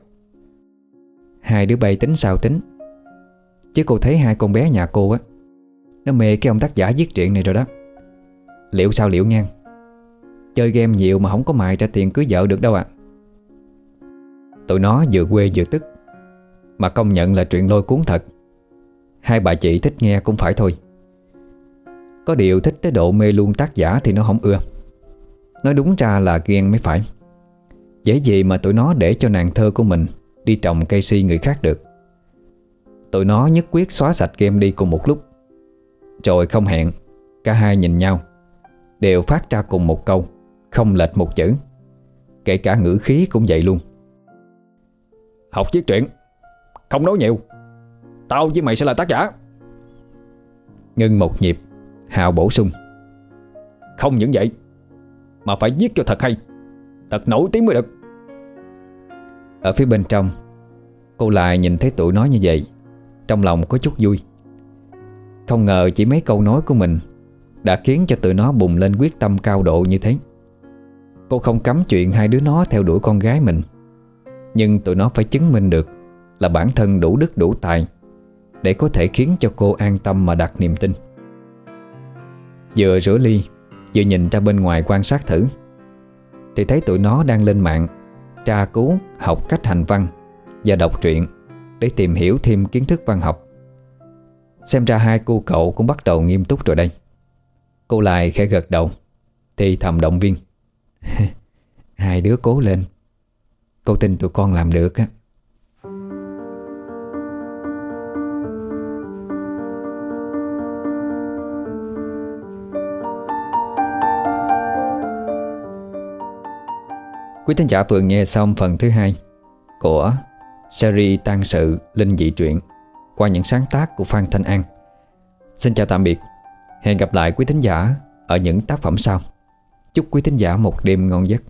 Hai đứa bay tính sao tính. Chứ cô thấy hai con bé nhà cô á, Nó mê cái ông tác giả viết truyện này rồi đó. Liệu sao liệu ngang Chơi game nhiều mà không có mài trả tiền cưới vợ được đâu ạ. Tụi nó vừa quê vừa tức, Mà công nhận là chuyện lôi cuốn thật. Hai bà chị thích nghe cũng phải thôi. Có điều thích tới độ mê luôn tác giả thì nó không ưa. Nói đúng ra là ghen mới phải. Dễ gì mà tụi nó để cho nàng thơ của mình Đi trồng cây si người khác được? Tụi nó nhất quyết xóa sạch game đi cùng một lúc. Rồi không hẹn, Cả hai nhìn nhau, Đều phát ra cùng một câu, Không lệch một chữ. Kể cả ngữ khí cũng vậy luôn. Học chiếc truyện, Không nói nhiều. Tao với mày sẽ là tác giả. Ngưng một nhịp, Hào bổ sung. Không những vậy, Mà phải viết cho thật hay. Thật nổi tiếng mới được. Ở phía bên trong, Cô lại nhìn thấy tụi nó như vậy. Trong lòng có chút vui. Không ngờ chỉ mấy câu nói của mình Đã khiến cho tụi nó bùng lên quyết tâm cao độ như thế. Cô không cấm chuyện hai đứa nó theo đuổi con gái mình. Nhưng tụi nó phải chứng minh được Là bản thân đủ đức đủ tài Để có thể khiến cho cô an tâm mà đặt niềm tin. Vừa rửa ly, Vừa nhìn ra bên ngoài quan sát thử. Thì thấy tụi nó đang lên mạng, Tra cứu, học cách hành văn Và đọc truyện Để tìm hiểu thêm kiến thức văn học. Xem ra hai cô cậu cũng bắt đầu nghiêm túc rồi đây. Cô lại khẽ gật đầu, Thì thầm động viên. Hai đứa cố lên. Cô tin tụi con làm được á. Quý thính giả vừa nghe xong phần thứ hai Của series Tăng sự Linh dị truyện Qua những sáng tác của Phan Thanh An. Xin chào tạm biệt. Hẹn gặp lại quý thính giả Ở những tác phẩm sau. Chúc quý thính giả một đêm ngon giấc.